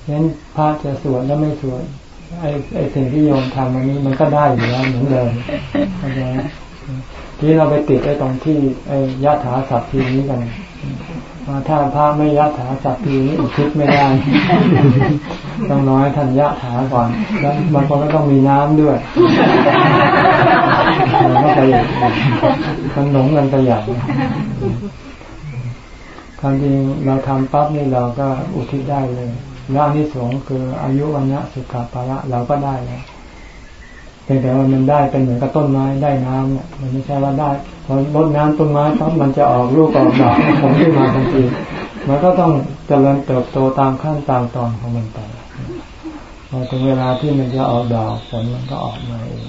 งั้นพระจะสวดแล้วไม่สวดไอ้ไอ้สิ่งที่โยมทำวันนี้มันก็ได้อยู่แล้วเหมือนเดิมเข้าใจที่เราไปติดไอ้ตรงที่ไอ้ยะถาสัพทีนี้กัน ถ้าพระไม่ยะถาสัพทีนี้อุทิศไม่ได้ ต้องน้อยท่านยะถาก่อนแล้วบางคนก็ต้องมีน้ำด้วยมันก็ไปอย่างมันหลงกันไปอย่างความจริงเราทำปั๊บนี่เราก็อุทิศได้เลยแล้วอันที่สองคืออายุวันนะสุขภาระเราก็ได้แล้วเพียงแต่ว่ามันได้เป็นเหมือนกับต้นไม้ได้น้ำเนี่ยมันไม่ใช่ว่าได้ พอลดน้ำต้นไม้ปั๊บมันจะออกลูกออกดอกผลขึ้นมาทันทีมันก็ต้องเจริญเติบโตตามขั้นตามตอนของมันไปพอถึงเวลาที่มันจะออกดอกผลมันก็ออกมาเอง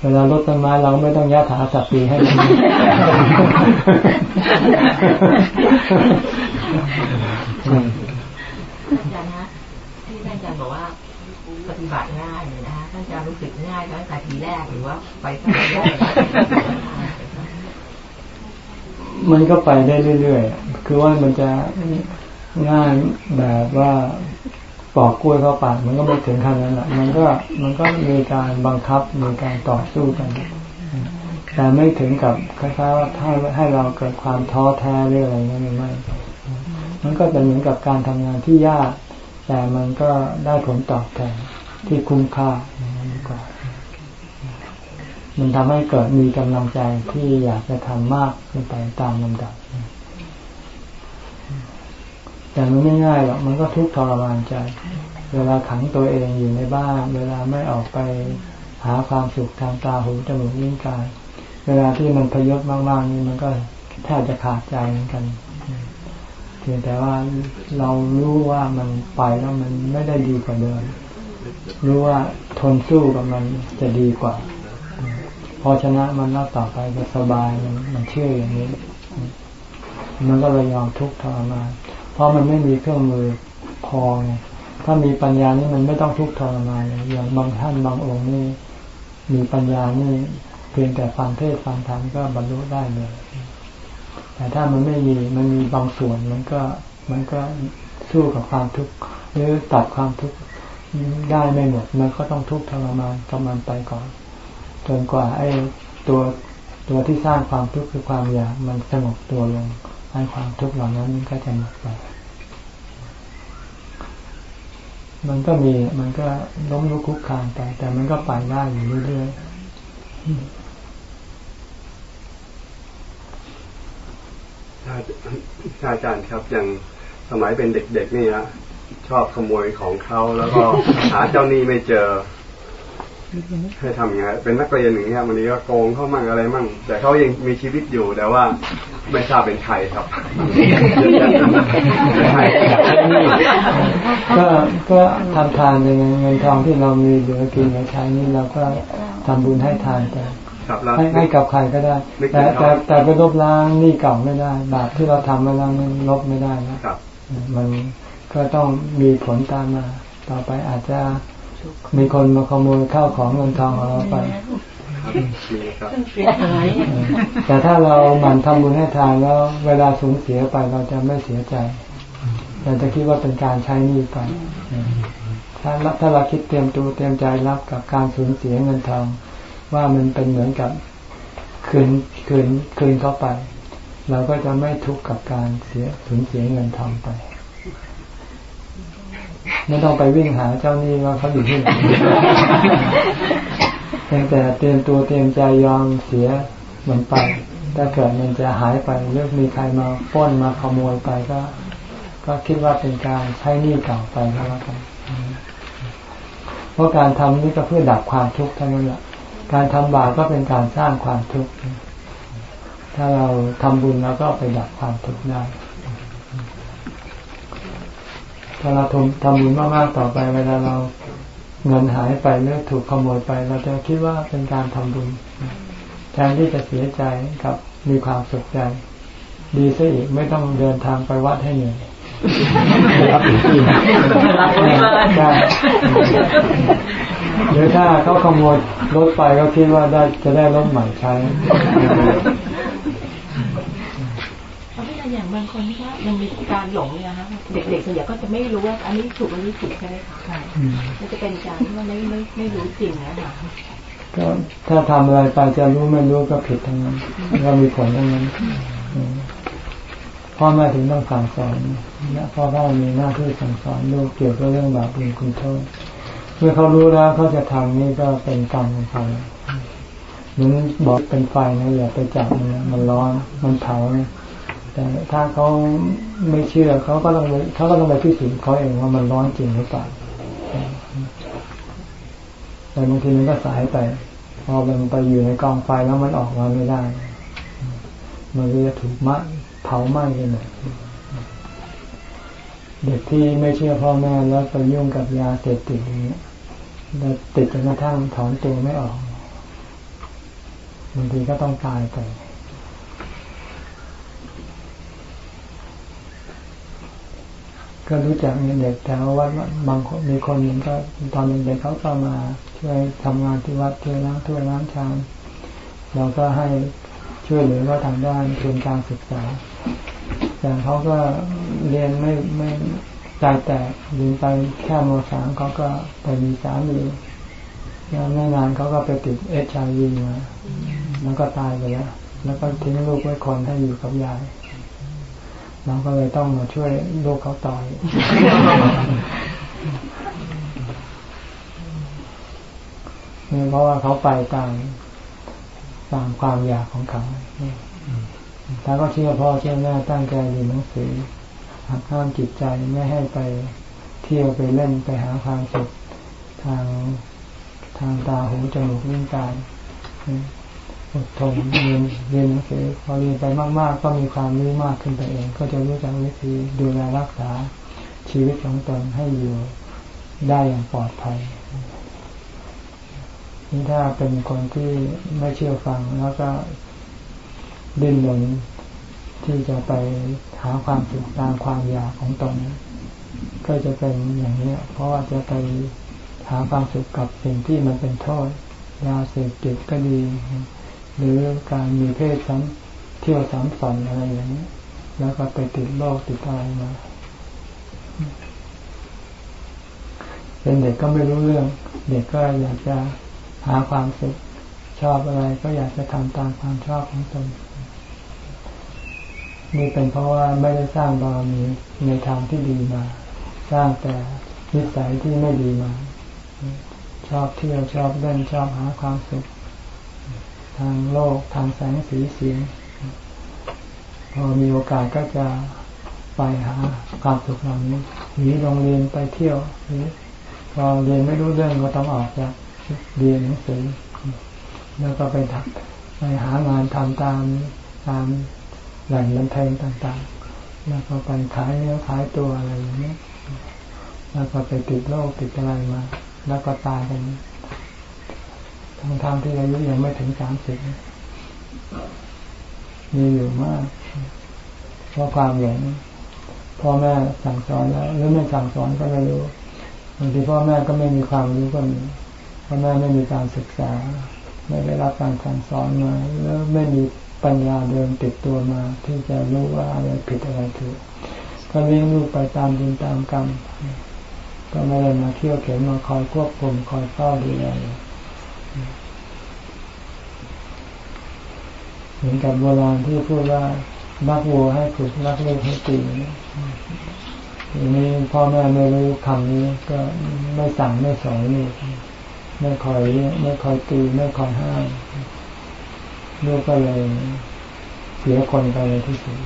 เวลาลดต้นไม้เราไม่ต้องยัดถาสับปีให้มันอาจารย์นะที่อาจารย์บอกว่าปฏิบัติง่าย รู้สึกง่ายตั้งแต่ทีแรกหรือว่าไปสักระยะมันก็ไปได้เรื่อยๆ คือว่ามันจะง่ายแบบว่าปอกกล้วยเข้าปากมันก็ไม่ถึงขั้นนั้นแหละมันก็มันก็มีการบังคับมีการต่อสู้กัน แต่ไม่ถึงกับคล้ายๆว่าถ้าให้เราเกิดความท้อแท้หรืออะไรเงี้ยไม่ มันก็เป็นเหมือนกับการทำงานที่ยาก แต่มันก็ได้ผลตอบแทนที่คุ้มค่า มันทำให้เกิดมีกำลังใจที่อยากจะทำมากขึ้นไปตามลำดับแต่มันไม่ง่ายหรอกมันก็ทุกข์ทรมานใจ เวลาขังตัวเองอยู่ในบ้าน เวลาไม่ออกไปหาความสุขทางตาหูจมูกลิ้นกาย เวลาที่มันพยศมากๆนี่มันก็แทบจะขาดใจเหมือนกันเพียงแต่ว่าเรารู้ว่ามันไปแล้วมันไม่ได้ดีกว่าเดิมรู้ว่าทนสู้กับมันจะดีกว่า พอชนะมันแล้วต่อไปจะสบายมันมันเชื่ออย่างนี้ มันก็เลยยอมทุกข์ทรมานเพราะมันไม่มีเครื่องมือพอไงถ้ามีปัญญานี่มันไม่ต้องทุกข์ทรมานอย่างบางท่านบางองค์นี่มีปัญญานี่เพียงแต่ฟังเทศฟังธรรมก็บรรลุได้เลย แต่ถ้ามันไม่มีมันมีบางส่วนมันก็มันก็สู้กับความทุกข์หรือตัดความทุกข์ได้ไม่หมด มันก็ต้องทุกข์ทรมานกับมันไปก่อน จนกว่าไอ้ตัวตัวที่สร้างความทุกข์คือความอยากมันสงบตัวลงให้ความทุกข์เหล่านั้นก็จะหมดไป มันก็มีมันก็ล้มลุกคุกคานไป แต่มันก็ไปได้อยู่เรื่อยๆอาจารย์ครับอย่างสมัยเป็นเด็กๆนี่นะชอบขโมยของเขาแล้วก็หาเจ้าหนี้ไม่เจอ ให้ทำยังไงเป็นนักเรียนอย่างเงี้ยวันนี้ก็โกงเขามั่งอะไรมั่ง แต่เขายังมีชีวิตอยู่แต่ว่าไม่ทราบเป็นใครครับใช่ก็ก็ทำทานในเงินทองที่เรามีเหลือกินเหลือใช้นี่เราก็ทำบุญให้ทานไปครับแล้วให้ให้กับใครก็ได้ แต่แต่แต่ไปลบล้างหนี้เก่าไม่ได้ บาปที่เราทำมาแล้วมันลบไม่ได้นะครับมันก็ต้องมีผลตามมา ต่อไปอาจจะ มีคนมาขโมยข้าวของเงินทองของเราไปครับมีครับเสียหายแต่ถ้าเราหมั่นทำบุญให้ทานแล้ว เวลาสูญเสียไปเราจะไม่เสียใจเราจะคิดว่าเป็นการใช้หนี้ไปถ้าถ้าเราคิดเตรียมตัวเตรียมใจรับกับการสูญเสียเงินทอง ว่ามันเป็นเหมือนกับคืนคืนคืนเข้าไป เราก็จะไม่ทุกข์กับการเสียสูญเสียเงินทองไป ไม่ต้องไปวิ่งหาเจ้าหนี้ว่าเขาอยู่ที่ไหนเพียงแต่เตรียมตัวเตรียมใจยอมเสียมันไป ถ้าเกิดมันจะหายไปหรือมีใครมาปล้นมาขโมยไปก็ ก็คิดว่าเป็นการใช้หนี้เก่าไปก็แล้วกันเพราะการทำนี่ก็เพื่อดับความทุกข์เท่านั้นแหละการทำบาปก็เป็นการสร้างความทุกข์ถ้าเราทำบุญแล้วก็ไปดับความทุกข์ได้ ถ้าเราทำทำบุญมากๆต่อไป เวลาเราเงินหายไปหรือถูกขโมยไป เราจะคิดว่าเป็นการทำบุญแทนที่จะเสียใจกับมีความสุขใจ ดีซะอีกไม่ต้องเดินทางไปวัดให้เหนื่อยรับอีกทีใช่หรือถ้าเขาขโมยรถไปก็คิดว่าได้จะได้รถใหม่ใช้ เพราะที่อย่าง บางคนที่ว่ายังมีการหลงเนี่ยนะคะเด็กๆส่วนใหญ่ก็จะไม่รู้ว่าอันนี้ถูกอันนี้ผิดใช่ไหมคะมันจะเป็นการที่ว่าไม่ไม่ไม่รู้จริงนะคะก็ถ้าทำอะไรไปจะรู้ไม่รู้ก็ผิดทั้งนั้นก็มีผลทั้งนั้นพ่อแม่ถึงต้องสั่งสอนและพ่อแม่มีหน้าที่สั่งสอนลูกเกี่ยวกับเรื่องบาปบุญคุณโทษเมื่อเขารู้แล้วเขาจะทำนี่ก็เป็นกรรมของเขาเหมือนบอกเป็นไฟนะอย่าไปจับมันมันร้อนมันเผานะ แต่ถ้าเขาไม่เชื่อเขาก็ต้องเขาก็ต้องไปพิสูจน์เขาเองว่ามันร้อนจริงหรือเปล่าแต่บางทีมันก็สายไปพอมันไปอยู่ในกองไฟแล้วมันออกมาไม่ได้ มันก็จะถูกมะเผาไหม้กันหมดเด็กที่ไม่เชื่อพ่อแม่แล้วไปยุ่งกับยาเสพติดอย่างนี้แล้วติดจนกระทั่งถอนตัวไม่ออกบางทีก็ต้องตายไป ก็รู้จักเด็กแต่ว่าบางคนมีคนหนึ่งก็ตอนเด็กเขาก็มาช่วยทำงานที่วัดช่วยล้างถ้วยล้างชามเราก็ให้ช่วยเหลือเขาทางด้านทุนการศึกษา แต่เขาก็เรียนไม่ไม่ใจแตกเรียนไปแค่มสามเขาก็ไปมีสามีแล้วไม่นานเขาก็ไปติดเอชไอวีมาแล้วก็ตายไปแล้วแล้วก็ทิ้งลูกไว้คนให้อยู่กับยาย เราก็เลยต้องมาช่วยลูกเขาต่อยนี่เพราะว่าเขาไปตามตามความอยากของเขาถ้าก็เชื่อพ่อเชื่อแม่ตั้งใจเรียนหนังสือหักห้ามจิตใจไม่ให้ไปเที่ยวไปเล่นไปหาความสุขทางทางตาหูจมูกลิ้นกาย อดทนเรียนเรียนหนังสือพอเรียนไปมาก ๆ ก็มีความรู้มากขึ้นไปเอง ก็จะรู้จักวิธีดูแลรักษาชีวิตของตนให้อยู่ได้อย่างปลอดภัยนี่ถ้าเป็นคนที่ไม่เชื่อฟังแล้วก็ดิ้นรนที่จะไปหาความสุขตามความอยากของตนก็จะเป็นอย่างนี้เพราะว่าจะไปหาความสุขกับสิ่งที่มันเป็นโทษยาเสพติดก็ดี หรือการมีเพศซ้ำเที่ยวซ้ำซ้อนอะไรอย่างนี้ แล้วก็ไปติดโรคติดอะไรมาเป็นเด็กก็ไม่รู้เรื่อง เด็กก็อยากจะหาความสุขชอบอะไรก็อยากจะทำตามความชอบของตนนี่เป็นเพราะว่าไม่ได้สร้างบารมีในทางที่ดีมา สร้างแต่นิสัยที่ไม่ดีมา ชอบเที่ยวชอบเล่นชอบหาความสุข ทางโลกทางแสงสีเสียง พอมีโอกาสก็จะไปหาความสุขเหล่านี้หนีโรงเรียนไปเที่ยวหรือพอเรียนไม่รู้เรื่องก็ต้องออกจากเรียนหนังสือแล้วก็ไปทักไปหางานทำตามตามแหล่งบันเทิงต่างๆ แล้วก็ไปขายเนื้อขายตัวอะไรอย่างนี้ แล้วก็ไปติดโรคติดอะไรมา แล้วก็ตายกัน ทั้งทางที่อายุยังไม่ถึงสามสิบมีอยู่มากเพราะความหลงพ่อแม่สั่งสอนแล้ว หรือไม่สั่งสอนก็ไม่รู้บางทีพ่อแม่ก็ไม่มีความรู้ก็มีพ่อแม่ไม่มีการศึกษา ไม่ได้รับการสั่งสอนมาแล้วไม่มีปัญญาเดินติดตัวมา ที่จะรู้ว่าอะไรผิดอะไรถูกก็เลี้ยงลูกไปตามบุญตามกรรมก็ไม่ได้มาเที่ยวเข็นมาคอยควบคุมคอยเฝ้าดูแล เหมือนกับโบราณที่พูดว่านักวัวให้ฝึกนักเล่นให้ตีทีนี้พ่อแม่ไม่รู้คำนี้ ก็ไม่สั่งไม่สอนนี่ไม่คอยไม่คอยตีไม่คอยห้ามลูกก็เลยเสียคนไปเลยที่สุด